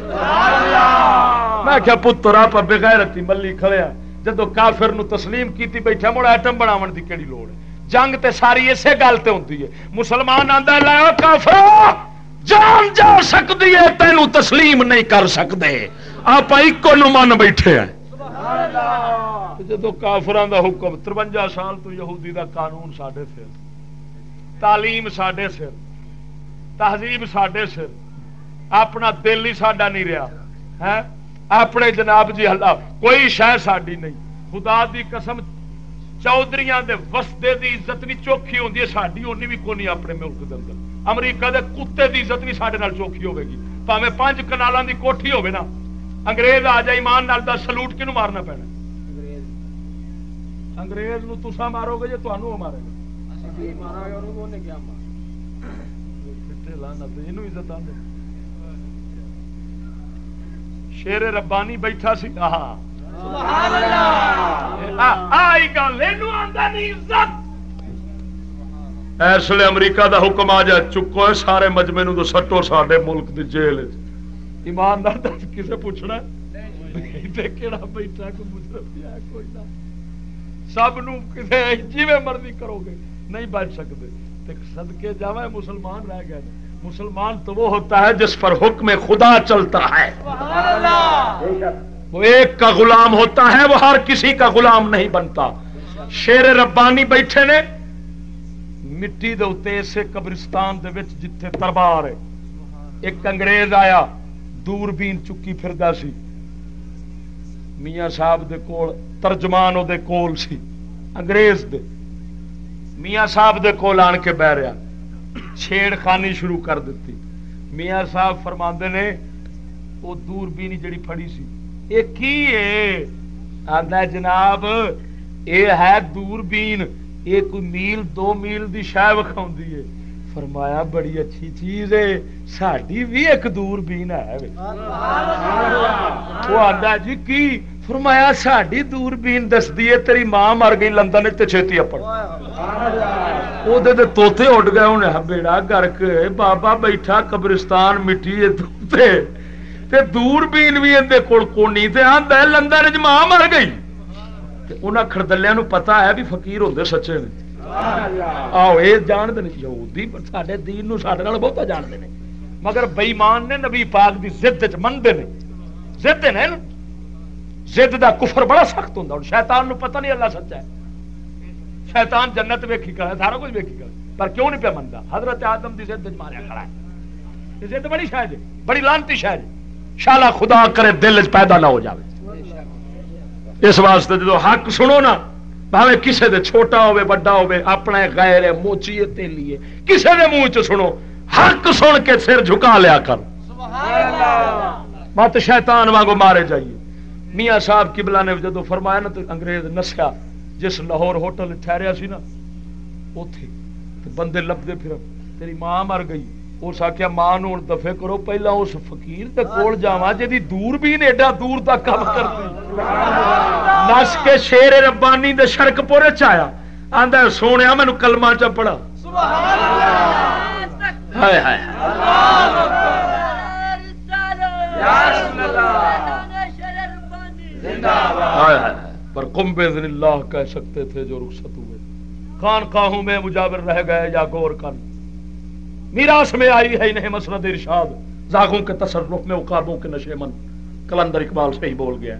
میں کیا پتر آپ بغیرتی ملی کھڑیا جدو کافر نو تسلیم کیتی بیٹھا مڑا ایٹم بناون دی کیڑی لوڑ ہے جنگ تے ساری اسی گل تے ہوندی ہے مسلمان آندا لا کافر جان جا سکتی ہے تینوں تسلیم نہیں کر سکتے آپ ایک نو من بیٹھے ہیں جدو کافران دا حکم ترونجا سال تو یہودی دا قانون ساڈے سر تعلیم ساڈے سر تہذیب ساڈے سر۔ اپنا دل ہی ساڈا نہیں رہا۔ ہے اپنے جناب جی ہلا کوئی شہ ساڈی نہیں۔ خدا دی قسم چودھری دے وسدے دی عزت بھی چوکھی ہوتی ہے ساری اونی بھی کونی اپنے ملک کے اندر۔ امریکہ دے کتے دی عزت بھی سارے چوکھی ہوے گی۔ پاوے پانچ کنالوں دی کوٹھی ہوے نا۔ انگریز آ جائے ایمان نال دا سلوٹ کنو مارنا پینا؟ انگریز نو تسا مارو گے یا تمہوں مارے گا؟ شیر ربانی بیٹھا سی۔ اس لیے امریکہ دا حکم آ جائے، چکو ہے سارے مجمے نو تو سٹو سارے ملک دی جیل ایماندار دس کسے پوچھنا کہڑا بیٹھا کوئی مطلب سب کسی جی مرضی کرو گے، نہیں بچ سکتے سدکے جا مسلمان رہ گئے۔ مسلمان تو وہ ہوتا ہے جس پر حکم خدا چلتا ہے۔ وہ ایک کا غلام ہوتا ہے، وہ ہر کسی کا غلام نہیں بنتا۔ شیر ربانی بیٹھے نے، مٹی دے اسے قبرستان دے وچ جتھے دربار ہے۔ ایک انگریز آیا، دور بین چکی پھر سی۔ میاں صاحب دے کول، ترجمان دے کول سی، انگریز دے۔ میاں صاحب دے کول آن کے بہ رہا۔ چھیڑ خانی شروع کر دیتی۔ میاں صاحب فرما نے وہ دور بینی جڑی پھڑی سی۔ یہ کی ہے آدھا جناب یہ ہے دور بین یہ کوئی میل دو میل دی شہ وکھا ہے فرمایا بڑی اچھی چیز ہے ساری بھی ایک دور بین ہے۔ وہ آدھا جی کی؟ فرمایا ساری دور بین دستی ہے تیری ماں مر گئی لندن چھتی اپن وہ توتے اڈ گئے انہیں بیڑا گرک بابا بیٹھا قبرستان مٹی تے دور بین بھی اندر کول کونی تے آندا لندن وچ ماں مر گئی تے انہاں کھڑدلیاں نو پتہ ہے بھی فقیر ہوندے سچے نے آو اے جان دے یہودی ساڈے دین نو ساڈے نال بہت جان دے نے مگر بے ایمان نے نبی پاک دی ضد وچ مندے نے ضد نے زد دا کفر بڑا سخت ہوں شیطان نو پتہ نہیں اللہ سچا ہے۔ شیطان جنت ویکھی کرا سارا کچھ ویکھی کرا پر کیوں نہیں پیا منتا حضرت آدم کی زد ماریا کھڑا ہے۔ زد بڑی شاید بڑی لانتی شاید شالا خدا کرے دل پیدا نہ ہو جاوے۔ اس واسطے جدو حق سنو نا بھاوے کسے دے چھوٹا ہوئے بڑا ہوئے اپنا غیر ہے موچی تیلی ہے۔ کسے دے منہ چ سنو حق سن کے سر جھکا لیا کر۔ مت شیطان وانگو مارے جائیے۔ میاں صاحب کبلا نے جدو فرمایا نا تو انگریز نسیا جس لاہور ہوٹل ٹھہریا سی نا اتے بندے لبتے پھر تیری ماں مر گئی۔ اس آخیا ماں نو دفے کرو پہلا اس فقیر تے کول جاوا جی دور بھی نے ایڈا دور تک کم کرتی نس کے شیر ربانی دے شرک پورے چایا آندا سونے مینو کلمہ چ پڑا ہائے ہائے ہائے۔ ہائے پر کم بے اللہ کہہ سکتے تھے جو رخصت ہوئے۔ خان خواہوں میں مجاور رہ گئے یا غور کر میراث میں آئی ہے انہیں مسرت ارشاد۔ زاغوں کے تصرف میں اقابوں کے نشے من۔ کلندر اقبال سے ہی بول گیا۔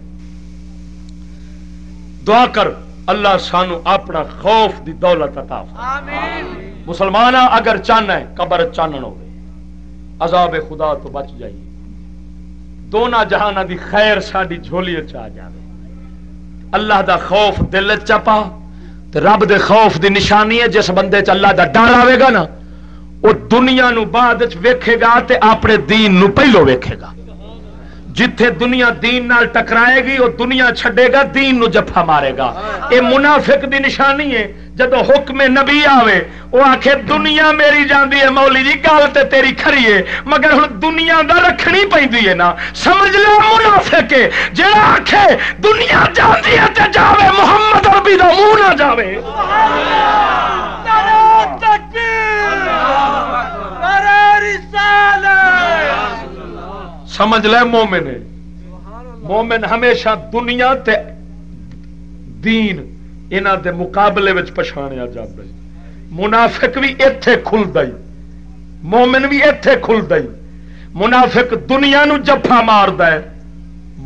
دعا کر اللہ سانو اپنا خوف دی دولت عطا مسلمان اگر چاہنا ہے قبر چانن ہوگی عذاب خدا تو بچ جائیے۔ دونوں جہان دی خیر ساری جھولی چ جائے اللہ دا خوف دل چپا رب دے خوف دی نشانی ہے، جس بندے چ اللہ دا ڈر آئے گا نا وہ دنیا نو بعد ویکھے گا تے اپنے دین نو پہلو ویکھے گا۔ جتھے دنیا دین نال ٹکرائے گی وہ دنیا چھڈے گا دین نو جفا مارے گا۔ اے منافق دی نشانی ہے جدو حکم نبی آوے وہ آخ دنیا میری جاندی ہے مولی جی گل تے تیری کھری ہے مگر ہوں دنیا دا رکھنی پی ہے نا۔ سمجھ لو منافق جہاں آخ دنیا جاندی ہے تے جاوے محمد عربی دا منہ نہ جاوے۔ سمجھ لے مومن۔ مومن ہمیشہ دنیا تے دین انہ دے مقابلے وچ پچھاڑیا جاتا ہے منافق بھی اتے کھلتا مومن بھی اتے کھلتا منافق دنیا نو جفا مارد ہے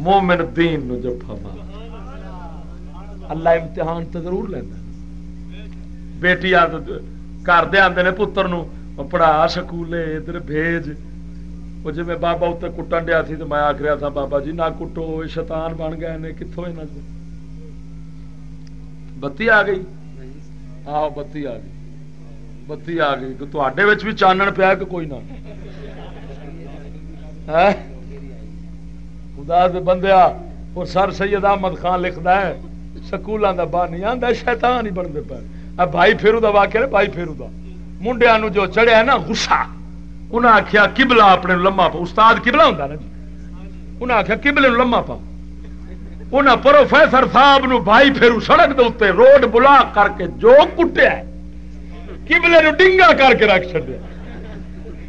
مومن دین نو جفا مار اللہ۔ امتحان تو ضرور لینا بیٹی گھر دے آتے نے پتر نو پڑھا سکولے ادھر بھیج۔ وہ جی میں بابا اتنے کٹن دیا سی تو میں آخ رہا تھا بابا جی نہ کٹو شیطان بن گئے نے کتوں یہاں سے بتی آ گئی آہو بتی آ گئی بتی آ گئی تو تے بھی چانن پیا کہ کوئی نہ خدا دے بندیا وہ سر سید احمد خان لکھتا ہے سکولوں کا باہر نہیں آتا شیطان ہی بنتے پہ بھائی پھیرو کا واقعہ بھائی پھیرو کا منڈیا جو چڑھیا نا غصہ انہیں آخیا کبلا اپنے لما پا استاد کبلا ہوں نا جی؟ انہیں آخیا کبلے لما پا انہیں پروفیسر صاحب نو بھائی پھر سڑک دے روڈ بلا کر کے جو کٹیا کبلے نو ڈنگا کر کے رکھ چڑیا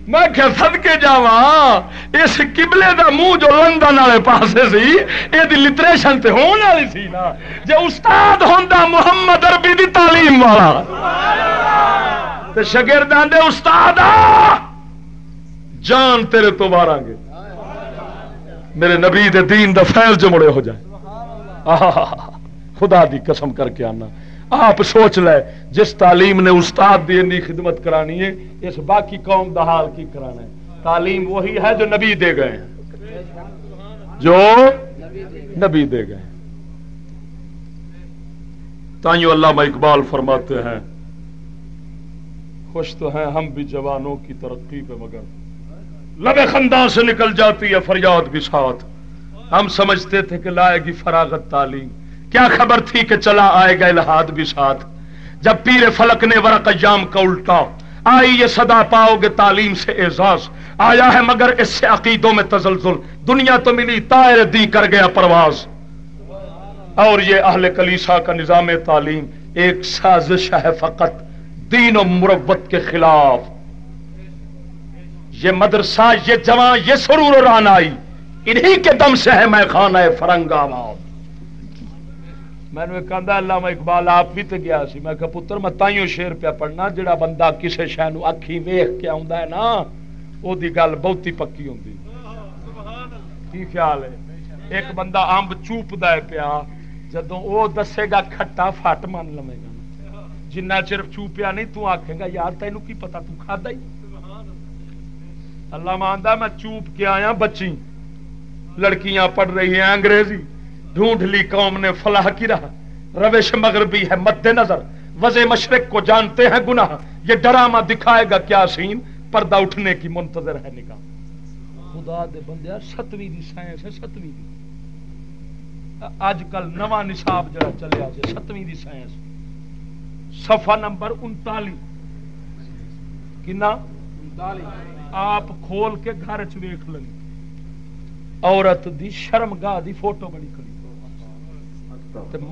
میں کیا سد کے جا اس کبلے دا منہ جو لندن والے پاسے سی یہ لٹریشن تے ہونے والی سی نا۔ جی استاد ہوں محمد اربی دی تعلیم والا۔ شگردان دے استاد جان تیرے تو مارا گے۔ میرے نبی دے دین دا فیض جو مڑے ہو جائے۔ خدا دی قسم کر کے آنا آپ سوچ لے جس تعلیم نے استاد دی انی خدمت کرانی ہے اس باقی قوم دا حال کی کرانا ہے تعلیم وہی ہے جو نبی دے گئے جو نبی دے گئے تائیوں اللہ اقبال فرماتے ہیں خوش تو ہیں ہم بھی جوانوں کی ترقی پہ مگر لبے خندان سے نکل جاتی ہے فریاد بھی ساتھ۔ ہم سمجھتے تھے کہ لائے گی فراغت تعلیم۔ کیا خبر تھی کہ چلا آئے گا الہاد بھی ساتھ؟ جب پیر فلک نے ورق جام کا الٹا، آئی یہ صدا پاؤ گے تعلیم سے اعزاز۔ آیا ہے مگر اس سے عقیدوں میں تزلزل۔ دنیا تو ملی تائر دی کر گیا پرواز۔ اور یہ اہل کلیسا کا نظام تعلیم ایک سازش ہے فقط۔ دین و مربت کے خلاف۔ یہ مدرسہ، یہ جوان یہ سرور و رانائی انہی کے دم سے ہے میں خانہ فرنگ آباد۔ میں نے کہا، اللہ میں اقبال، آپ بھی تو گیا سی۔ میں کہا، پتر، میں تائیوں شیر پہ پڑھنا، جڑا بندہ کسے شہ نو اکھی ویخ کے آندا ہے نا وہ دی گل بہت ہی پکی ہوندی۔ کی خیال ہے؟ ایک بندہ امب چوپ دا ہے پیا، جدوں او دسے گا کھٹا فٹ من لوے گا۔ جنہ چر چوپیا نہیں، تو آکھے گا، یار، تینوں کی پتہ تو کھادا ہی۔ اللہ مانتا میں چوپ کے آیا بچی۔ لڑکیاں پڑھ رہی ہیں انگریزی۔ ڈھونڈ لی قوم نے فلاح کی رہا روش مغربی ہے مد نظر۔ وز مشرق کو جانتے ہیں گناہ۔ یہ ڈرامہ دکھائے گا کیا سین؟ پردہ اٹھنے کی منتظر ہے نکاح خدا دے بندے، ستویں دی سائنس ہے، ستویں دی۔ اج کل نواں نصاب جڑا چلیا جی ستویں دی سائنس۔ صفحہ نمبر انتالی۔ کنا؟ انتالی۔ آپ کھول کے گھر چیخ لگی عورت دی شرم گاہ دی فوٹو بڑی کری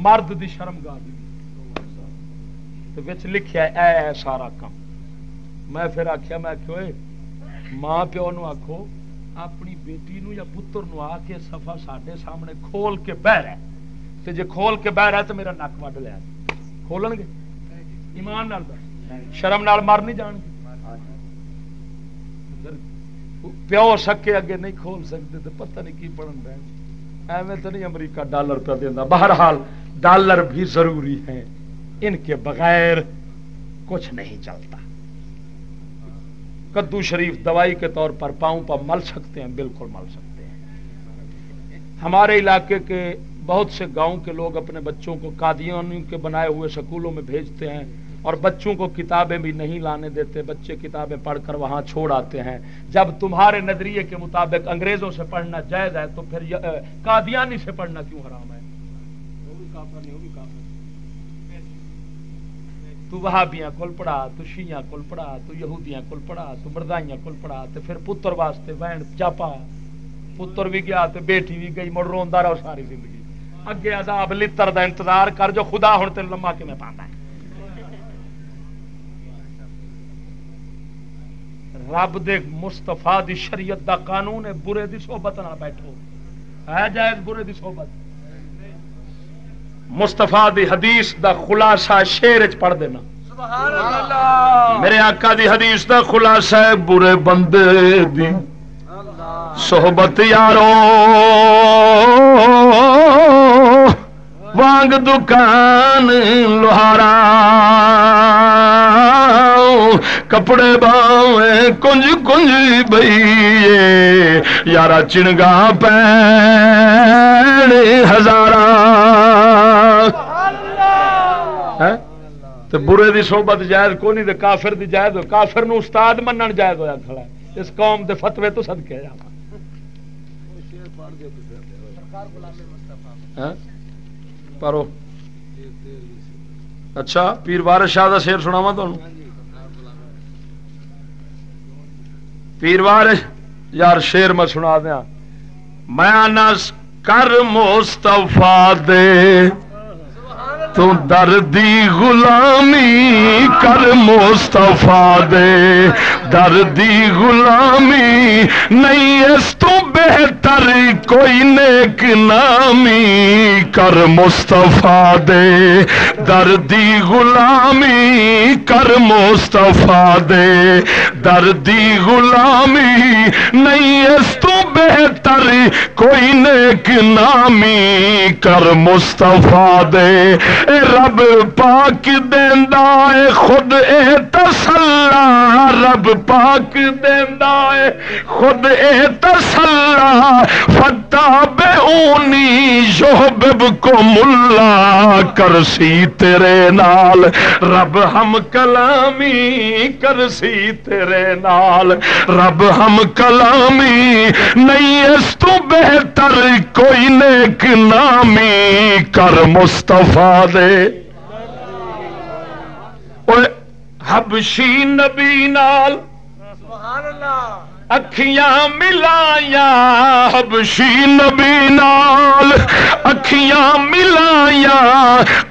مرد دی شرم گاہ دی وچ لکھیا اے اے، سارا کام میں پھر آخیا میں ماں پیو نو آخو اپنی بیٹی نو یا پتر نو آ کے سفا سڈے سامنے کھول کے بہ رہا تو جی کھول کے بہ رہا تو میرا نک وڈ لیا کھولن گے؟ ایمان نال شرم نال مر نہیں جان گے۔ پیو سکے اگے نہیں کھول سکتے تو پتہ نہیں کی پڑھن رہے ایویں تو نہیں امریکہ ڈالر پہ دینا بہرحال ڈالر بھی ضروری ہے ان کے بغیر کچھ نہیں چلتا۔ کدو شریف دوائی کے طور پر پاؤں پر مل سکتے ہیں، بالکل مل سکتے ہیں۔ ہمارے علاقے کے بہت سے گاؤں کے لوگ اپنے بچوں کو قادیانی کے بنائے ہوئے سکولوں میں بھیجتے ہیں۔ اور بچوں کو کتابیں بھی نہیں لانے دیتے، بچے کتابیں پڑھ کر وہاں چھوڑ آتے ہیں۔ جب تمہارے نظریے کے مطابق انگریزوں سے پڑھنا جائز ہے، تو پھر قادیانی سے پڑھنا کیوں حرام ہے؟ تو وہابیاں کل پڑھا، تو شیاں کل پڑھا، تو یہودیاں کل پڑھا، تو مردائیاں کل پڑھا تو پھر پتر واسطے وین چاپا۔ پتر بھی گیا تو بیٹی بھی گئی، مڑ روا رہو ساری زندگی۔ اگے عذاب، لتر دا انتظار کر جو خدا ہوں تین لما کے میں پانا ہے؟ رب دے مستفا دی شریعت دا قانون ہے برے دی صحبت نہ بیٹھو۔ ہے جائز برے دی صحبت؟ مستفا دی حدیث دا خلاصہ شیر چ پڑھ دینا۔ میرے آقا دی حدیث دا خلاصہ ہے برے بندے دی۔ صحبت یارو وانگ دکان لوہارا۔ کپڑے باوے کنج کنج بئی یارا چنگا پین ہزارا برے دی صحبت جائز کو نہیں کافر دی جائز کافر نو استاد منن جائز ہویا کھڑا ہے۔ اس قوم دے فتوے تو صدقے جا ہاں؟ پرو۔ اچھا پیر وارس شاہ کا شیر سناوا تمہیں پیر یار شیر میں سنا دیا میں کر مستفا دے۔ تو دردی غلامی کر مستفا دے۔ دردی غلامی نہیں اس تو بہتر کوئی نیک نامی کر مستفا دے۔ دردی غلامی کر مستفا دے۔ دردی غلامی نہیں اس تو بہتر کوئی نیک نامی کر مستفا دے۔ رب پاک دیندا اے، خود اے تسلا، رب پاک دیندا اے، خود اے تسلا فتا بے اونی یحبب کو ملا، کرسی تیرے نال، رب ہم کلامی، کرسی تیرے نال، رب ہم کلامی، نہیں اس تو بہتر کوئی نیک نامی، کر مصطفیٰ دے حبشی نبی نال اکھیاں ملایا حبشی نبی نال، اکھیاں ملایا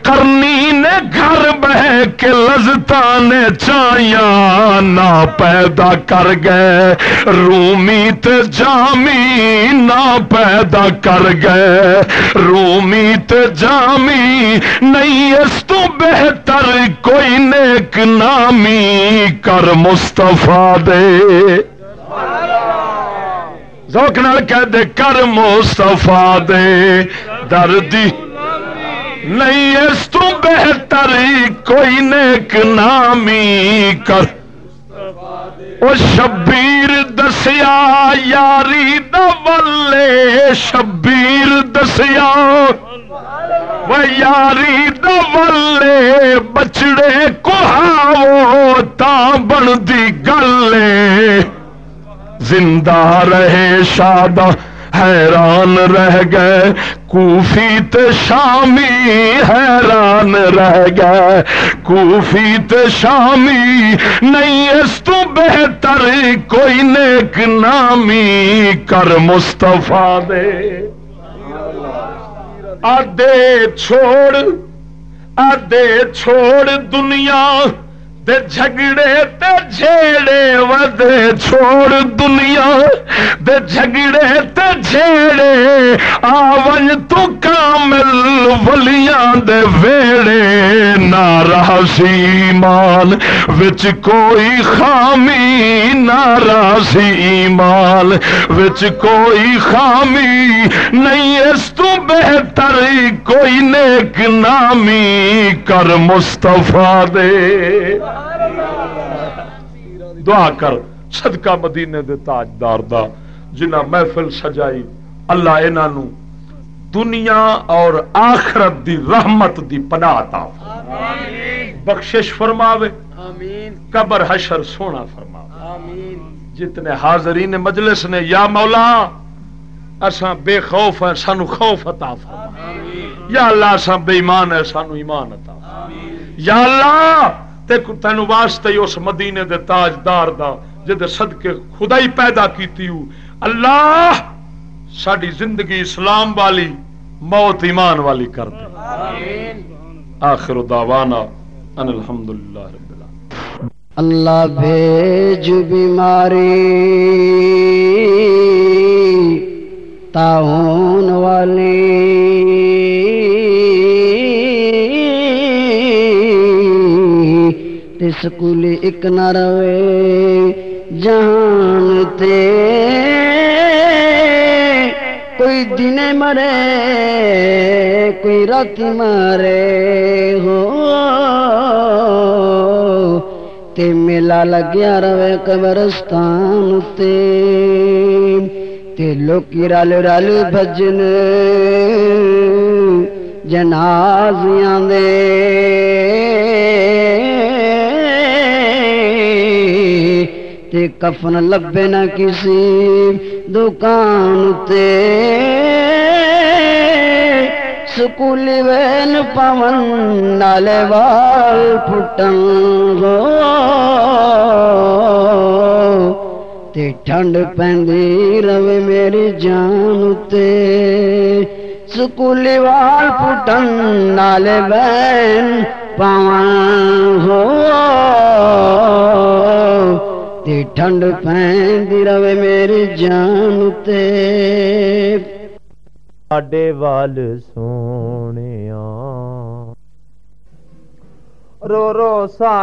کرنی نے گھر بہ کے لذتا نے چایا نہ پیدا کر گئے، رومی تے جامی نہ پیدا کر گئے۔ رومی تے جامی نہیں، اس تو بہتر کوئی نیک نامی کر مستفا دے۔ ذوق نال کہہ دے، کر مصطفا دے۔ دردی نہیں، اس تو بہتر کوئی نیک نامی کر۔ او شبیر دسیا، یاری دلے شبیر دسیا۔ وہ یاری دلے بچڑے کو تا بنتی گلے۔ زندہ رہے شاد حیران رہ گئے، کوفی تے شامی حیران رہ گئے۔ کوفی تے شامی، نہیں اس تو بہتر کوئی نیک نامی۔ کر مستفا دے۔ آدے چھوڑ آدے چھوڑ دنیا۔ دے جھگڑے تے جھیڑے ودے چھوڑ دنیا۔ دے جھگڑے تے جھیڑے، آون تو کامل ولیاں دے ویڑے۔ نہ رہا سی ایمان وچ کوئی خامی، نہ رہا سی ایمان وچ کوئی خامی۔ نہیں اس تو بہتر کوئی نیک نامی۔ کر مصطفیٰ دے۔ دعا کر صدقہ مدینے دے تاجدار دا جنہ محفل سجائی اللہ انہوں دنیا اور آخرت دی رحمت دی پناہ عطا بخشش فرماوے۔ قبر حشر سونا فرماوے۔ جتنے حاضرین مجلس نے یا مولا اساں بے خوف ہیں سانو خوف عطا فرما یا اللہ اساں بے ایمان ہے سانو ایمان عطا یا اللہ تے تینو واسطے ہی اس مدینے دے تاجدار دا جدے صدقے خدا ہی پیدا کیتی ہو۔ اللہ ساڈی زندگی اسلام والی موت ایمان والی کر دے۔ آخر دعوانا ان الحمدللہ رب العالمین۔ اللہ بھیج بیماری تعاون والی۔ سکول ایک نہ روے جہان تے کوئی دن مرے کوئی رات مرے ہو تے میلا لگیا رہے قبرستان تے تے لوکی رل رل بجن جنازیاں دے تے کفن لبے نہ کسی دکان تے۔ سکولی وین پون نالے وال پھٹن گو تے ٹھنڈ پہندی روے میری جان تے۔ سکولی وال پھٹن نالے وین پون ہو تے ٹھنڈ پہندی روے میری جان تے ساڈے وال سونے رو رو سا